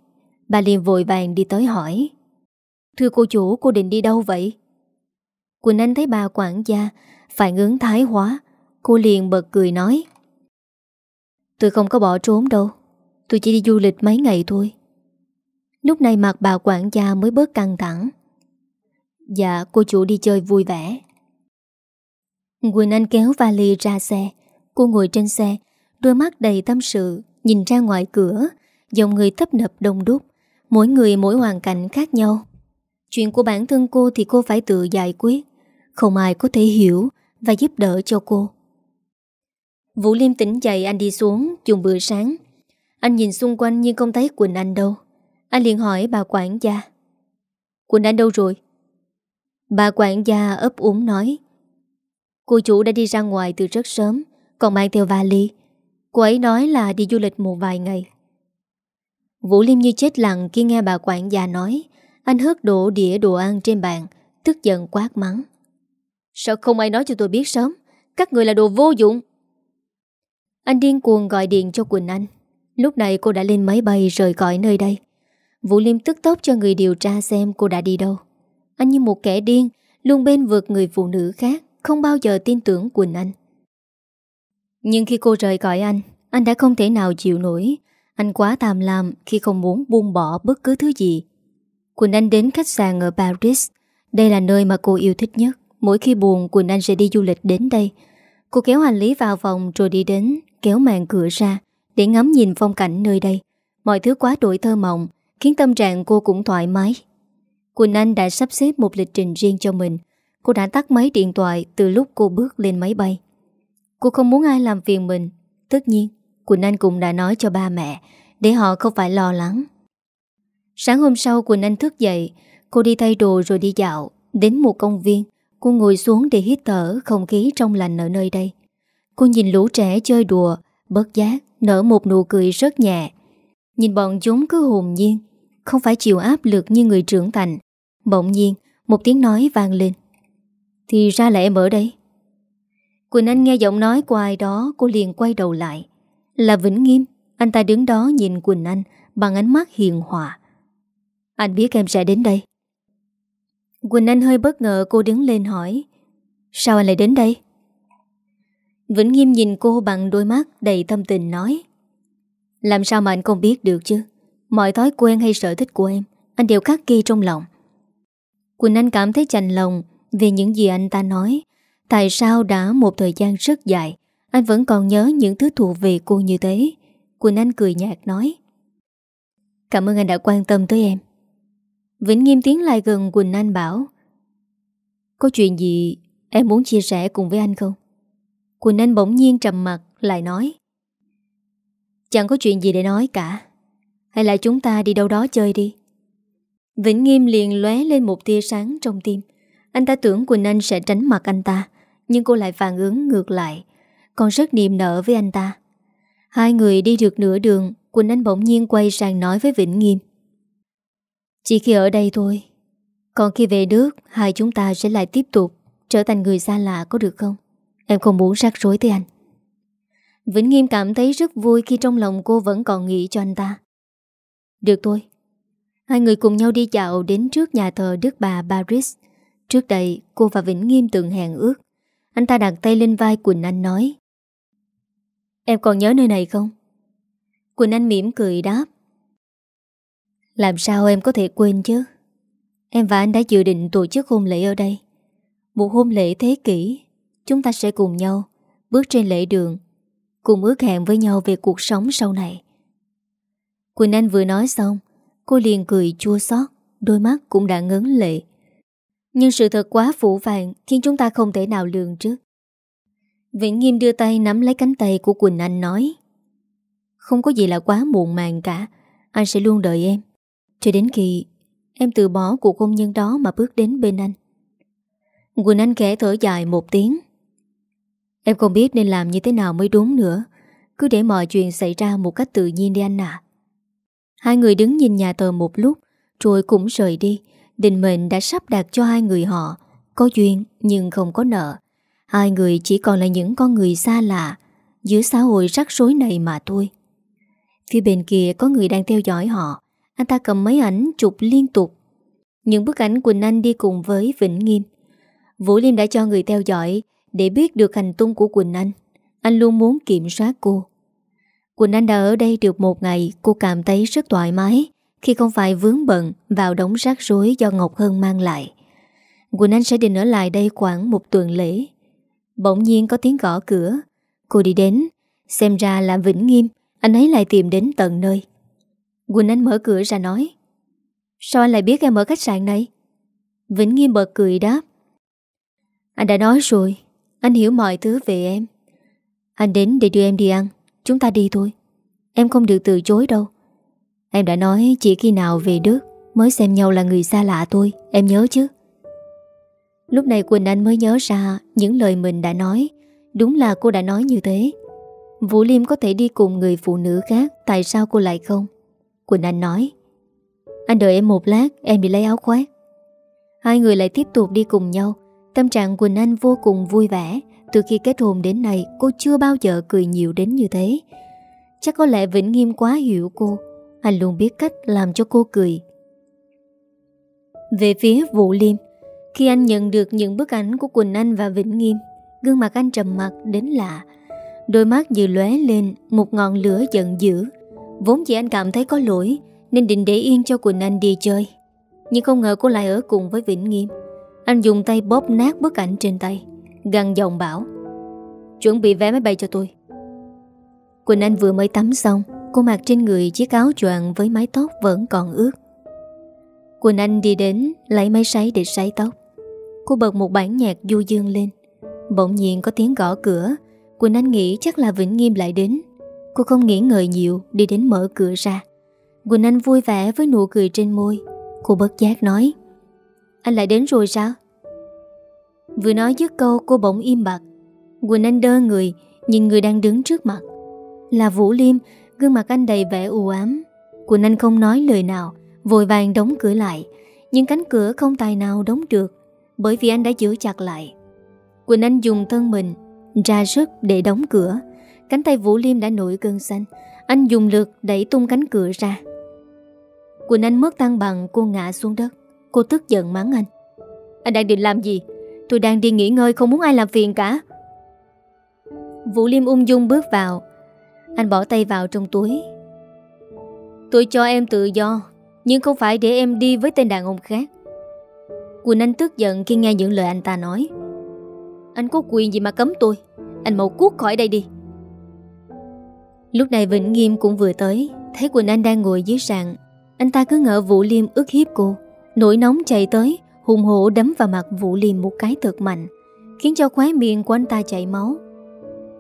Bà liền vội vàng đi tới hỏi, Thưa cô chủ, cô định đi đâu vậy? Quỳnh Anh thấy bà quản gia Phản ứng thái hóa Cô liền bật cười nói. Tôi không có bỏ trốn đâu. Tôi chỉ đi du lịch mấy ngày thôi. Lúc này mặt bà quản gia mới bớt căng thẳng. Dạ cô chủ đi chơi vui vẻ. Quỳnh Anh kéo vali ra xe. Cô ngồi trên xe, Đôi mắt đầy tâm sự, Nhìn ra ngoài cửa Dòng người tấp nập đông đúc. Mỗi người mỗi hoàn cảnh khác nhau. Chuyện của bản thân cô thì cô phải tự giải quyết. Không ai có thể hiểu Và giúp đỡ cho cô. Vũ Liêm tỉnh dậy, anh đi xuống Dùng bữa sáng. Anh nhìn xung quanh nhưng không thấy Quỳnh Anh đâu. Anh liền hỏi bà quản gia. Quỳnh Anh đâu rồi? Bà quản gia ấp úng nói. Cô chủ đã đi ra ngoài từ rất sớm, Còn mang theo vali. Cô ấy nói là đi du lịch một vài ngày. Vũ Liêm như chết lặng khi nghe bà quản gia nói. Anh hớt đổ đĩa đồ ăn trên bàn, Tức giận quát mắng. Sao không ai nói cho tôi biết sớm? Các người là đồ vô dụng. Anh điên cuồng gọi điện cho Quỳnh Anh. Lúc này cô đã lên máy bay rời khỏi nơi đây. Vũ Liêm tức tốc cho người điều tra xem cô đã đi đâu. Anh như một kẻ điên, Luôn bên vượt người phụ nữ khác, Không bao giờ tin tưởng Quỳnh Anh. Nhưng khi cô rời khỏi anh Anh đã không thể nào chịu nổi. Anh quá tàm lam khi không muốn buông bỏ bất cứ thứ gì. Quỳnh Anh đến khách sạn ở Paris. Đây là nơi mà cô yêu thích nhất. Mỗi khi buồn, Quỳnh Anh sẽ đi du lịch đến đây Cô kéo hành lý vào phòng rồi đi đến, Kéo màn cửa ra, Để ngắm nhìn phong cảnh nơi đây. Mọi thứ quá đổi thơ mộng, Khiến tâm trạng cô cũng thoải mái. Quỳnh Anh đã sắp xếp một lịch trình riêng cho mình. Cô đã tắt máy điện thoại Từ lúc cô bước lên máy bay. Cô không muốn ai làm phiền mình. Tất nhiên, Quỳnh Anh cũng đã nói cho ba mẹ, Để họ không phải lo lắng. Sáng hôm sau, Quỳnh Anh thức dậy. Cô đi thay đồ rồi đi dạo, Đến một công viên. Cô ngồi xuống để hít thở không khí trong lành ở nơi đây. Cô nhìn lũ trẻ chơi đùa Bất giác, nở một nụ cười rất nhẹ. Nhìn bọn chúng cứ hồn nhiên, Không phải chịu áp lực như người trưởng thành. Bỗng nhiên, Một tiếng nói vang lên. Thì ra là em ở đây. Quỳnh Anh nghe giọng nói của ai đó, Cô liền quay đầu lại. Là Vĩnh Nghiêm, Anh ta đứng đó nhìn Quỳnh Anh Bằng ánh mắt hiền hòa. Anh biết em sẽ đến đây. Quỳnh Anh hơi bất ngờ cô đứng lên hỏi, Sao anh lại đến đây? Vĩnh Nghiêm nhìn cô bằng đôi mắt đầy tâm tình nói, Làm sao mà anh không biết được chứ? Mọi thói quen hay sở thích của em, Anh đều khắc ghi trong lòng. Quỳnh Anh cảm thấy chành lòng Về những gì anh ta nói. Tại sao đã một thời gian rất dài, Anh vẫn còn nhớ những thứ thuộc về cô như thế? Quỳnh Anh cười nhạt nói, Cảm ơn anh đã quan tâm tới em. Vĩnh Nghiêm tiến lại gần Quỳnh Anh bảo, Có chuyện gì em muốn chia sẻ cùng với anh không? Quỳnh Anh bỗng nhiên trầm mặt lại nói, Chẳng có chuyện gì để nói cả. Hay là chúng ta đi đâu đó chơi đi. Vĩnh Nghiêm liền lóe lên một tia sáng trong tim. Anh ta tưởng Quỳnh Anh sẽ tránh mặt anh ta, Nhưng cô lại phản ứng ngược lại, Còn rất niềm nở với anh ta. Hai người đi được nửa đường, Quỳnh Anh bỗng nhiên quay sang nói với Vĩnh Nghiêm chỉ khi ở đây thôi. Còn khi về nước, Hai chúng ta sẽ lại tiếp tục Trở thành người xa lạ, có được không? Em không muốn rắc rối tới anh. Vĩnh Nghiêm cảm thấy rất vui Khi trong lòng cô vẫn còn nghĩ cho anh ta. Được thôi. Hai người cùng nhau đi dạo đến trước nhà thờ Đức bà Paris. Trước đây, cô và Vĩnh Nghiêm từng hẹn ước. Anh ta đặt tay lên vai Quỳnh Anh nói, Em còn nhớ nơi này không? Quỳnh Anh mỉm cười đáp làm sao em có thể quên chứ? Em và anh đã dự định tổ chức hôn lễ ở đây. Một hôn lễ thế kỷ, Chúng ta sẽ cùng nhau Bước trên lễ đường, Cùng ước hẹn với nhau về cuộc sống sau này. Quỳnh Anh vừa nói xong, Cô liền cười chua xót, Đôi mắt cũng đã ngấn lệ. Nhưng sự thật quá phủ vàng, Khiến chúng ta không thể nào lường trước. Vĩnh Nghiêm đưa tay nắm lấy cánh tay của Quỳnh Anh, nói, Không có gì là quá muộn màng cả, Anh sẽ luôn đợi em. Cho đến khi em từ bỏ cuộc hôn nhân đó mà bước đến bên anh. Quỳnh Anh khẽ thở dài một tiếng. Em không biết nên làm như thế nào mới đúng nữa. Cứ để mọi chuyện xảy ra một cách tự nhiên đi anh ạ. Hai người đứng nhìn nhà tờ một lúc, Rồi cũng rời đi. Định mệnh đã sắp đặt cho hai người họ, Có duyên nhưng không có nợ. Hai người chỉ còn là những con người xa lạ, Giữa xã hội rắc rối này mà thôi. Phía bên kia có người đang theo dõi họ. Anh ta cầm máy ảnh chụp liên tục. Những bức ảnh Quỳnh Anh đi cùng với Vĩnh Nghiêm. Vũ Liêm đã cho người theo dõi Để biết được hành tung của Quỳnh Anh. Anh luôn muốn kiểm soát cô. Quỳnh Anh đã ở đây được một ngày, Cô cảm thấy rất thoải mái Khi không phải vướng bận vào đống rác rối Do Ngọc Hân mang lại. Quỳnh Anh sẽ định ở lại đây khoảng một tuần lễ. Bỗng nhiên có tiếng gõ cửa. Cô đi đến, Xem ra là Vĩnh Nghiêm. Anh ấy lại tìm đến tận nơi. Quỳnh Anh mở cửa ra nói, Sao anh lại biết em ở khách sạn này? Vĩnh Nghiêm bật cười đáp, Anh đã nói rồi, Anh hiểu mọi thứ về em. Anh đến để đưa em đi ăn, Chúng ta đi thôi. Em không được từ chối đâu. Em đã nói chỉ khi nào về Đức Mới xem nhau là người xa lạ tôi. Em nhớ chứ? Lúc này Quỳnh Anh mới nhớ ra Những lời mình đã nói. Đúng là cô đã nói như thế. Vũ Liêm có thể đi cùng người phụ nữ khác, Tại sao cô lại không? Quỳnh Anh nói. Anh đợi em một lát, em đi lấy áo khoác. Hai người lại tiếp tục đi cùng nhau. Tâm trạng Quỳnh Anh vô cùng vui vẻ. Từ khi kết hôn đến nay, Cô chưa bao giờ cười nhiều đến như thế. Chắc có lẽ Vĩnh Nghiêm quá hiểu cô. Anh luôn biết cách làm cho cô cười. Về phía Vũ Liêm, Khi anh nhận được những bức ảnh của Quỳnh Anh và Vĩnh Nghiêm, Gương mặt anh trầm mặt đến lạ. Đôi mắt như lóe lên Một ngọn lửa giận dữ. Vốn chỉ anh cảm thấy có lỗi, Nên định để yên cho Quỳnh Anh đi chơi. Nhưng không ngờ cô lại ở cùng với Vĩnh Nghiêm. Anh dùng tay bóp nát bức ảnh trên tay Găng giọng bảo, Chuẩn bị vé máy bay cho tôi. Quỳnh Anh vừa mới tắm xong, Cô mặc trên người chiếc áo choàng Với mái tóc vẫn còn ướt. Quỳnh Anh đi đến Lấy máy sấy để sấy tóc. Cô bật một bản nhạc du dương lên. Bỗng nhiên có tiếng gõ cửa. Quỳnh Anh nghĩ chắc là Vĩnh Nghiêm lại đến. Cô không nghĩ ngợi nhiều, Đi đến mở cửa ra. Quỳnh Anh vui vẻ với nụ cười trên môi. Cô bất giác nói, Anh lại đến rồi sao? Vừa nói dứt câu, cô bỗng im bặt. Quỳnh Anh đơ người, Nhìn người đang đứng trước mặt. Là Vũ Liêm, Gương mặt anh đầy vẻ u ám. Quỳnh Anh không nói lời nào, Vội vàng đóng cửa lại. Nhưng cánh cửa không tài nào đóng được, Bởi vì anh đã giữ chặt lại. Quỳnh Anh dùng thân mình Ra sức để đóng cửa. Cánh tay Vũ Liêm đã nổi cơn xanh. Anh dùng lực đẩy tung cánh cửa ra. Quỳnh Anh mất tăng bằng, Cô ngã xuống đất. Cô tức giận mắng anh. Anh đang định làm gì? Tôi đang đi nghỉ ngơi, không muốn ai làm phiền cả. Vũ Liêm ung dung bước vào. Anh bỏ tay vào trong túi. Tôi cho em tự do, Nhưng không phải để em đi với tên đàn ông khác. Quỳnh Anh tức giận khi nghe những lời anh ta nói. Anh có quyền gì mà cấm tôi? Anh mau cuốc khỏi đây đi. Lúc này Vĩnh Nghiêm cũng vừa tới, Thấy Quỳnh Anh đang ngồi dưới sàn. Anh ta cứ ngỡ Vũ Liêm ức hiếp cô. Nỗi nóng chạy tới, Hùng hổ đấm vào mặt Vũ Liêm một cái thật mạnh, Khiến cho khóe miệng của anh ta chảy máu.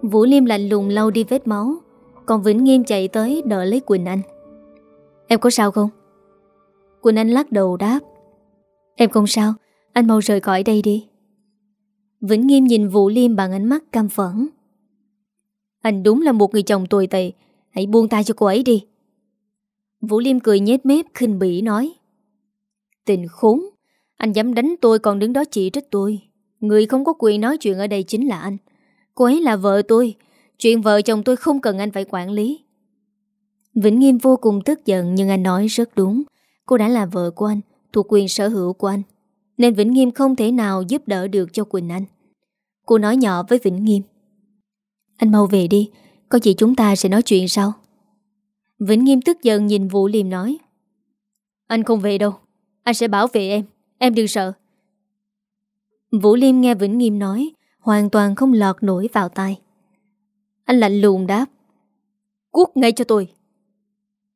Vũ Liêm lạnh lùng lau đi vết máu, Còn Vĩnh Nghiêm chạy tới đỡ lấy Quỳnh Anh. Em có sao không? Quỳnh Anh lắc đầu đáp. Em không sao, Anh mau rời khỏi đây đi. Vĩnh Nghiêm nhìn Vũ Liêm bằng ánh mắt cam phẫn. Anh đúng là một người chồng tồi tệ. Hãy buông tay cho cô ấy đi. Vũ Liêm cười nhếch mép khinh bỉ nói. Tình khốn. Anh dám đánh tôi còn đứng đó chỉ trích tôi. Người không có quyền nói chuyện ở đây chính là anh. Cô ấy là vợ tôi. Chuyện vợ chồng tôi không cần anh phải quản lý. Vĩnh Nghiêm vô cùng tức giận nhưng anh nói rất đúng. Cô đã là vợ của anh, thuộc quyền sở hữu của anh. Nên Vĩnh Nghiêm không thể nào giúp đỡ được cho Quỳnh Anh Cô nói nhỏ với Vĩnh Nghiêm anh mau về đi, Có gì chúng ta sẽ nói chuyện sau. Vĩnh Nghiêm tức giận nhìn Vũ Liêm nói. Anh không về đâu, Anh sẽ bảo vệ em Em đừng sợ. Vũ Liêm nghe Vĩnh Nghiêm nói, Hoàn toàn không lọt nổi vào tai. Anh lạnh lùng đáp. Cút ngay cho tôi.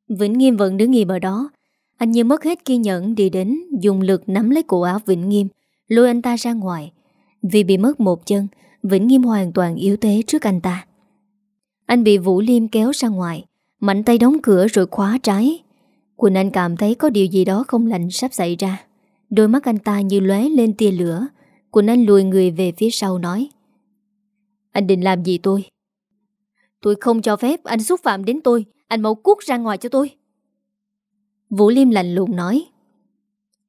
Vĩnh Nghiêm vẫn đứng nghiêm ở đó. Anh như mất hết kiên nhẫn đi đến, Dùng lực nắm lấy cổ áo Vĩnh Nghiêm, Lôi anh ta ra ngoài. Vì bị mất một chân Vĩnh Nghiêm hoàn toàn yếu thế trước anh ta. Anh bị Vũ Liêm kéo ra ngoài, Mạnh tay đóng cửa rồi khóa trái. Quỳnh Anh cảm thấy có điều gì đó không lành sắp xảy ra. Đôi mắt anh ta như lóe lên tia lửa. Quỳnh Anh lùi người về phía sau nói, Anh định làm gì tôi? Tôi không cho phép anh xúc phạm đến tôi. Anh mau cút ra ngoài cho tôi. Vũ Liêm lạnh lùng nói,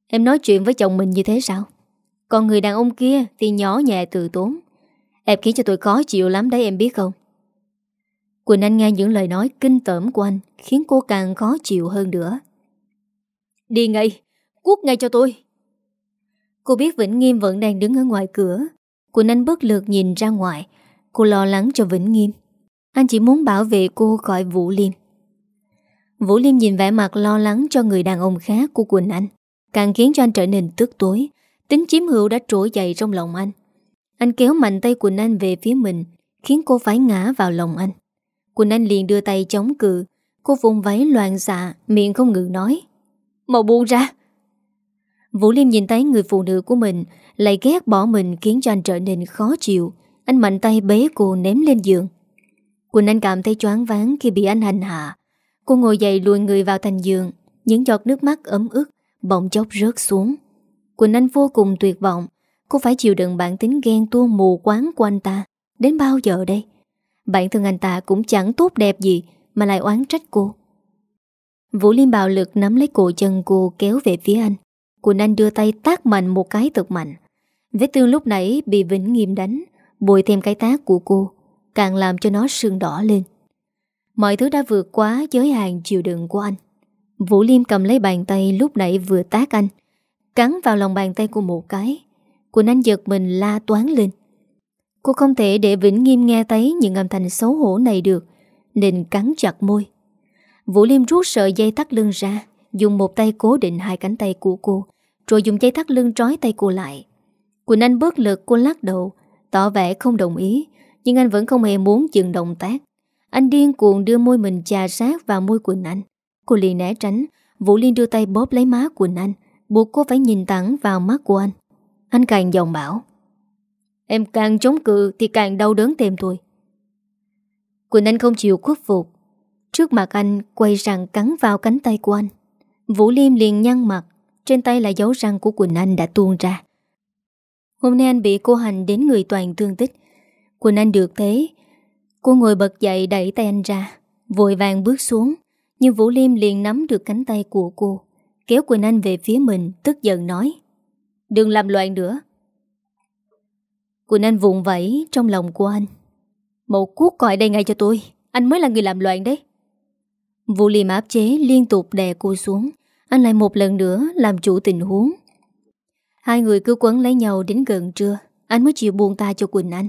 Em nói chuyện với chồng mình như thế sao? Còn người đàn ông kia thì nhỏ nhẹ từ tốn. Em khiến cho tôi khó chịu lắm đấy, em biết không? Quỳnh Anh nghe những lời nói kinh tởm của anh, Khiến cô càng khó chịu hơn nữa. Đi ngay Cút ngay cho tôi. Cô biết Vĩnh Nghiêm vẫn đang đứng ở ngoài cửa. Quỳnh Anh bất lực nhìn ra ngoài. Cô lo lắng cho Vĩnh Nghiêm. Anh chỉ muốn bảo vệ cô khỏi Vũ Liêm. Vũ Liêm nhìn vẻ mặt lo lắng cho người đàn ông khác của Quỳnh Anh, Càng khiến cho anh trở nên tức tối. Tính chiếm hữu đã trỗi dậy trong lòng anh. Anh kéo mạnh tay Quỳnh Anh về phía mình, Khiến cô phải ngã vào lòng anh. Quỳnh Anh liền đưa tay chống cự, Cô vùng váy loạn xạ, Miệng không ngừng nói màu buông ra. Vũ Liêm nhìn thấy người phụ nữ của mình, Lại ghét bỏ mình khiến cho anh trở nên khó chịu. Anh mạnh tay bế cô ném lên giường. Quỳnh Anh cảm thấy choáng váng khi bị anh hành hạ. Cô ngồi dậy lùi người vào thành giường, Những giọt nước mắt ấm ức, Bỗng chốc rớt xuống. Quỳnh Anh vô cùng tuyệt vọng Cô phải chịu đựng bản tính ghen tuông mù quáng của anh ta. Đến bao giờ đây? Bản thân anh ta cũng chẳng tốt đẹp gì Mà lại oán trách cô. Vũ Liêm bạo lực nắm lấy cổ chân cô kéo về phía anh. Quỳnh Anh đưa tay tác mạnh một cái thật mạnh. Vết thương lúc nãy bị Vĩnh Nghiêm đánh, bồi thêm cái tác của cô, Càng làm cho nó sưng đỏ lên. Mọi thứ đã vượt quá giới hạn chịu đựng của anh. Vũ Liêm cầm lấy bàn tay lúc nãy vừa tác anh, Cắn vào lòng bàn tay của một cái. Quỳnh Anh giật mình la toán lên. Cô không thể để Vĩnh Nghiêm nghe thấy những âm thanh xấu hổ này được, Nên cắn chặt môi. Vũ Liêm rút sợi dây thắt lưng ra, Dùng một tay cố định hai cánh tay của cô, Rồi dùng dây thắt lưng trói tay cô lại. Quỳnh Anh bớt lực, cô lắc đầu, Tỏ vẻ không đồng ý, Nhưng anh vẫn không hề muốn dừng động tác. Anh điên cuồng đưa môi mình chà sát vào môi Quỳnh Anh. Cô liền né tránh, Vũ Liên đưa tay bóp lấy má Quỳnh Anh, Buộc cô phải nhìn thẳng vào mắt của anh. Anh càng dòng bảo, Em càng chống cự thì càng đau đớn thêm tôi. Quỳnh Anh không chịu khuất phục. Trước mặt anh quay răng cắn vào cánh tay của anh. Vũ Liêm liền nhăn mặt, Trên tay là dấu răng của Quỳnh Anh đã tuôn ra. Hôm nay anh bị cô hành đến người toàn thương tích. Quỳnh Anh được thế, Cô ngồi bật dậy đẩy tay anh ra, Vội vàng bước xuống, Nhưng Vũ Liêm liền nắm được cánh tay của cô. Kéo Quỳnh Anh về phía mình, Tức giận nói Đừng làm loạn nữa. Quỳnh Anh vụn vẫy trong lòng của anh. Mậu cuốc còi đây ngay cho tôi. Anh mới là người làm loạn đấy. Vũ Liêm áp chế liên tục đè cô xuống. Anh lại một lần nữa làm chủ tình huống. Hai người cứ quấn lấy nhau đến gần trưa. Anh mới chịu buông ta cho Quỳnh Anh.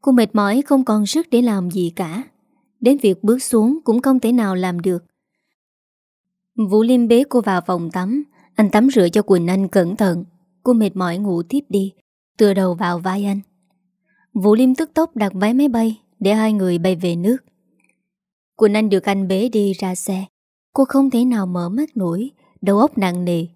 Cô mệt mỏi không còn sức để làm gì cả. Đến việc bước xuống cũng không thể nào làm được. Vũ Liêm bế cô vào phòng tắm. Anh tắm rửa cho Quỳnh Anh cẩn thận. Cô mệt mỏi ngủ tiếp đi, Tựa đầu vào vai anh. Vũ Liêm tức tốc đặt vé máy bay Để hai người bay về nước. Quỳnh Anh được anh bế đi ra xe. Cô không thể nào mở mắt nổi, Đầu óc nặng nề.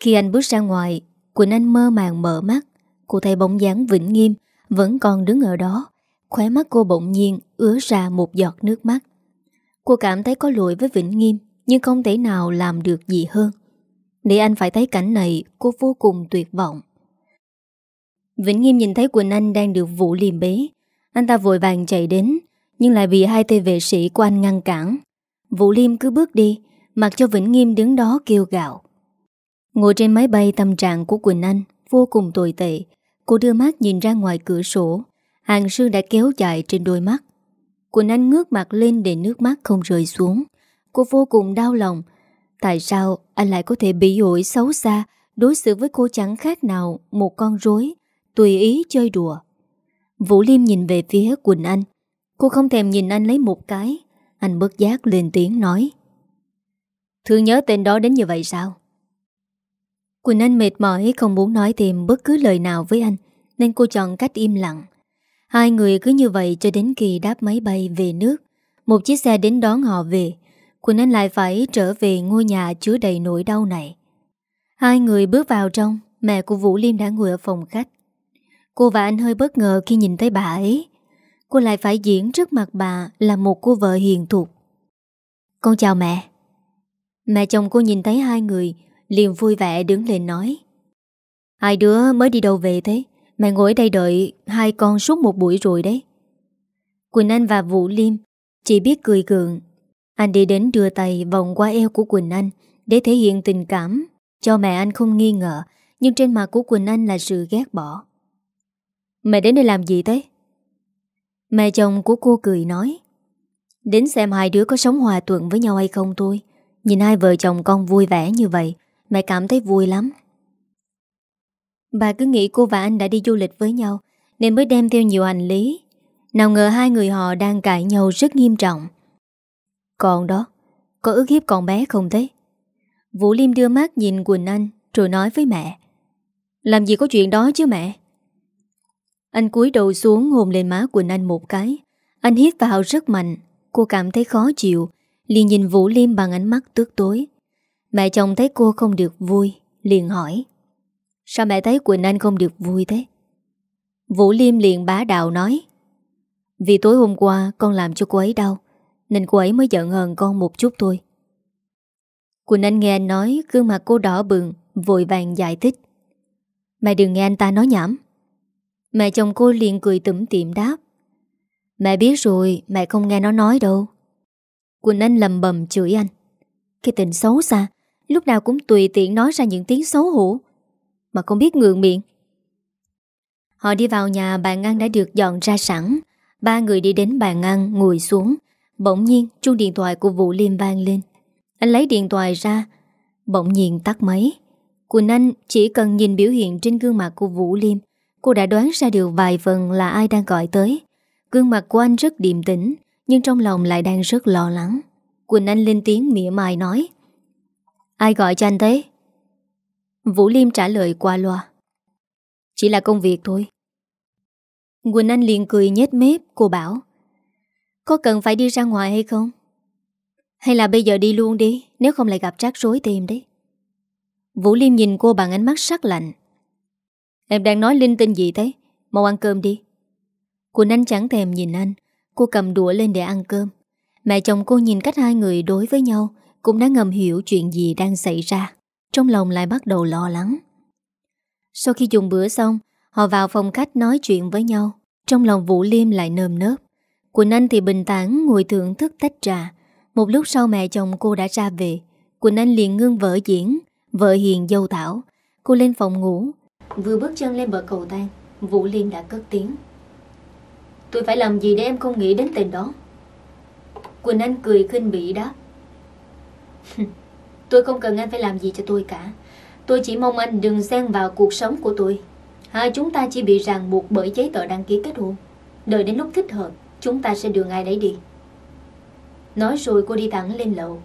Khi anh bước ra ngoài, Quỳnh Anh mơ màng mở mắt. Cô thấy bóng dáng Vĩnh Nghiêm Vẫn còn đứng ở đó. Khóe mắt cô bỗng nhiên ứa ra một giọt nước mắt. Cô cảm thấy có lỗi với Vĩnh Nghiêm, Nhưng không thể nào làm được gì hơn. Để anh phải thấy cảnh này, Cô vô cùng tuyệt vọng. Vĩnh Nghiêm nhìn thấy Quỳnh Anh đang được Vũ liềm bế. Anh ta vội vàng chạy đến, Nhưng lại bị hai tên vệ sĩ của anh ngăn cản. Vũ Liêm cứ bước đi, Mặc cho Vĩnh Nghiêm đứng đó kêu gạo Ngồi trên máy bay, tâm trạng của Quỳnh Anh Vô cùng tồi tệ. Cô đưa mắt nhìn ra ngoài cửa sổ. Hàng sương đã kéo dài trên đôi mắt. Quỳnh Anh ngước mặt lên để nước mắt không rơi xuống. Cô vô cùng đau lòng Tại sao anh lại có thể bị ổi xấu xa Đối xử với cô chẳng khác nào Một con rối, Tùy ý chơi đùa? Vũ Liêm nhìn về phía Quỳnh Anh. Cô không thèm nhìn anh lấy một cái. Anh bất giác lên tiếng nói. Thương nhớ tên đó đến như vậy sao? Quỳnh Anh mệt mỏi, Không muốn nói thêm bất cứ lời nào với anh, Nên cô chọn cách im lặng. Hai người cứ như vậy cho đến khi đáp máy bay về nước. Một chiếc xe đến đón họ về. Quỳnh Anh lại phải trở về ngôi nhà chứa đầy nỗi đau này. Hai người bước vào trong, Mẹ của Vũ Liêm đã ngồi ở phòng khách. Cô và anh hơi bất ngờ khi nhìn thấy bà ấy. Cô lại phải diễn trước mặt bà Là một cô vợ hiền thục. Con chào mẹ. Mẹ chồng cô nhìn thấy hai người, liền vui vẻ đứng lên nói. Hai đứa mới đi đâu về thế? Mẹ ngồi đây đợi hai con suốt một buổi rồi đấy. Quỳnh Anh và Vũ Liêm chỉ biết cười gượng. Anh đi đến đưa tay vòng qua eo của Quỳnh Anh để thể hiện tình cảm. Cho mẹ anh không nghi ngờ, nhưng trên mặt của Quỳnh Anh là sự ghét bỏ. Mẹ đến đây làm gì thế? Mẹ chồng của cô cười nói, Đến xem hai đứa có sống hòa thuận với nhau hay không thôi. Nhìn hai vợ chồng con vui vẻ như vậy, Mẹ cảm thấy vui lắm. Bà cứ nghĩ cô và anh đã đi du lịch với nhau, Nên mới đem theo nhiều hành lý. Nào ngờ hai người họ đang cãi nhau rất nghiêm trọng. Còn đó. Có ức hiếp con bé không thế? Vũ Liêm đưa mắt nhìn Quỳnh Anh Rồi nói với mẹ. Làm gì có chuyện đó chứ mẹ? Anh cúi đầu xuống hôn lên má Quỳnh Anh một cái. Anh hít vào rất mạnh. Cô cảm thấy khó chịu. Liền nhìn Vũ Liêm bằng ánh mắt tước tối. Mẹ chồng thấy cô không được vui, Liền hỏi. Sao mẹ thấy Quỳnh Anh không được vui thế? Vũ Liêm liền bá đạo nói. Vì tối hôm qua con làm cho cô ấy đau nên cô ấy mới giận hờn con một chút thôi. Quỳnh Anh nghe anh nói, Gương mặt cô đỏ bừng, Vội vàng giải thích. Mẹ đừng nghe anh ta nói nhảm. Mẹ chồng cô liền cười tủm tiệm đáp. Mẹ biết rồi, Mẹ không nghe nó nói đâu. Quỳnh Anh lầm bầm chửi anh. Cái tình xấu xa, Lúc nào cũng tùy tiện nói ra những tiếng xấu hổ. Mà không biết ngượng miệng. Họ đi vào nhà bàn ăn đã được dọn ra sẵn. Ba người đi đến bàn ăn ngồi xuống. Bỗng nhiên, chuông điện thoại của Vũ Liêm vang lên. Anh lấy điện thoại ra, Bỗng nhiên tắt máy. Quỳnh Anh chỉ cần nhìn biểu hiện trên gương mặt của Vũ Liêm Cô đã đoán ra điều vài phần là ai đang gọi tới. Gương mặt của anh rất điềm tĩnh, Nhưng trong lòng lại đang rất lo lắng. Quỳnh Anh lên tiếng mỉa mai nói, Ai gọi cho anh thế? Vũ Liêm trả lời qua loa, Chỉ là công việc thôi. Quỳnh Anh liền cười nhếch mép, Cô bảo có cần phải đi ra ngoài hay không? Hay là bây giờ đi luôn đi, Nếu không lại gặp rắc rối tìm đấy? Vũ Liêm nhìn cô bằng ánh mắt sắc lạnh. Em đang nói linh tinh gì thế? Mau ăn cơm đi. Quỳnh Anh chẳng thèm nhìn anh. Cô cầm đũa lên để ăn cơm. Mẹ chồng cô nhìn cách hai người đối với nhau, Cũng đã ngầm hiểu chuyện gì đang xảy ra. Trong lòng lại bắt đầu lo lắng. Sau khi dùng bữa xong, Họ vào phòng khách nói chuyện với nhau. Trong lòng Vũ Liêm lại nơm nớp. Quỳnh Anh thì bình tản ngồi thưởng thức tách trà. Một lúc sau mẹ chồng cô đã ra về. Quỳnh Anh liền ngưng vợ diễn, Vợ hiền dâu thảo. Cô lên phòng ngủ. Vừa bước chân lên bờ cầu thang, Vũ Liên đã cất tiếng. Tôi phải làm gì để em không nghĩ đến tên đó? Quỳnh Anh cười khinh bỉ đáp. Tôi không cần anh phải làm gì cho tôi cả. Tôi chỉ mong anh đừng xen vào cuộc sống của tôi. Hai chúng ta chỉ bị ràng buộc bởi giấy tờ đăng ký kết hôn. Đợi đến lúc thích hợp Chúng ta sẽ đưa ai đấy đi. Nói rồi cô đi thẳng lên lầu.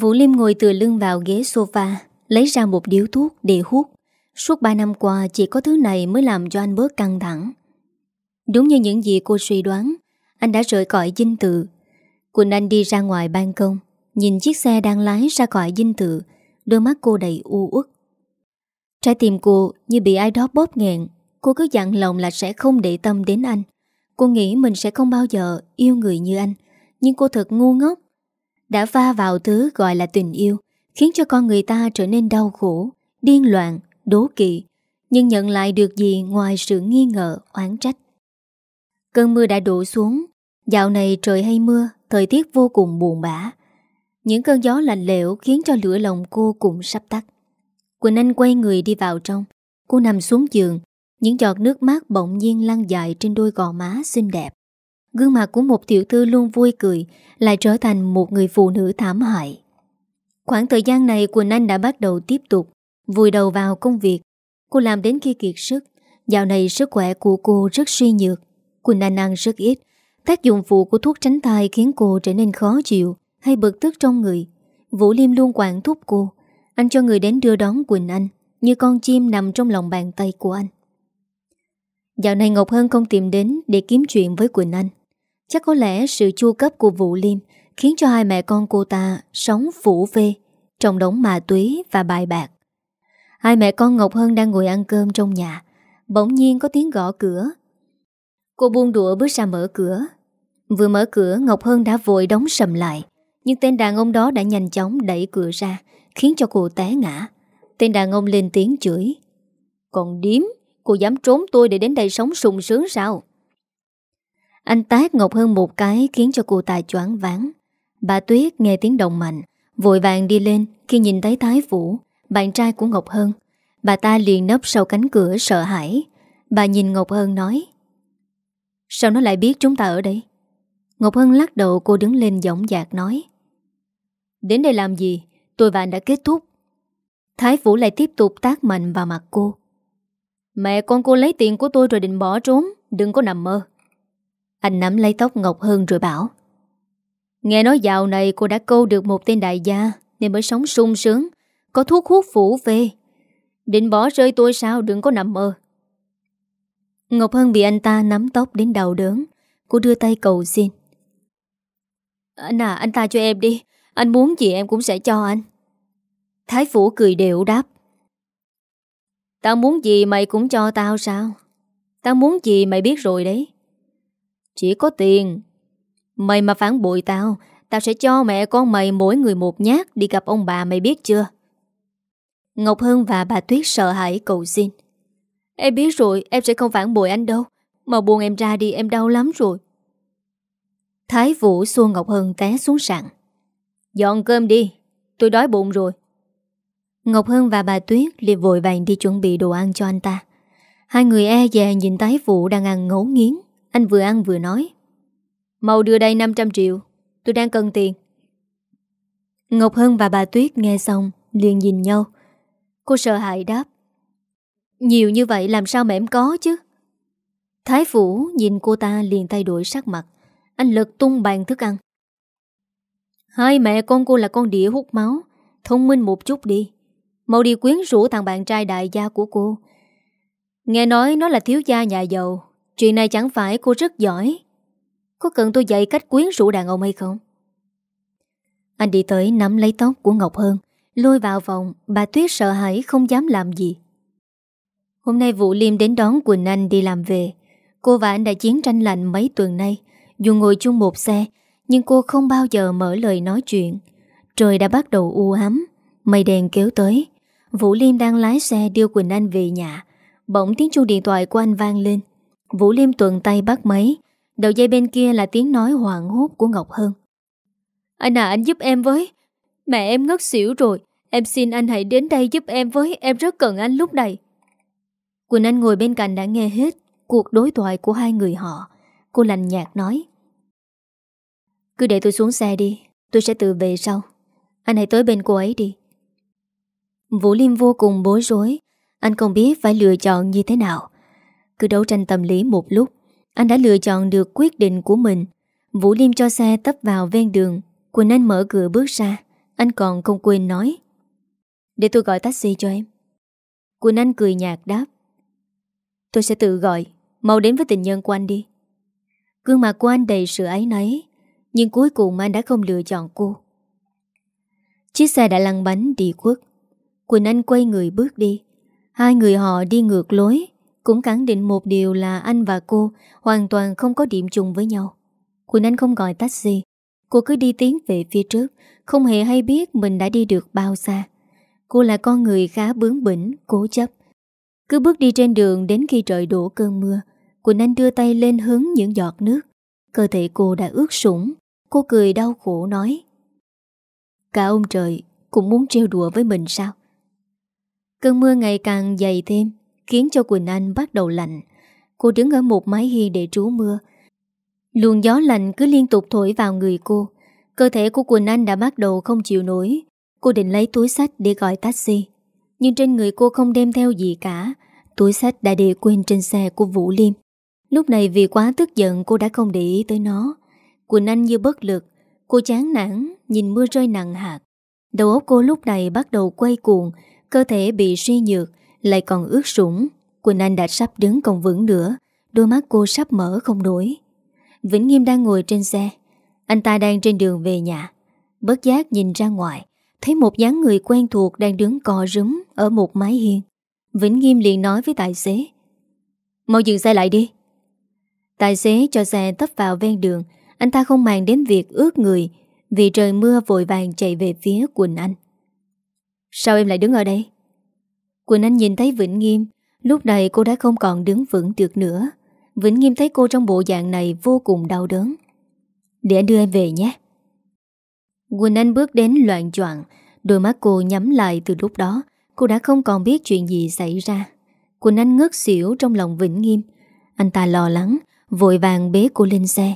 Vũ Liêm ngồi tựa lưng vào ghế sofa, Lấy ra một điếu thuốc để hút. Suốt 3 năm qua, chỉ có thứ này mới làm cho anh bớt căng thẳng. Đúng như những gì cô suy đoán, Anh đã rời khỏi dinh tự. Quỳnh Anh đi ra ngoài ban công, Nhìn chiếc xe đang lái ra khỏi dinh tự, Đôi mắt cô đầy u uất. Trái tim cô như bị ai đó bóp nghẹn, Cô cứ dặn lòng là sẽ không để tâm đến anh. Cô nghĩ mình sẽ không bao giờ yêu người như anh. Nhưng cô thật ngu ngốc. Đã va vào thứ gọi là tình yêu Khiến cho con người ta trở nên đau khổ Điên loạn, đố kỵ Nhưng nhận lại được gì ngoài sự nghi ngờ, oán trách. Cơn mưa đã đổ xuống. Dạo này trời hay mưa Thời tiết vô cùng buồn bã. Những cơn gió lạnh lẽo khiến cho lửa lòng cô cũng sắp tắt. Quỳnh Anh quay người đi vào trong. Cô nằm xuống giường những giọt nước mắt bỗng nhiên lăn dài Trên đôi gò má xinh đẹp Gương mặt của một tiểu thư luôn vui cười, Lại trở thành một người phụ nữ thảm hại Khoảng thời gian này, Quỳnh Anh đã bắt đầu tiếp tục Vùi đầu vào công việc Cô làm đến khi kiệt sức Dạo này sức khỏe của cô rất suy nhược Quỳnh Anh ăn rất ít Tác dụng phụ của thuốc tránh thai khiến cô trở nên khó chịu hay bực tức trong người. Vũ Liêm luôn quản thúc cô. Anh cho người đến đưa đón Quỳnh Anh, như con chim nằm trong lòng bàn tay của anh. Dạo này Ngọc Hân không tìm đến để kiếm chuyện với Quỳnh Anh. Chắc có lẽ sự chua cấp của Vũ Liêm khiến cho hai mẹ con cô ta sống phủ vê trong đống mà túy và bài bạc. Hai mẹ con Ngọc Hân đang ngồi ăn cơm trong nhà. Bỗng nhiên có tiếng gõ cửa Cô buông đũa bước ra mở cửa Vừa mở cửa, Ngọc Hân đã vội đóng sầm lại, Nhưng tên đàn ông đó đã nhanh chóng đẩy cửa ra, Khiến cho cô té ngã Tên đàn ông lên tiếng chửi, Còn điếm Cô dám trốn tôi để đến đây sống sung sướng sao? Anh tát Ngọc Hân một cái Khiến cho cô tài choáng váng. Bà Tuyết nghe tiếng động mạnh, Vội vàng đi lên khi nhìn thấy Thái Vũ, Bạn trai của Ngọc Hân. Bà ta liền nấp sau cánh cửa sợ hãi. Bà nhìn Ngọc Hân nói, Sao nó lại biết chúng ta ở đây? Ngọc Hân lắc đầu, cô đứng lên giọng dạc nói, Đến đây làm gì? Tôi và anh đã kết thúc. Thái Vũ lại tiếp tục tác mạnh vào mặt cô. Mẹ con cô lấy tiền của tôi rồi định bỏ trốn, Đừng có nằm mơ. Anh nắm lấy tóc Ngọc Hân rồi bảo, Nghe nói dạo này cô đã câu được một tên đại gia, Nên mới sống sung sướng, Có thuốc hút phủ về. Định bỏ rơi tôi sao, đừng có nằm mơ. Ngọc Hân bị anh ta nắm tóc đến đầu đớn, Cô đưa tay cầu xin. Anh à anh ta cho em đi, Anh muốn gì em cũng sẽ cho anh. Thái Phủ cười đều đáp Tao muốn gì mày cũng cho tao sao? Tao muốn gì mày biết rồi đấy. Chỉ có tiền. Mày mà phản bội tao Tao sẽ cho mẹ con mày mỗi người một nhát Đi gặp ông bà mày biết chưa? Ngọc Hân và bà Tuyết sợ hãi cầu xin. Em biết rồi, em sẽ không phản bội anh đâu. Mà buồn em ra đi, em đau lắm rồi. Thái Vũ xua Ngọc Hân té xuống sàn. Dọn cơm đi, Tôi đói bụng rồi. Ngọc Hân và bà Tuyết liền vội vàng đi chuẩn bị đồ ăn cho anh ta. Hai người e dè nhìn Thái Vũ đang ăn ngấu nghiến. Anh vừa ăn vừa nói, Mau đưa đây 500 triệu, Tôi đang cần tiền. Ngọc Hân và bà Tuyết nghe xong liền nhìn nhau. Cô sợ hãi đáp, Nhiều như vậy làm sao mà em có chứ? Thái Phủ nhìn cô ta liền thay đổi sắc mặt. Anh lật tung bàn thức ăn. Hai mẹ con cô là con đĩa hút máu, Thông minh một chút đi. Mau đi quyến rũ thằng bạn trai đại gia của cô. Nghe nói nó là thiếu gia nhà giàu, Chuyện này chẳng phải cô rất giỏi. Có cần tôi dạy cách quyến rũ đàn ông hay không? Anh đi tới nắm lấy tóc của Ngọc Hơn, Lôi vào vòng, Bà Tuyết sợ hãi không dám làm gì. Hôm nay Vũ Liêm đến đón Quỳnh Anh đi làm về. Cô và anh đã chiến tranh lạnh mấy tuần nay, Dù ngồi chung một xe, Nhưng cô không bao giờ mở lời nói chuyện. Trời đã bắt đầu u ám, Mây đèn kéo tới. Vũ Liêm đang lái xe đưa Quỳnh Anh về nhà. Bỗng tiếng chuông điện thoại của anh vang lên. Vũ Liêm tuần tay bắt máy. Đầu dây bên kia là tiếng nói hoảng hốt của Ngọc Hân. Anh à anh giúp em với. Mẹ em ngất xỉu rồi. Em xin anh hãy đến đây giúp em với. Em rất cần anh lúc này. Quỳnh Anh ngồi bên cạnh đã nghe hết Cuộc đối thoại của hai người họ. Cô lành nhạt nói. Cứ để tôi xuống xe đi. Tôi sẽ tự về sau. Anh hãy tới bên cô ấy đi. Vũ Liêm vô cùng bối rối. Anh không biết phải lựa chọn như thế nào. Cứ đấu tranh tâm lý một lúc, Anh đã lựa chọn được quyết định của mình. Vũ Liêm cho xe tấp vào ven đường, Quỳnh Anh mở cửa bước ra. Anh còn không quên nói, Để tôi gọi taxi cho em. Quỳnh Anh cười nhạt đáp, Tôi sẽ tự gọi, Mau đến với tình nhân của anh đi. Gương mặt của anh đầy sự ấy nấy Nhưng cuối cùng anh đã không lựa chọn cô. Chiếc xe đã lăn bánh đi khuất. Quỳnh Anh quay người bước đi. Hai người họ đi ngược lối, Cũng khẳng định một điều là anh và cô Hoàn toàn không có điểm chung với nhau. Quỳnh Anh không gọi taxi. Cô cứ đi tiến về phía trước, Không hề hay biết mình đã đi được bao xa. Cô là con người khá bướng bỉnh, Cố chấp. Cứ bước đi trên đường đến khi trời đổ cơn mưa, Quỳnh Anh đưa tay lên hứng những giọt nước. Cơ thể cô đã ướt sũng. Cô cười đau khổ nói, Cả ông trời cũng muốn trêu đùa với mình sao? Cơn mưa ngày càng dày thêm, Khiến cho Quỳnh Anh bắt đầu lạnh. Cô đứng ở một mái hiên để trú mưa. Luồng gió lạnh cứ liên tục thổi vào người cô. Cơ thể của Quỳnh Anh đã bắt đầu không chịu nổi. Cô định lấy túi sách để gọi taxi. Nhưng trên người cô không đem theo gì cả. Túi sách đã để quên trên xe của Vũ Liêm. Lúc này vì quá tức giận, cô đã không để ý tới nó. Quỳnh Anh như bất lực. Cô chán nản, nhìn mưa rơi nặng hạt. Đầu óc cô lúc này bắt đầu quay cuồng Cơ thể bị suy nhược, Lại còn ướt sũng. Quỳnh Anh đã sắp đứng còn vững nữa, Đôi mắt cô sắp mở không nổi. Vĩnh Nghiêm đang ngồi trên xe. Anh ta đang trên đường về nhà. Bất giác nhìn ra ngoài, Thấy một dáng người quen thuộc đang đứng cò rúm Ở một mái hiên. Vĩnh Nghiêm liền nói với tài xế, Mau dừng xe lại đi. Tài xế cho xe tấp vào ven đường. Anh ta không màng đến việc ướt người Vì trời mưa vội vàng chạy về phía Quỳnh Anh. Sao em lại đứng ở đây? Quỳnh Anh nhìn thấy Vĩnh Nghiêm, Lúc này cô đã không còn đứng vững được nữa. Vĩnh Nghiêm thấy cô trong bộ dạng này vô cùng đau đớn. Để anh đưa em về nhé. Quỳnh Anh bước đến loạn troạn Đôi mắt cô nhắm lại từ lúc đó. Cô đã không còn biết chuyện gì xảy ra. Quỳnh Anh ngất xỉu trong lòng Vĩnh Nghiêm. Anh ta lo lắng, Vội vàng bế cô lên xe.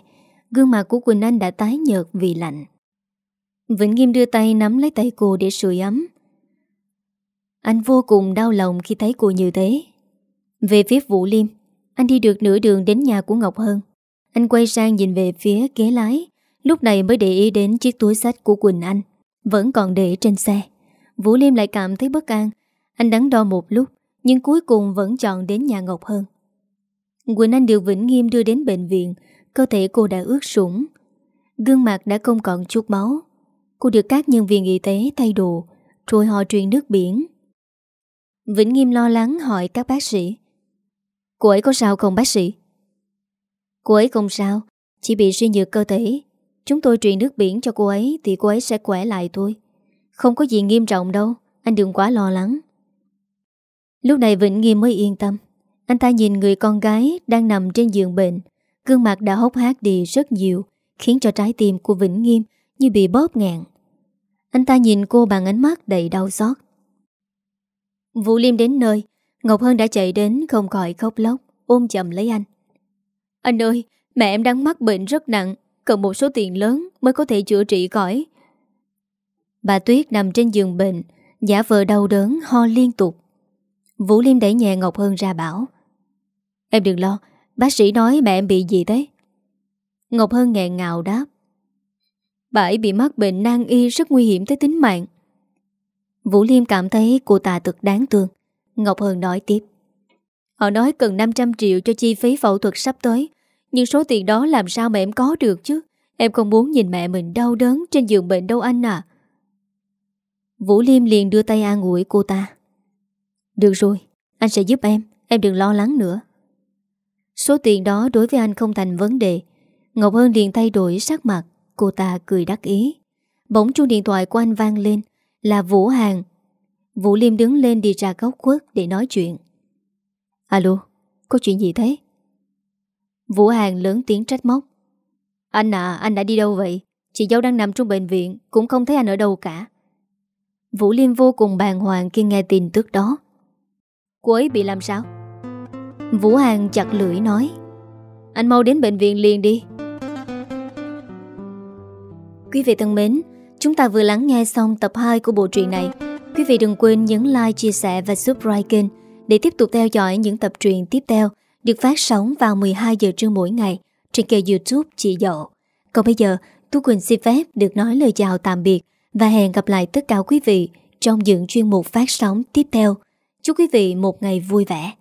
Gương mặt của Quỳnh Anh đã tái nhợt vì lạnh. Vĩnh Nghiêm đưa tay nắm lấy tay cô để sưởi ấm. Anh vô cùng đau lòng khi thấy cô như thế. Về phía Vũ Liêm, Anh đi được nửa đường đến nhà của Ngọc Hơn Anh quay sang nhìn về phía ghế lái, Lúc này mới để ý đến chiếc túi sách của Quỳnh Anh, Vẫn còn để trên xe. Vũ Liêm lại cảm thấy bất an, Anh đắn đo một lúc, Nhưng cuối cùng vẫn chọn đến nhà Ngọc Hơn Quỳnh Anh được Vĩnh Nghiêm đưa đến bệnh viện, Cơ thể cô đã ướt sũng, Gương mặt đã không còn chút máu. Cô được các nhân viên y tế thay đồ, Rồi họ truyền nước biển. Vĩnh Nghiêm lo lắng hỏi các bác sĩ. Cô ấy có sao không, bác sĩ? Cô ấy không sao, Chỉ bị suy nhược cơ thể. Chúng tôi truyền nước biển cho cô ấy Thì cô ấy sẽ khỏe lại thôi. Không có gì nghiêm trọng đâu, Anh đừng quá lo lắng. Lúc này Vĩnh Nghiêm mới yên tâm. Anh ta nhìn người con gái Đang nằm trên giường bệnh. Gương mặt đã hốc hác đi rất nhiều, Khiến cho trái tim của Vĩnh Nghiêm Như bị bóp ngạn Anh ta nhìn cô bằng ánh mắt đầy đau xót. Vũ Liêm đến nơi, Ngọc Hân đã chạy đến không khỏi khóc lóc, Ôm chầm lấy anh. Anh ơi, mẹ em đang mắc bệnh rất nặng, Cần một số tiền lớn mới có thể chữa trị khỏi. Bà Tuyết nằm trên giường bệnh, Giả vờ đau đớn ho liên tục. Vũ Liêm đẩy nhẹ Ngọc Hân ra bảo, Em đừng lo, Bác sĩ nói mẹ em bị gì thế Ngọc Hân nghẹn ngào đáp, Bà ấy bị mắc bệnh nan y rất nguy hiểm tới tính mạng. Vũ Liêm cảm thấy cô ta thật đáng thương. Ngọc Hân nói tiếp. Họ nói cần 500 triệu cho chi phí phẫu thuật sắp tới, Nhưng số tiền đó làm sao mà em có được chứ? Em không muốn nhìn mẹ mình đau đớn Trên giường bệnh đâu anh à. Vũ Liêm liền đưa tay an ủi cô ta. Được rồi, Anh sẽ giúp em Em đừng lo lắng nữa. Số tiền đó đối với anh không thành vấn đề. Ngọc Hân liền thay đổi sắc mặt, Cô ta cười đắc ý. Bỗng chuông điện thoại của anh vang lên là Vũ Hàng Vũ Liêm đứng lên đi ra góc quất để nói chuyện. Alo, Có chuyện gì thế? Vũ Hàng lớn tiếng trách móc. Anh à anh đã đi đâu vậy? Chị dâu đang nằm trong bệnh viện, Cũng không thấy anh ở đâu cả. Vũ Liêm vô cùng bàng hoàng khi nghe tin tức đó. Cô ấy bị làm sao? Vũ Hàng chặt lưỡi nói. Anh mau đến bệnh viện liền đi. Quý vị thân mến Chúng ta vừa lắng nghe xong tập 2 của bộ truyện này. Quý vị đừng quên nhấn like, chia sẻ và subscribe kênh Để tiếp tục theo dõi những tập truyện tiếp theo Được phát sóng vào 12 giờ trưa mỗi ngày Trên kênh youtube Chị Dậu. Còn bây giờ Tú Quỳnh xin phép được nói lời chào tạm biệt Và hẹn gặp lại tất cả quý vị Trong những chuyên mục phát sóng tiếp theo. Chúc quý vị một ngày vui vẻ.